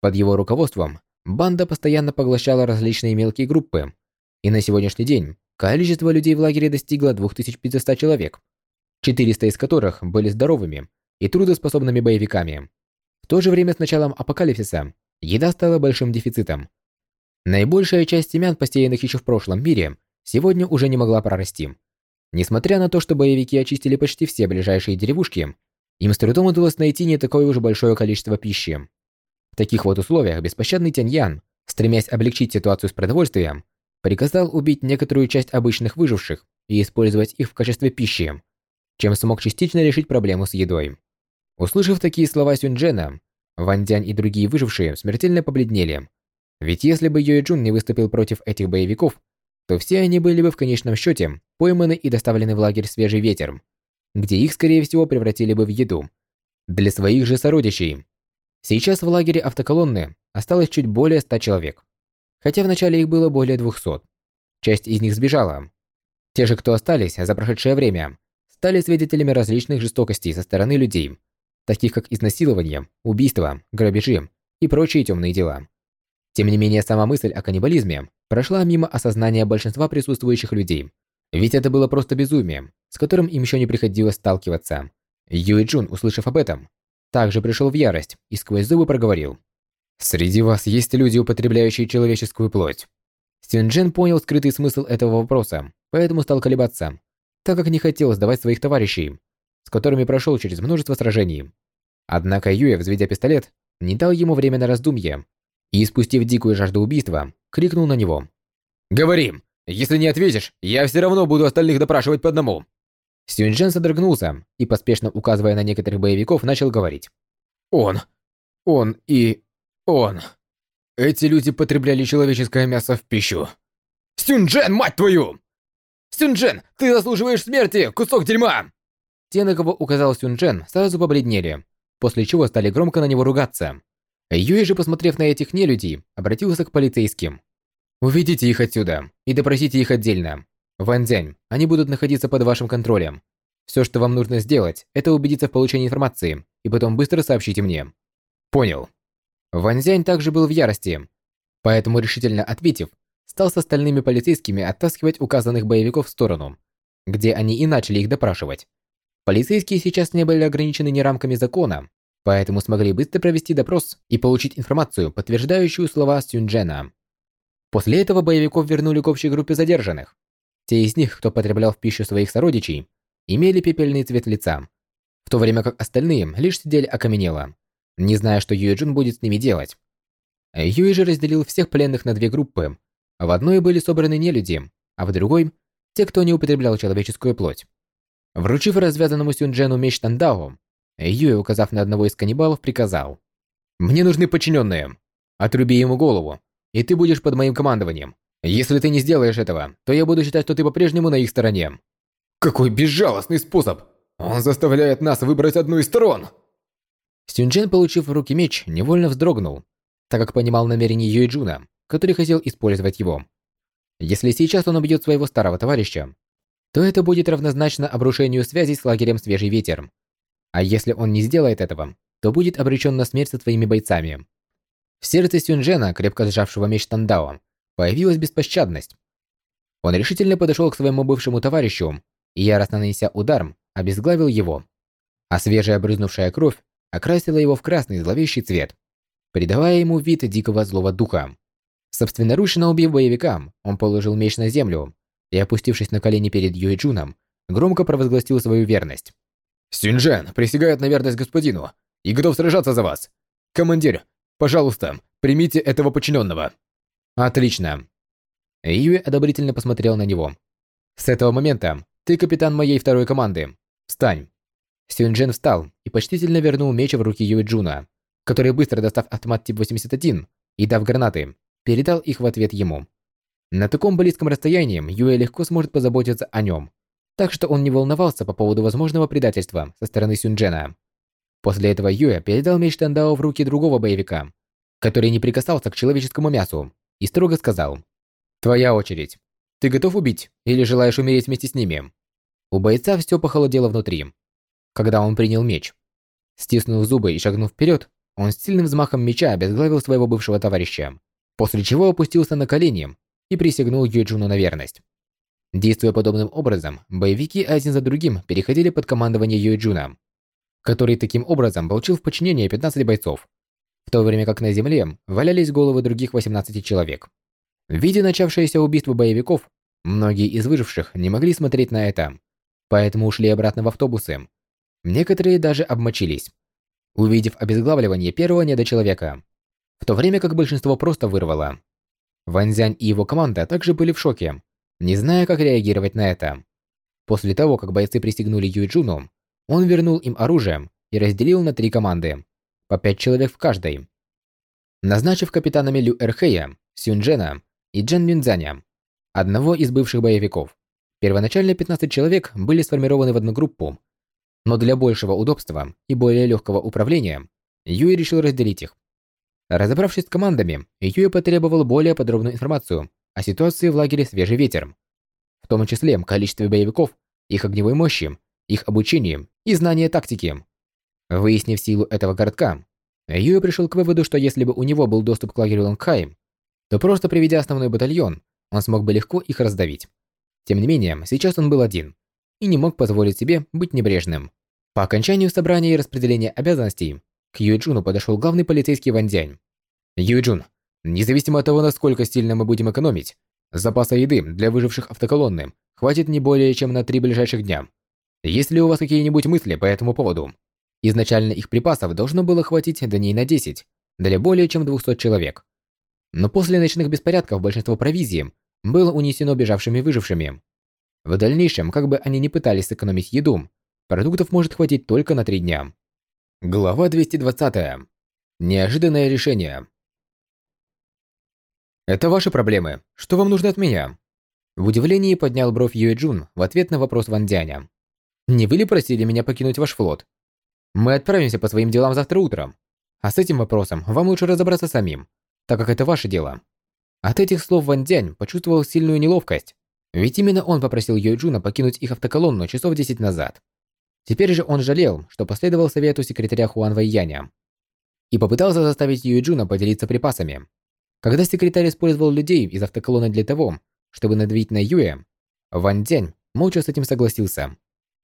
Под его руководством банда постоянно поглощала различные мелкие группы, и на сегодняшний день количество людей в лагере достигло 2500 человек, 400 из которых были здоровыми и трудоспособными боевиками. В то же время с началом апокалипсиса еда стала большим дефицитом. Наибольшая часть семян, посеянных еще в прошлом мире, сегодня уже не могла прорасти. Несмотря на то, что боевики очистили почти все ближайшие деревушки, им с трудом удалось найти не такое уж большое количество пищи. В таких вот условиях беспощадный Тяньян, стремясь облегчить ситуацию с продовольствием, приказал убить некоторую часть обычных выживших и использовать их в качестве пищи, чем смог частично решить проблему с едой. Услышав такие слова Сюнджена, Ван Дянь и другие выжившие смертельно побледнели. Ведь если бы Юэ Джун не выступил против этих боевиков, то все они были бы в конечном счете пойманы и доставлены в лагерь Свежий Ветер, где их, скорее всего, превратили бы в еду. Для своих же сородичей. Сейчас в лагере автоколонны осталось чуть более 100 человек. Хотя вначале их было более 200. Часть из них сбежала. Те же, кто остались за прошедшее время, стали свидетелями различных жестокостей со стороны людей, таких как изнасилование, убийство, грабежи и прочие темные дела. Тем не менее, сама мысль о каннибализме прошла мимо осознания большинства присутствующих людей. Ведь это было просто безумием, с которым им еще не приходилось сталкиваться. Юй Джун, услышав об этом, также пришел в ярость и сквозь зубы проговорил. «Среди вас есть люди, употребляющие человеческую плоть». Сюнджен понял скрытый смысл этого вопроса, поэтому стал колебаться, так как не хотел сдавать своих товарищей, с которыми прошел через множество сражений. Однако Юэ, взведя пистолет, не дал ему время на раздумье и, спустив дикую жажду убийства, крикнул на него. «Говори! Если не ответишь, я все равно буду остальных допрашивать по одному!» Сюньчжэн содрогнулся и, поспешно указывая на некоторых боевиков, начал говорить. «Он, он и он. Эти люди потребляли человеческое мясо в пищу. Сюньчжэн, мать твою! Сюньчжэн, ты заслуживаешь смерти, кусок дерьма!» Те, на кого указал Сюньчжэн, сразу побледнели, после чего стали громко на него ругаться. Юй же, посмотрев на этих нелюдей, обратился к полицейским. Уведите их отсюда и допросите их отдельно. Ван Цзянь, они будут находиться под вашим контролем. Все, что вам нужно сделать, это убедиться в получении информации и потом быстро сообщите мне. Понял. Ван Цзянь также был в ярости, поэтому решительно ответив, стал с остальными полицейскими оттаскивать указанных боевиков в сторону, где они и начали их допрашивать. Полицейские сейчас не были ограничены ни рамками закона, поэтому смогли быстро провести допрос и получить информацию, подтверждающую слова Сюнджена. После этого боевиков вернули к общей группе задержанных. Те из них, кто потреблял в пищу своих сородичей, имели пепельный цвет лица, в то время как остальные лишь сидели окаменело, не зная, что Юэджин будет с ними делать. Юи же разделил всех пленных на две группы. В одной были собраны нелюди, а в другой – те, кто не употреблял человеческую плоть. Вручив развязанному Сюнджену меч Тандао, Юэ, указав на одного из каннибалов, приказал. «Мне нужны подчиненные. Отруби ему голову, и ты будешь под моим командованием. Если ты не сделаешь этого, то я буду считать, что ты по-прежнему на их стороне». Какой безжалостный способ! Он заставляет нас выбрать одну из сторон! Сюнджен, получив в руки меч, невольно вздрогнул, так как понимал намерение Юэджуна, который хотел использовать его. Если сейчас он убьет своего старого товарища, то это будет равнозначно обрушению связи с лагерем Свежий Ветер. А если он не сделает этого, то будет обречен на смерть со своими бойцами. В сердце Сюнджена, крепко сжавшего меч Тандао, появилась беспощадность. Он решительно подошел к своему бывшему товарищу и, яростно нанеся удар, обезглавил его. А свежая брызнувшая кровь окрасила его в красный зловещий цвет, придавая ему вид дикого злого духа. Собственноручно убив боевика, он положил меч на землю и, опустившись на колени перед Юэджуном, громко провозгласил свою верность. «Сюньжен присягает на верность господину и готов сражаться за вас. Командир, пожалуйста, примите этого подчиненного». «Отлично». Юэ одобрительно посмотрел на него. «С этого момента ты капитан моей второй команды. Встань». Сюньжен встал и почтительно вернул меч в руки Юэджуна, который, быстро достав автомат тип 81 и дав гранаты, передал их в ответ ему. На таком близком расстоянии Юэ легко сможет позаботиться о нем, так что он не волновался по поводу возможного предательства со стороны Сюнджена. После этого Юэ передал меч Тандао в руки другого боевика, который не прикасался к человеческому мясу, и строго сказал «Твоя очередь. Ты готов убить или желаешь умереть вместе с ними?» У бойца все похолодело внутри, когда он принял меч. Стиснув зубы и шагнув вперед, он с сильным взмахом меча обезглавил своего бывшего товарища, после чего опустился на колени и присягнул Юджуну на верность. Действуя подобным образом, боевики один за другим переходили под командование Юджуна, который таким образом получил в подчинение 15 бойцов, в то время как на земле валялись головы других 18 человек. Видя начавшееся убийство боевиков, многие из выживших не могли смотреть на это, поэтому ушли обратно в автобусы. Некоторые даже обмочились, увидев обезглавливание первого недочеловека, в то время как большинство просто вырвало. Ванзянь и его команда также были в шоке, не зная, как реагировать на это. После того, как бойцы пристегнули Юйджуну, он вернул им оружие и разделил на три команды, по пять человек в каждой. Назначив капитанами Лю Эрхея, Сюнджена и Джен Минзаня, одного из бывших боевиков. Первоначально 15 человек были сформированы в одну группу, но для большего удобства и более легкого управления Юй решил разделить их. Разобравшись с командами, Юэ потребовал более подробную информацию о ситуации в лагере «Свежий ветер», в том числе количестве боевиков, их огневой мощи, их обучении и знания тактики. Выяснив силу этого городка, Юэ пришел к выводу, что если бы у него был доступ к лагерю Лонгхай, то просто приведя основной батальон, он смог бы легко их раздавить. Тем не менее, сейчас он был один и не мог позволить себе быть небрежным. По окончанию собрания и распределения обязанностей, к Юэджуну подошел главный полицейский Ван Дянь. «Юэджун, независимо от того, насколько сильно мы будем экономить, запаса еды для выживших автоколонны хватит не более чем на три ближайших дня. Есть ли у вас какие-нибудь мысли по этому поводу? Изначально их припасов должно было хватить дней на 10, для более чем 200 человек. Но после ночных беспорядков большинство провизии было унесено бежавшими выжившими. В дальнейшем, как бы они ни пытались сэкономить еду, продуктов может хватить только на три дня. Глава 220. Неожиданное решение. Это ваши проблемы. Что вам нужно от меня? В удивлении поднял бровь Юэ Джун в ответ на вопрос Ван Дяня. Не вы ли просили меня покинуть ваш флот? Мы отправимся по своим делам завтра утром. А с этим вопросом вам лучше разобраться самим, так как это ваше дело. От этих слов Ван Дянь почувствовал сильную неловкость, ведь именно он попросил Юэджуна покинуть их автоколонну часов 10 назад. Теперь же он жалел, что последовал совету секретаря Хуан Вэйяня и попытался заставить Юэджуна поделиться припасами. Когда секретарь использовал людей из автоколонны для того, чтобы надавить на Юэ, Ван Дянь молча с этим согласился.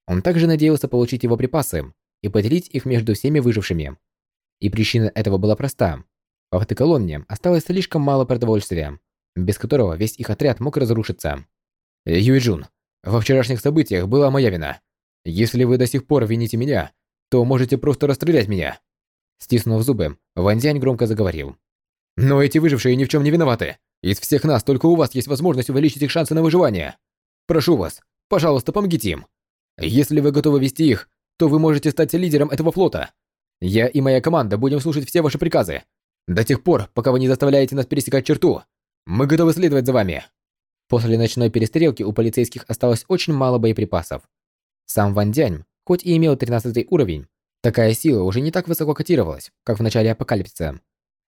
Он также надеялся получить его припасы и поделить их между всеми выжившими. И причина этого была проста. В автоколонне осталось слишком мало продовольствия, без которого весь их отряд мог разрушиться. Юэджун, во вчерашних событиях была моя вина. Если вы до сих пор вините меня, то можете просто расстрелять меня. Стиснув зубы, Ван Дянь громко заговорил. Но эти выжившие ни в чем не виноваты. Из всех нас только у вас есть возможность увеличить их шансы на выживание. Прошу вас, пожалуйста, помогите им. Если вы готовы вести их, то вы можете стать лидером этого флота. Я и моя команда будем слушать все ваши приказы. До тех пор, пока вы не заставляете нас пересекать черту, мы готовы следовать за вами. После ночной перестрелки у полицейских осталось очень мало боеприпасов. Сам Ван Дянь, хоть и имел 13 уровень, такая сила уже не так высоко котировалась, как в начале Апокалипсиса.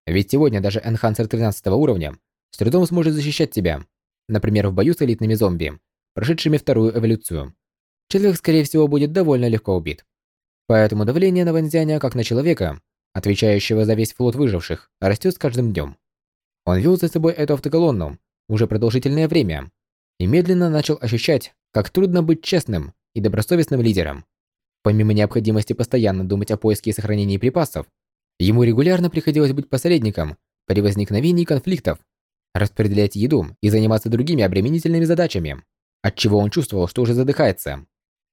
Ведь сегодня даже Энхансер 13 уровня с трудом сможет защищать тебя. Например, в бою с элитными зомби, прошедшими вторую эволюцию. Человек, скорее всего, будет довольно легко убит. Поэтому давление на Ванзяня, как на человека, отвечающего за весь флот выживших, растет с каждым днем. Он вел за собой эту автоколонну, уже продолжительное время и медленно начал ощущать, как трудно быть честным и добросовестным лидером. Помимо необходимости постоянно думать о поиске и сохранении припасов, ему регулярно приходилось быть посредником при возникновении конфликтов, распределять еду и заниматься другими обременительными задачами, отчего он чувствовал, что уже задыхается.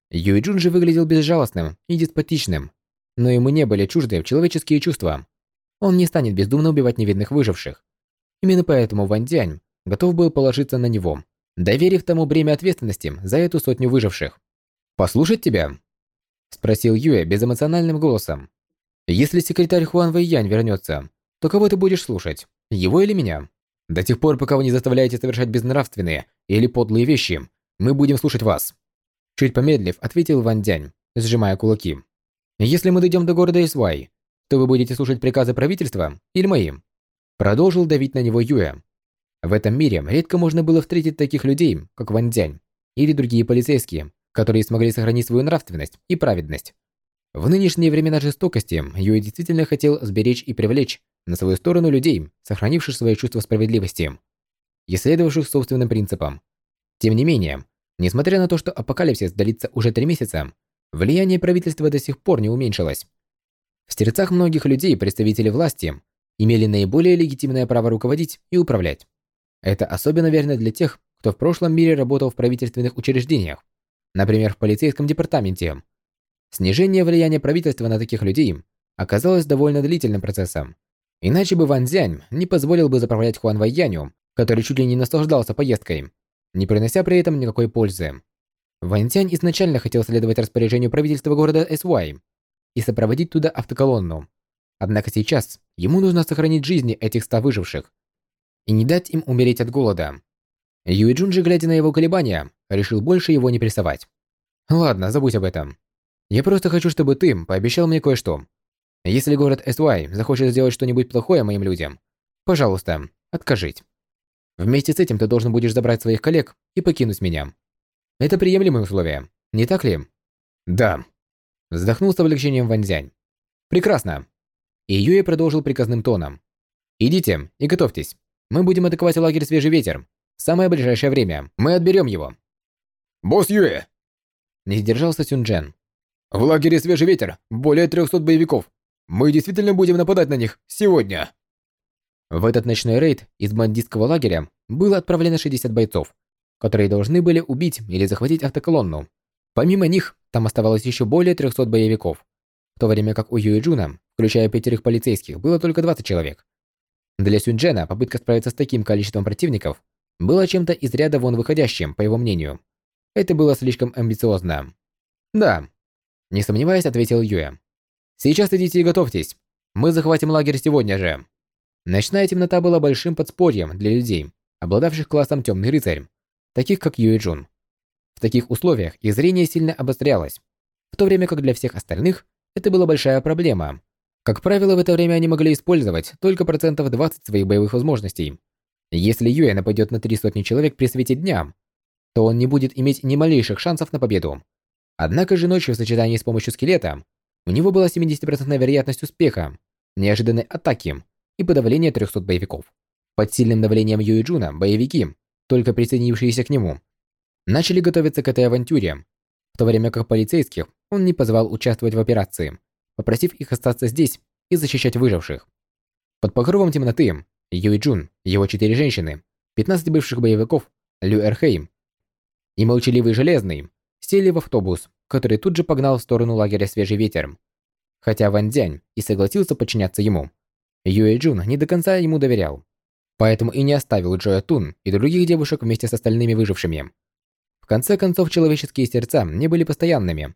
Юйджун же выглядел безжалостным и деспотичным, но ему не были чужды человеческие чувства. Он не станет бездумно убивать невинных выживших. Именно поэтому Ван Дянь готов был положиться на него, доверив тому бремя ответственности за эту сотню выживших. «Послушать тебя?» – спросил Юэ безэмоциональным голосом. «Если секретарь Хуан Вэйянь вернется, то кого ты будешь слушать, его или меня? До тех пор, пока вы не заставляете совершать безнравственные или подлые вещи, мы будем слушать вас». Чуть помедлив, ответил Ван Дянь, сжимая кулаки. «Если мы дойдем до города Исвай, то вы будете слушать приказы правительства или мои?» Продолжил давить на него Юэ, в этом мире редко можно было встретить таких людей, как Ван Дянь или другие полицейские, которые смогли сохранить свою нравственность и праведность. В нынешние времена жестокости Юэ действительно хотел сберечь и привлечь на свою сторону людей, сохранивших свое чувство справедливости и следовавших собственным принципам. Тем не менее, несмотря на то, что апокалипсис длится уже три месяца, влияние правительства до сих пор не уменьшилось. В сердцах многих людей представители власти имели наиболее легитимное право руководить и управлять. Это особенно верно для тех, кто в прошлом мире работал в правительственных учреждениях, например, в полицейском департаменте. Снижение влияния правительства на таких людей оказалось довольно длительным процессом. Иначе бы Ван Цзянь не позволил бы заправлять Хуан Вайяню, который чуть ли не наслаждался поездкой, не принося при этом никакой пользы. Ван Цзянь изначально хотел следовать распоряжению правительства города Эсуай и сопроводить туда автоколонну. Однако сейчас ему нужно сохранить жизни этих ста выживших, и не дать им умереть от голода. Юиджун же, глядя на его колебания, решил больше его не прессовать. «Ладно, забудь об этом. Я просто хочу, чтобы ты пообещал мне кое-что. Если город Эсвай захочет сделать что-нибудь плохое моим людям, пожалуйста, откажись. Вместе с этим ты должен будешь забрать своих коллег и покинуть меня. Это приемлемые условия, не так ли?» «Да». Вздохнул с облегчением Ванзянь. «Прекрасно». И Юэ продолжил приказным тоном. «Идите и готовьтесь. Мы будем атаковать лагерь Свежий Ветер. В самое ближайшее время. Мы отберем его. Босс Юэ! Не сдержался Сюнджен. В лагере Свежий Ветер более 300 боевиков. Мы действительно будем нападать на них сегодня. В этот ночной рейд из бандитского лагеря было отправлено 60 бойцов, которые должны были убить или захватить автоколонну. Помимо них, там оставалось еще более 300 боевиков, в то время как у Юэджуна, включая пятерых полицейских, было только 20 человек. Для Сюнджена попытка справиться с таким количеством противников была чем-то из ряда вон выходящим, по его мнению. Это было слишком амбициозно. «Да», – не сомневаясь, ответил Юэ. «Сейчас идите и готовьтесь. Мы захватим лагерь сегодня же». Ночная темнота была большим подспорьем для людей, обладавших классом Темный рыцарь, таких как Юэ Джун. В таких условиях их зрение сильно обострялось, в то время как для всех остальных это была большая проблема, как правило, в это время они могли использовать только процентов 20 своих боевых возможностей. Если Юэ нападет на три сотни человек при свете дня, то он не будет иметь ни малейших шансов на победу. Однако же ночью в сочетании с помощью скелета у него была 70% вероятность успеха, неожиданной атаки и подавления 300 боевиков. Под сильным давлением Юэ Джуна боевики, только присоединившиеся к нему, начали готовиться к этой авантюре, в то время как полицейских он не позвал участвовать в операции, попросив их остаться здесь и защищать выживших. Под покровом темноты Юй Джун, его четыре женщины, 15 бывших боевиков, Лю Эрхейм и молчаливый Железный сели в автобус, который тут же погнал в сторону лагеря Свежий Ветер. Хотя Ван Дзянь и согласился подчиняться ему, Юэ Джун не до конца ему доверял, поэтому и не оставил Джоя Тун и других девушек вместе с остальными выжившими. В конце концов, человеческие сердца не были постоянными.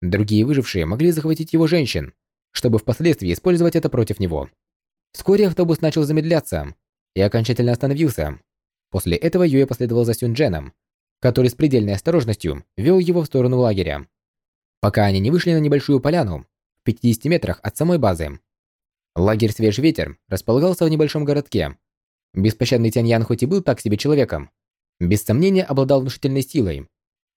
Другие выжившие могли захватить его женщин, чтобы впоследствии использовать это против него. Вскоре автобус начал замедляться и окончательно остановился. После этого Юэ последовал за Сюндженом, который с предельной осторожностью вел его в сторону лагеря. Пока они не вышли на небольшую поляну в 50 метрах от самой базы. Лагерь «Свежий ветер» располагался в небольшом городке. Беспощадный Тяньян хоть и был так себе человеком, без сомнения обладал внушительной силой.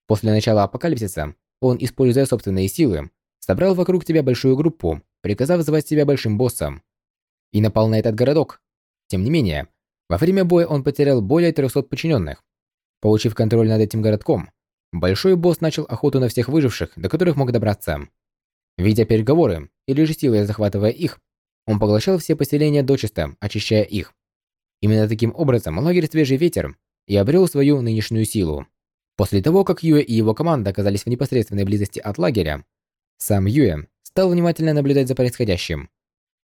После начала апокалипсиса он, используя собственные силы, собрал вокруг себя большую группу, приказав звать себя большим боссом и напал на этот городок. Тем не менее, во время боя он потерял более 300 подчиненных. Получив контроль над этим городком, большой босс начал охоту на всех выживших, до которых мог добраться. Видя переговоры или же силой захватывая их, он поглощал все поселения дочисто, очищая их. Именно таким образом лагерь «Свежий ветер» и обрел свою нынешнюю силу. После того, как Юэ и его команда оказались в непосредственной близости от лагеря, сам Юэ стал внимательно наблюдать за происходящим.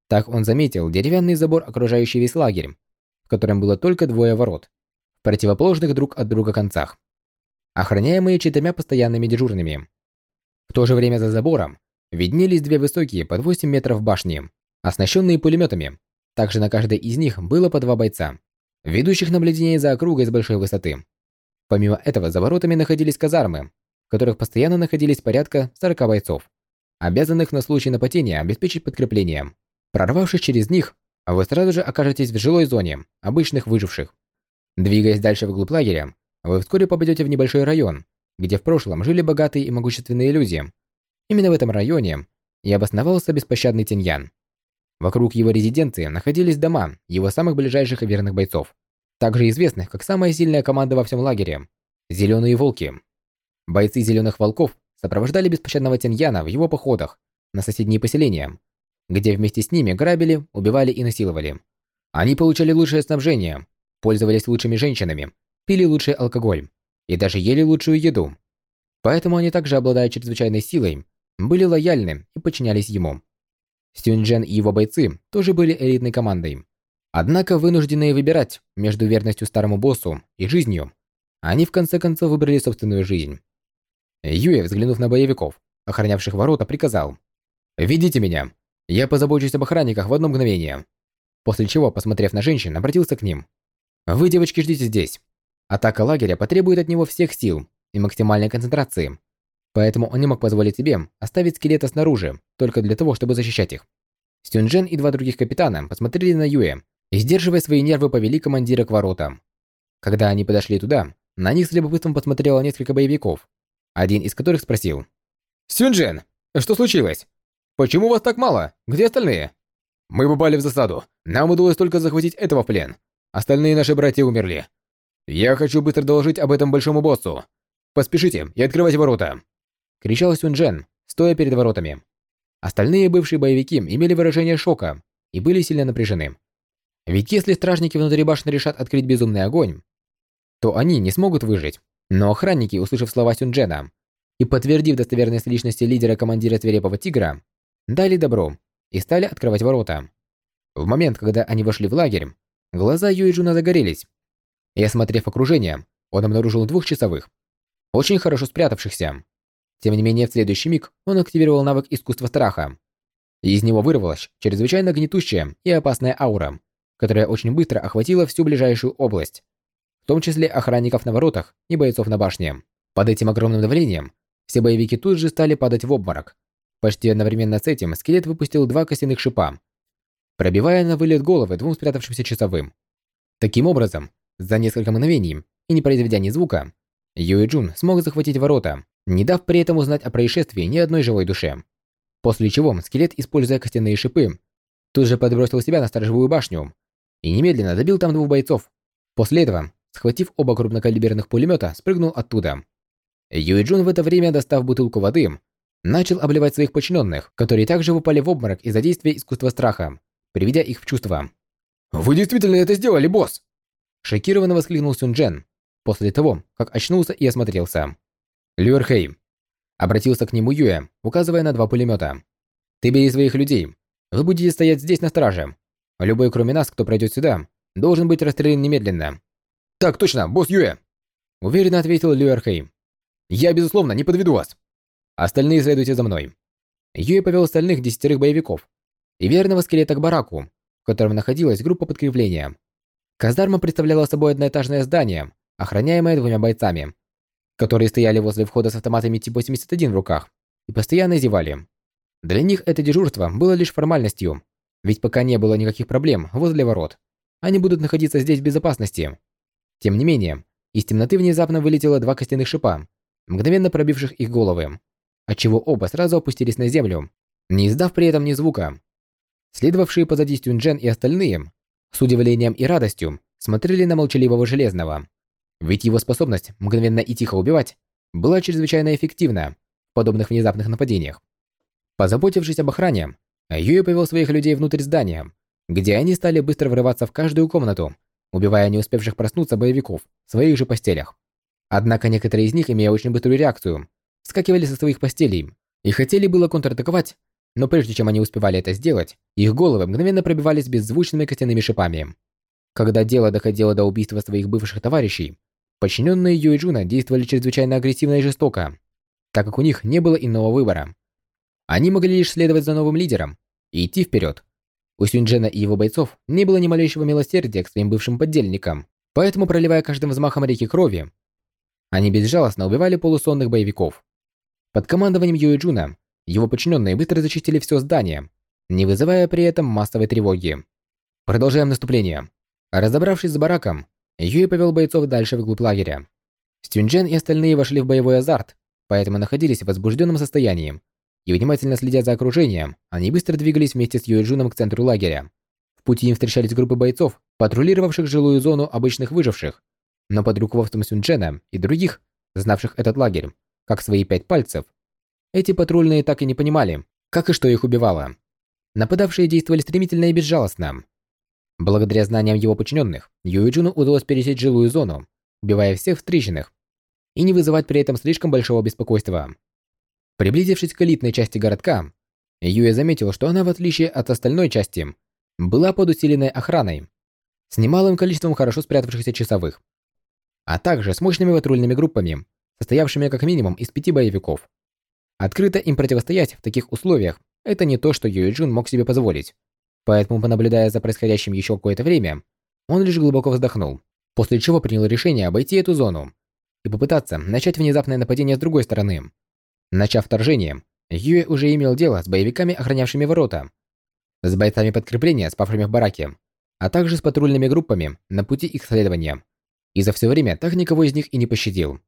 Так он заметил деревянный забор, окружающий весь лагерь, в котором было только двое ворот, в противоположных друг от друга концах, охраняемые четырьмя постоянными дежурными. В то же время за забором виднелись две высокие под 8 метров башни, оснащенные пулеметами. Также на каждой из них было по два бойца, ведущих наблюдение за округой с большой высоты. Помимо этого, за воротами находились казармы, в которых постоянно находились порядка 40 бойцов, обязанных на случай нападения обеспечить подкрепление. Прорвавшись через них, вы сразу же окажетесь в жилой зоне обычных выживших. Двигаясь дальше вглубь лагеря, вы вскоре попадете в небольшой район, где в прошлом жили богатые и могущественные люди. Именно в этом районе и обосновался беспощадный Тиньян. Вокруг его резиденции находились дома его самых ближайших и верных бойцов, также известных как самая сильная команда во всем лагере – Зеленые Волки. Бойцы Зеленых Волков сопровождали беспощадного Тиньяна в его походах на соседние поселения, где вместе с ними грабили, убивали и насиловали. Они получали лучшее снабжение, пользовались лучшими женщинами, пили лучший алкоголь и даже ели лучшую еду. Поэтому они также, обладая чрезвычайной силой, были лояльны и подчинялись ему. Сюньджен и его бойцы тоже были элитной командой. Однако, вынужденные выбирать между верностью старому боссу и жизнью, они в конце концов выбрали собственную жизнь. Юэ, взглянув на боевиков, охранявших ворота, приказал «Ведите меня, я позабочусь об охранниках в одно мгновение. После чего, посмотрев на женщин, обратился к ним. Вы, девочки, ждите здесь. Атака лагеря потребует от него всех сил и максимальной концентрации. Поэтому он не мог позволить себе оставить скелета снаружи, только для того, чтобы защищать их. Сюнджен и два других капитана посмотрели на Юэ и, сдерживая свои нервы, повели командира к воротам. Когда они подошли туда, на них с любопытством посмотрело несколько боевиков, один из которых спросил. «Сюнджен, что случилось?» «Почему вас так мало? Где остальные?» «Мы попали в засаду. Нам удалось только захватить этого в плен. Остальные наши братья умерли. Я хочу быстро доложить об этом большому боссу. Поспешите и открывайте ворота!» Кричал Сюнджен, стоя перед воротами. Остальные бывшие боевики имели выражение шока и были сильно напряжены. Ведь если стражники внутри башни решат открыть безумный огонь, то они не смогут выжить. Но охранники, услышав слова Сюнджена и подтвердив достоверность личности лидера командира Свирепого Тигра, дали добро и стали открывать ворота. В момент, когда они вошли в лагерь, глаза Юиджуна загорелись. И осмотрев окружение, он обнаружил двух часовых, очень хорошо спрятавшихся. Тем не менее, в следующий миг он активировал навык искусства страха. И из него вырвалась чрезвычайно гнетущая и опасная аура, которая очень быстро охватила всю ближайшую область, в том числе охранников на воротах и бойцов на башне. Под этим огромным давлением все боевики тут же стали падать в обморок, Почти одновременно с этим скелет выпустил два костяных шипа, пробивая на вылет головы двум спрятавшимся часовым. Таким образом, за несколько мгновений и не произведя ни звука, Юэ Джун смог захватить ворота, не дав при этом узнать о происшествии ни одной живой душе. После чего скелет, используя костяные шипы, тут же подбросил себя на сторожевую башню и немедленно добил там двух бойцов. После этого, схватив оба крупнокалиберных пулемета, спрыгнул оттуда. Юэ Джун в это время, достав бутылку воды, начал обливать своих подчиненных, которые также упали в обморок из-за действия искусства страха, приведя их в чувство. «Вы действительно это сделали, босс!» Шокированно воскликнул Сюн Джен после того, как очнулся и осмотрелся. Люэрхей. Обратился к нему Юэ, указывая на два пулемета. «Ты бери своих людей. Вы будете стоять здесь на страже. Любой, кроме нас, кто пройдет сюда, должен быть расстрелян немедленно». «Так точно, босс Юэ!» Уверенно ответил Люэрхей. «Я, безусловно, не подведу вас!» Остальные следуйте за мной. Юэ повел остальных десятерых боевиков и верного скелета к бараку, в котором находилась группа подкрепления. Казарма представляла собой одноэтажное здание, охраняемое двумя бойцами, которые стояли возле входа с автоматами тип 81 в руках и постоянно зевали. Для них это дежурство было лишь формальностью, ведь пока не было никаких проблем возле ворот, они будут находиться здесь в безопасности. Тем не менее, из темноты внезапно вылетело два костяных шипа, мгновенно пробивших их головы отчего оба сразу опустились на землю, не издав при этом ни звука. Следовавшие позади Сюнджен и остальные, с удивлением и радостью, смотрели на молчаливого Железного. Ведь его способность мгновенно и тихо убивать была чрезвычайно эффективна в подобных внезапных нападениях. Позаботившись об охране, Юэ повел своих людей внутрь здания, где они стали быстро врываться в каждую комнату, убивая не успевших проснуться боевиков в своих же постелях. Однако некоторые из них, имея очень быструю реакцию, вскакивали со своих постелей и хотели было контратаковать, но прежде чем они успевали это сделать, их головы мгновенно пробивались беззвучными костяными шипами. Когда дело доходило до убийства своих бывших товарищей, подчиненные Юэджуна действовали чрезвычайно агрессивно и жестоко, так как у них не было иного выбора. Они могли лишь следовать за новым лидером и идти вперед. У Сюнджена и его бойцов не было ни малейшего милосердия к своим бывшим подельникам, поэтому, проливая с каждым взмахом реки крови, они безжалостно убивали полусонных боевиков. Под командованием Юэ Джуна его подчиненные быстро зачистили все здание, не вызывая при этом массовой тревоги. Продолжаем наступление. Разобравшись с бараком, Юэ повел бойцов дальше вглубь лагеря. Стюнджен и остальные вошли в боевой азарт, поэтому находились в возбужденном состоянии. И внимательно следя за окружением, они быстро двигались вместе с Юэ Джуном к центру лагеря. В пути им встречались группы бойцов, патрулировавших жилую зону обычных выживших, но под руководством Сюнджена и других, знавших этот лагерь, как свои пять пальцев. Эти патрульные так и не понимали, как и что их убивало. Нападавшие действовали стремительно и безжалостно. Благодаря знаниям его подчиненных, Юиджуну удалось пересечь жилую зону, убивая всех встреченных, и не вызывать при этом слишком большого беспокойства. Приблизившись к элитной части городка, Юэ заметил, что она, в отличие от остальной части, была под усиленной охраной, с немалым количеством хорошо спрятавшихся часовых, а также с мощными патрульными группами, состоявшими как минимум из пяти боевиков. Открыто им противостоять в таких условиях – это не то, что Юэ Джун мог себе позволить. Поэтому, понаблюдая за происходящим еще какое-то время, он лишь глубоко вздохнул, после чего принял решение обойти эту зону и попытаться начать внезапное нападение с другой стороны. Начав вторжение, Юэ уже имел дело с боевиками, охранявшими ворота, с бойцами подкрепления, спавшими в бараке, а также с патрульными группами на пути их следования. И за все время так никого из них и не пощадил.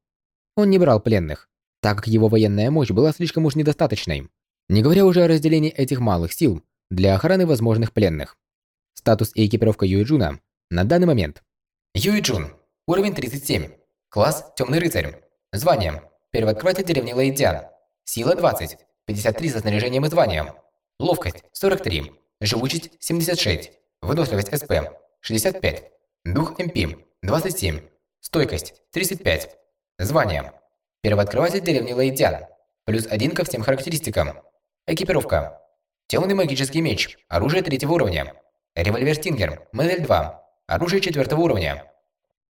Он не брал пленных, так как его военная мощь была слишком уж недостаточной, не говоря уже о разделении этих малых сил для охраны возможных пленных. Статус и экипировка Юиджуна на данный момент. Юиджун. Уровень 37. Класс Темный рыцарь. Звание. Первооткрыватель деревни Лэйдзян. Сила 20. 53 со снаряжением и званием. Ловкость 43. Живучесть 76. Выносливость СП 65. Дух МП 27. Стойкость 35. Звание. Первооткрыватель деревни Лейдян. Плюс один ко всем характеристикам. Экипировка. Темный магический меч. Оружие третьего уровня. Револьвер Стингер. Модель 2. Оружие четвертого уровня.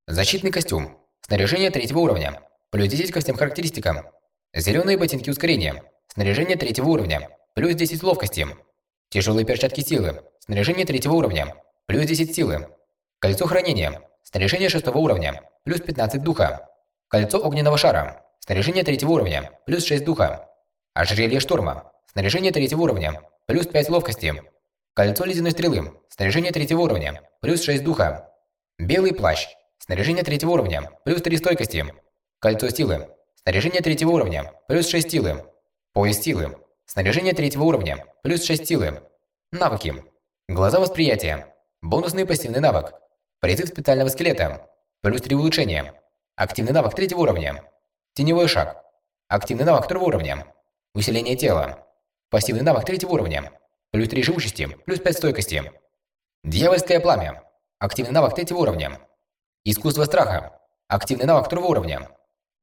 Защитный костюм. Снаряжение третьего уровня. Плюс 10 ко всем характеристикам. Зеленые ботинки ускорения. Снаряжение третьего уровня. Плюс 10 ловкости. Тяжелые перчатки силы. Снаряжение третьего уровня. Плюс 10 силы. Кольцо хранения. Снаряжение шестого уровня. Плюс 15 духа. Кольцо огненного шара. Снаряжение третьего уровня. Плюс 6 духа. Ожерелье шторма. Снаряжение третьего уровня. Плюс 5 ловкости. Кольцо ледяной стрелы. Снаряжение третьего уровня. Плюс 6 духа. Белый плащ. Снаряжение третьего уровня. Плюс 3 стойкости. Кольцо силы. Снаряжение третьего уровня. Плюс 6 силы. Пояс силы. Снаряжение третьего уровня. Плюс 6 силы. Навыки. Глаза восприятия. Бонусный пассивный навык. Призыв специального скелета. Плюс 3 улучшения. Активный навык третьего уровня. Теневой шаг. Активный навык второго уровня. Усиление тела. Пассивный навык третьего уровня. Плюс 3 живучести. Плюс 5 стойкости. Дьявольское пламя. Активный навык третьего уровня. Искусство страха. Активный навык второго уровня.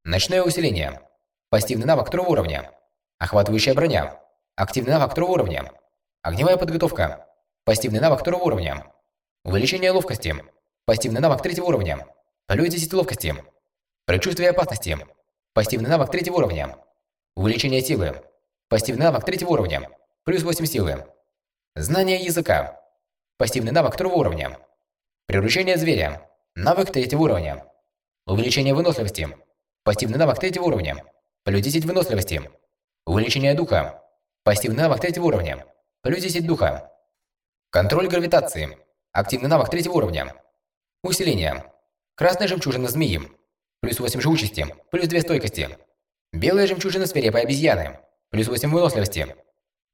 Ночное усиление. Пассивный навык второго уровня. Охватывающая броня. Активный навык второго уровня. Огневая подготовка. Пассивный навык второго уровня. Увеличение ловкости. Пассивный навык третьего уровня. Плюс 10 ловкости. Предчувствие опасности. Пассивный навык третьего уровня. Увеличение силы. Пассивный навык третьего уровня. Плюс 8 силы. Знание языка. Пассивный навык второго уровня. Приручение зверя. Навык третьего уровня. Увеличение выносливости. Пассивный навык третьего уровня. Плюс 10 выносливости. Увеличение духа. Пассивный навык третьего уровня. Плюс 10 духа. Контроль гравитации. Активный навык третьего уровня. Усиление. Красная жемчужина змеи. Плюс 8 живучести. Плюс 2 стойкости. Белая жемчужина свирепой обезьяны. Плюс 8 выносливости.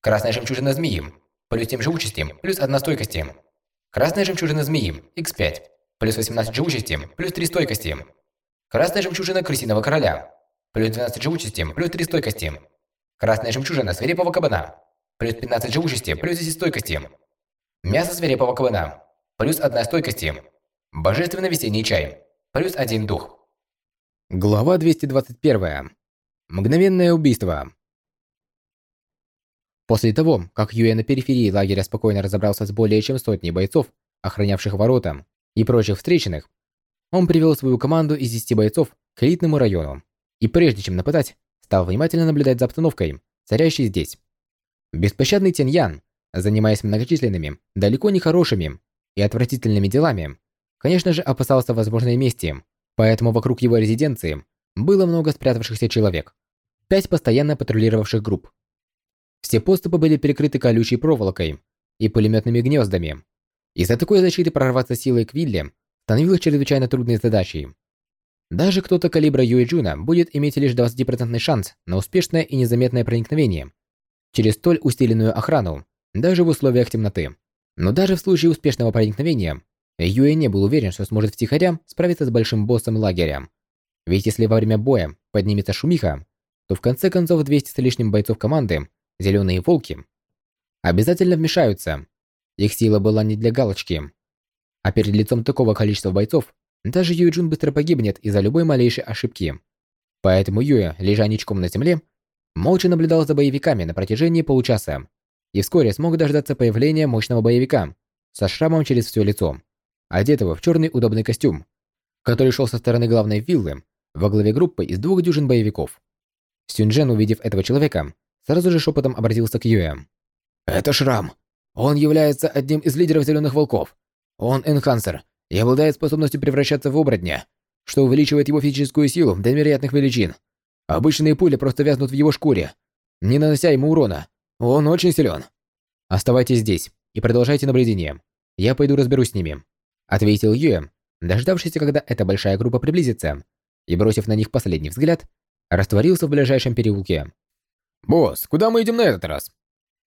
Красная жемчужина змеи. Плюс 7 живучести. Плюс 1 стойкости. Красная жемчужина змеи. X5. Плюс 18 живучести. Плюс 3 стойкости. Красная жемчужина крысиного короля. Плюс 12 живучести. Плюс 3 стойкости. Красная жемчужина свирепого кабана. Плюс 15 живучести. Плюс 10 стойкости. Мясо свирепого кабана. Плюс 1 стойкости. Божественный весенний чай. Плюс 1 дух. Глава 221. Мгновенное убийство. После того, как Юэ на периферии лагеря спокойно разобрался с более чем сотней бойцов, охранявших ворота, и прочих встреченных, он привел свою команду из 10 бойцов к элитному району и прежде чем нападать, стал внимательно наблюдать за обстановкой, царящей здесь. Беспощадный Тяньян, занимаясь многочисленными, далеко не хорошими и отвратительными делами, конечно же, опасался возможной мести, поэтому вокруг его резиденции было много спрятавшихся человек, пять постоянно патрулировавших групп. Все поступы были перекрыты колючей проволокой и пулеметными гнездами. Из-за такой защиты прорваться силой к Вилле становилось чрезвычайно трудной задачей. Даже кто-то калибра Юэджуна будет иметь лишь 20% шанс на успешное и незаметное проникновение через столь усиленную охрану, даже в условиях темноты. Но даже в случае успешного проникновения, Юэ не был уверен, что сможет втихаря справиться с большим боссом лагеря. Ведь если во время боя поднимется шумиха, то в конце концов 200 с лишним бойцов команды Зеленые волки обязательно вмешаются. Их сила была не для галочки. А перед лицом такого количества бойцов даже Юэджун быстро погибнет из-за любой малейшей ошибки. Поэтому Юэ, лежа ничком на земле, молча наблюдал за боевиками на протяжении получаса и вскоре смог дождаться появления мощного боевика со шрамом через все лицо, одетого в черный удобный костюм, который шел со стороны главной виллы во главе группы из двух дюжин боевиков. Сюнджен, увидев этого человека, Сразу же шепотом обратился к Юэ. «Это Шрам. Он является одним из лидеров Зеленых Волков. Он энхансер и обладает способностью превращаться в оборотня, что увеличивает его физическую силу до невероятных величин. Обычные пули просто вязнут в его шкуре, не нанося ему урона. Он очень силен. Оставайтесь здесь и продолжайте наблюдение. Я пойду разберусь с ними», — ответил Юэ, дождавшись, когда эта большая группа приблизится, и, бросив на них последний взгляд, растворился в ближайшем переулке. «Босс, куда мы идем на этот раз?»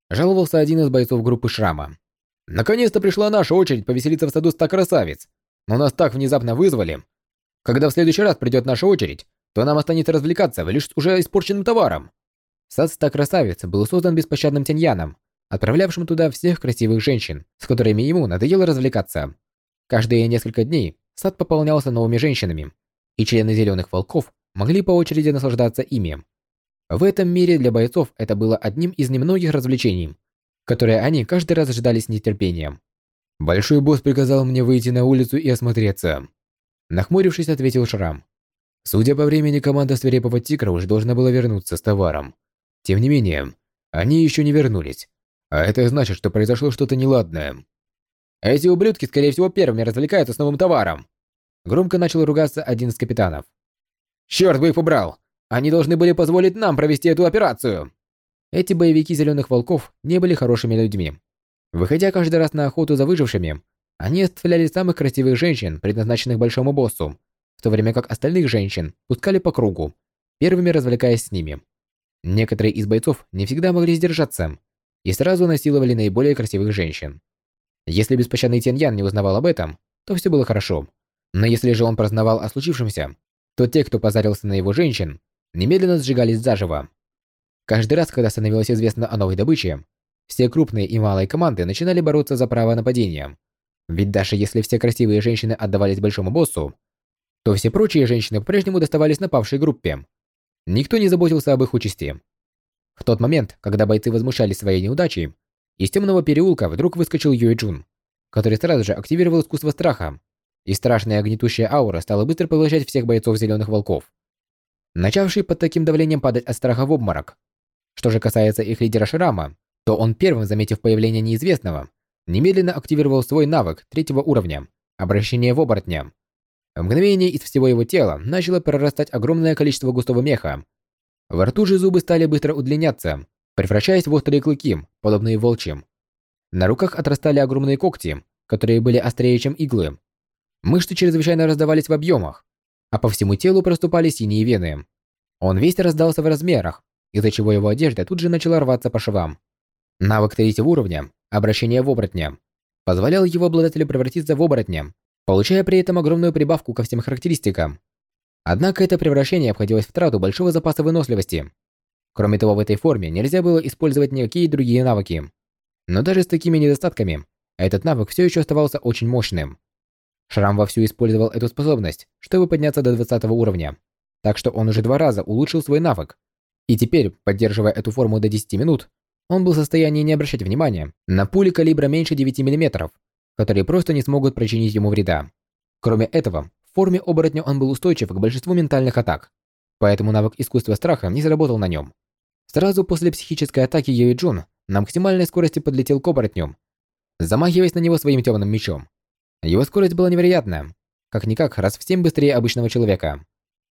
Жаловался один из бойцов группы Шрама. «Наконец-то пришла наша очередь повеселиться в саду ста красавиц, но нас так внезапно вызвали. Когда в следующий раз придет наша очередь, то нам останется развлекаться лишь уже испорченным товаром». Сад ста красавиц был создан беспощадным Тиньяном, отправлявшим туда всех красивых женщин, с которыми ему надоело развлекаться. Каждые несколько дней сад пополнялся новыми женщинами, и члены Зеленых Волков могли по очереди наслаждаться ими. В этом мире для бойцов это было одним из немногих развлечений, которые они каждый раз ждали с нетерпением. «Большой босс приказал мне выйти на улицу и осмотреться», нахмурившись, ответил Шрам. Судя по времени, команда свирепого тигра уже должна была вернуться с товаром. Тем не менее, они еще не вернулись. А это значит, что произошло что-то неладное. Эти ублюдки, скорее всего, первыми развлекаются с новым товаром. Громко начал ругаться один из капитанов. Черт бы их побрал! Они должны были позволить нам провести эту операцию. Эти боевики Зеленых Волков не были хорошими людьми. Выходя каждый раз на охоту за выжившими, Они оставляли самых красивых женщин, предназначенных большому боссу, в то время как остальных женщин пускали по кругу, первыми развлекаясь с ними. Некоторые из бойцов не всегда могли сдержаться и сразу насиловали наиболее красивых женщин. Если беспощадный Тяньян не узнавал об этом, то все было хорошо. Но если же он прознавал о случившемся, то те, кто позарился на его женщин, немедленно сжигались заживо. Каждый раз, когда становилось известно о новой добыче, все крупные и малые команды начинали бороться за право нападения. Ведь даже если все красивые женщины отдавались большому боссу, то все прочие женщины по-прежнему доставались напавшей группе. Никто не заботился об их участи. В тот момент, когда бойцы возмущались своей неудачей, из темного переулка вдруг выскочил Юй Джун, который сразу же активировал искусство страха, и страшная гнетущая аура стала быстро поглощать всех бойцов Зеленых Волков, начавший под таким давлением падать от страха в обморок. Что же касается их лидера Шрама, то он первым, заметив появление неизвестного, немедленно активировал свой навык третьего уровня – обращение в оборотня. В мгновение из всего его тела начало прорастать огромное количество густого меха. Во рту же зубы стали быстро удлиняться, превращаясь в острые клыки, подобные волчьим. На руках отрастали огромные когти, которые были острее, чем иглы. Мышцы чрезвычайно раздавались в объемах, а по всему телу проступали синие вены. Он весь раздался в размерах, из-за чего его одежда тут же начала рваться по швам. Навык третьего уровня, обращение в оборотня, позволял его обладателю превратиться в оборотня, получая при этом огромную прибавку ко всем характеристикам. Однако это превращение обходилось в трату большого запаса выносливости. Кроме того, в этой форме нельзя было использовать никакие другие навыки. Но даже с такими недостатками, этот навык все еще оставался очень мощным. Шрам вовсю использовал эту способность, чтобы подняться до 20 уровня, так что он уже два раза улучшил свой навык. И теперь, поддерживая эту форму до 10 минут, он был в состоянии не обращать внимания на пули калибра меньше 9 мм, которые просто не смогут причинить ему вреда. Кроме этого, в форме оборотня он был устойчив к большинству ментальных атак, поэтому навык искусства страха не заработал на нем. Сразу после психической атаки Юи Джун на максимальной скорости подлетел к оборотню, замахиваясь на него своим темным мечом. Его скорость была невероятная, как-никак раз в 7 быстрее обычного человека.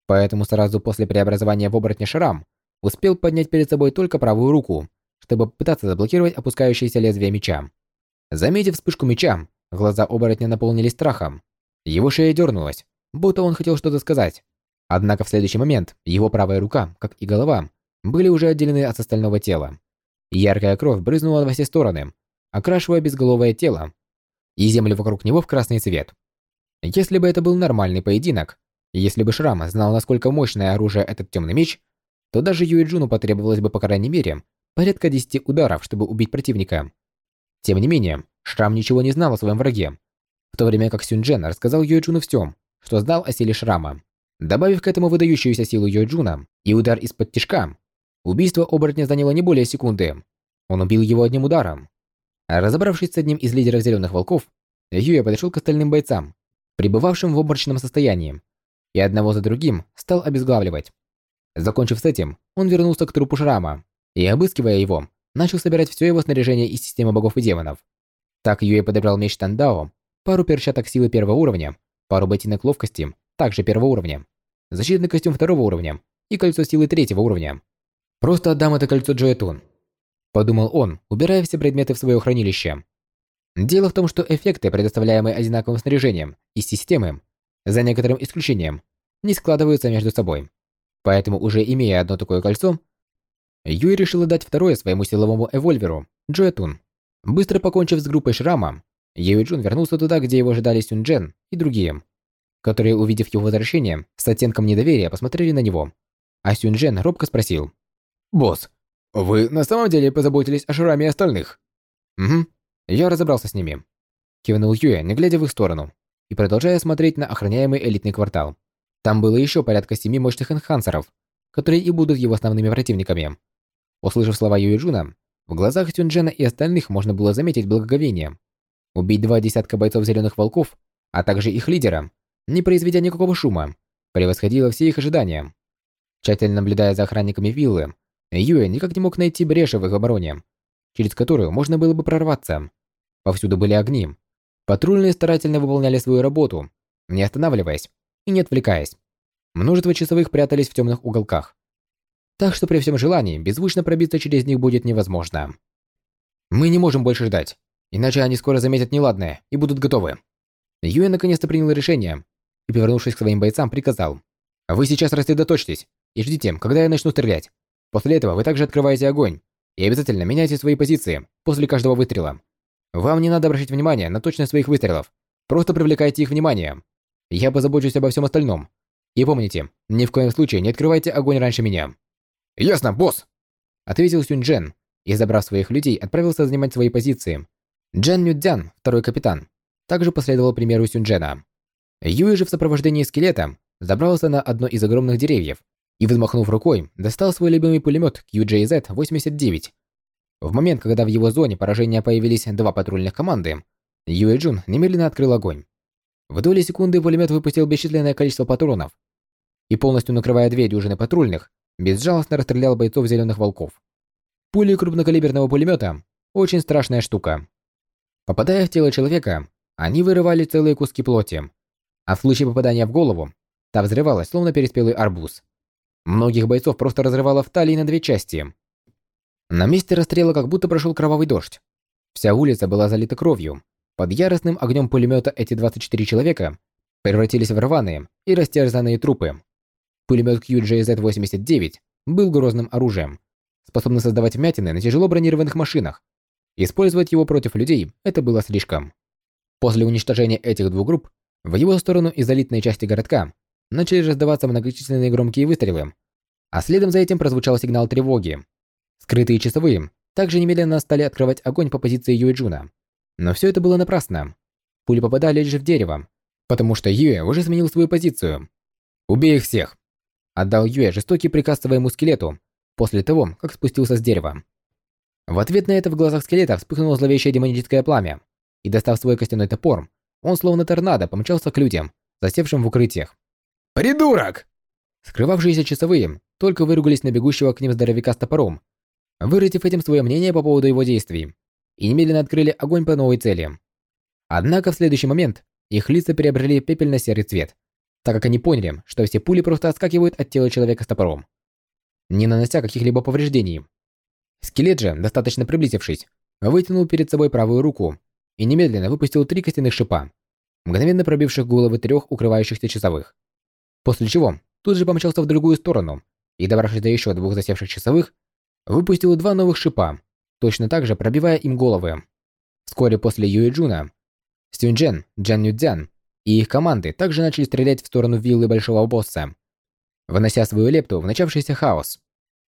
Поэтому сразу после преобразования в оборотня Шрам успел поднять перед собой только правую руку, чтобы попытаться заблокировать опускающееся лезвие меча. Заметив вспышку меча, глаза оборотня наполнились страхом. Его шея дернулась, будто он хотел что-то сказать. Однако в следующий момент его правая рука, как и голова, были уже отделены от остального тела. Яркая кровь брызнула во все стороны, окрашивая безголовое тело и землю вокруг него в красный цвет. Если бы это был нормальный поединок, если бы Шрам знал, насколько мощное оружие этот темный меч, то даже Юэджуну потребовалось бы по крайней мере порядка 10 ударов, чтобы убить противника. Тем не менее, Шрам ничего не знал о своем враге, в то время как Сюнджен рассказал Юэджуну все, что знал о силе Шрама. Добавив к этому выдающуюся силу Юэджуна и удар из-под тишка, убийство оборотня заняло не более секунды. Он убил его одним ударом. Разобравшись с одним из лидеров Зеленых Волков, Юя подошел к остальным бойцам, пребывавшим в обморочном состоянии, и одного за другим стал обезглавливать. Закончив с этим, он вернулся к трупу Шрама и, обыскивая его, начал собирать все его снаряжение из системы богов и демонов. Так Юэ подобрал меч Тандао, пару перчаток силы первого уровня, пару ботинок ловкости, также первого уровня, защитный костюм второго уровня и кольцо силы третьего уровня. Просто отдам это кольцо Джоэтун. Подумал он, убирая все предметы в свое хранилище. Дело в том, что эффекты, предоставляемые одинаковым снаряжением из системы, за некоторым исключением, не складываются между собой. Поэтому, уже имея одно такое кольцо, Юй решила дать второе своему силовому эвольверу, Джоэтун. Быстро покончив с группой Шрама, Юй Джун вернулся туда, где его ожидали Сюнджен и другие, которые, увидев его возвращение, с оттенком недоверия посмотрели на него. А Сюнджен робко спросил. «Босс, вы на самом деле позаботились о Шраме и остальных?» «Угу, я разобрался с ними». Кивнул Юэ, не глядя в их сторону, и продолжая смотреть на охраняемый элитный квартал. Там было еще порядка семи мощных энхансеров, которые и будут его основными противниками. Услышав слова Юэджуна, в глазах Тюнджена и остальных можно было заметить благоговение. Убить два десятка бойцов Зеленых Волков, а также их лидера, не произведя никакого шума, превосходило все их ожидания. Тщательно наблюдая за охранниками виллы, Юэ никак не мог найти бреши в их обороне, через которую можно было бы прорваться. Повсюду были огни. Патрульные старательно выполняли свою работу, не останавливаясь и не отвлекаясь. Множество часовых прятались в темных уголках. Так что при всем желании беззвучно пробиться через них будет невозможно. Мы не можем больше ждать. иначе они скоро заметят неладное и будут готовы. Юэ наконец-то принял решение и, повернувшись к своим бойцам, приказал. «Вы сейчас рассредоточьтесь и ждите, когда я начну стрелять. После этого вы также открываете огонь и обязательно меняйте свои позиции после каждого выстрела. Вам не надо обращать внимание на точность своих выстрелов, просто привлекайте их внимание. Я позабочусь обо всем остальном. И помните, ни в коем случае не открывайте огонь раньше меня». «Ясно, босс!» Ответил Сюнь Джен и, забрав своих людей, отправился занимать свои позиции. Джан Нюдзян, второй капитан, также последовал примеру Сюнь Джена. Юй же в сопровождении скелета забрался на одно из огромных деревьев и, взмахнув рукой, достал свой любимый пулемет QJZ-89. В момент, когда в его зоне поражения появились два патрульных команды, Юэ Джун немедленно открыл огонь. В доли секунды пулемет выпустил бесчисленное количество патронов и, полностью накрывая две дюжины патрульных, безжалостно расстрелял бойцов зеленых волков. Пули крупнокалиберного пулемета – очень страшная штука. Попадая в тело человека, они вырывали целые куски плоти, а в случае попадания в голову, та взрывалась, словно переспелый арбуз. Многих бойцов просто разрывало в талии на две части. На месте расстрела как будто прошел кровавый дождь. Вся улица была залита кровью. Под яростным огнем пулемета эти 24 человека превратились в рваные и растерзанные трупы. Пулемет QJZ-89 был грозным оружием, способным создавать вмятины на тяжело бронированных машинах. Использовать его против людей – это было слишком. После уничтожения этих двух групп, в его сторону из элитной части городка начали раздаваться многочисленные громкие выстрелы, а следом за этим прозвучал сигнал тревоги. Скрытые часовые также немедленно стали открывать огонь по позиции Юэджуна. Но все это было напрасно. Пули попадали лишь в дерево, потому что Юэ уже сменил свою позицию. «Убей их всех!» Отдал Юэ жестокий приказ своему скелету после того, как спустился с дерева. В ответ на это в глазах скелета вспыхнуло зловещее демоническое пламя, и достав свой костяной топор, он словно торнадо помчался к людям, засевшим в укрытиях. «Придурок!» Скрывавшиеся часовые только выругались на бегущего к ним здоровяка с топором, выразив этим свое мнение по поводу его действий, и немедленно открыли огонь по новой цели. Однако в следующий момент их лица приобрели пепельно-серый цвет, так как они поняли, что все пули просто отскакивают от тела человека с топором, не нанося каких-либо повреждений. Скелет же, достаточно приблизившись, вытянул перед собой правую руку и немедленно выпустил три костяных шипа, мгновенно пробивших головы трех укрывающихся часовых. После чего тут же помчался в другую сторону и, добравшись до еще двух засевших часовых, выпустил два новых шипа, точно так же пробивая им головы. Вскоре после Юэ Джуна, Сюньчжен, Джан Юцзян и их команды также начали стрелять в сторону виллы большого босса, внося свою лепту в начавшийся хаос.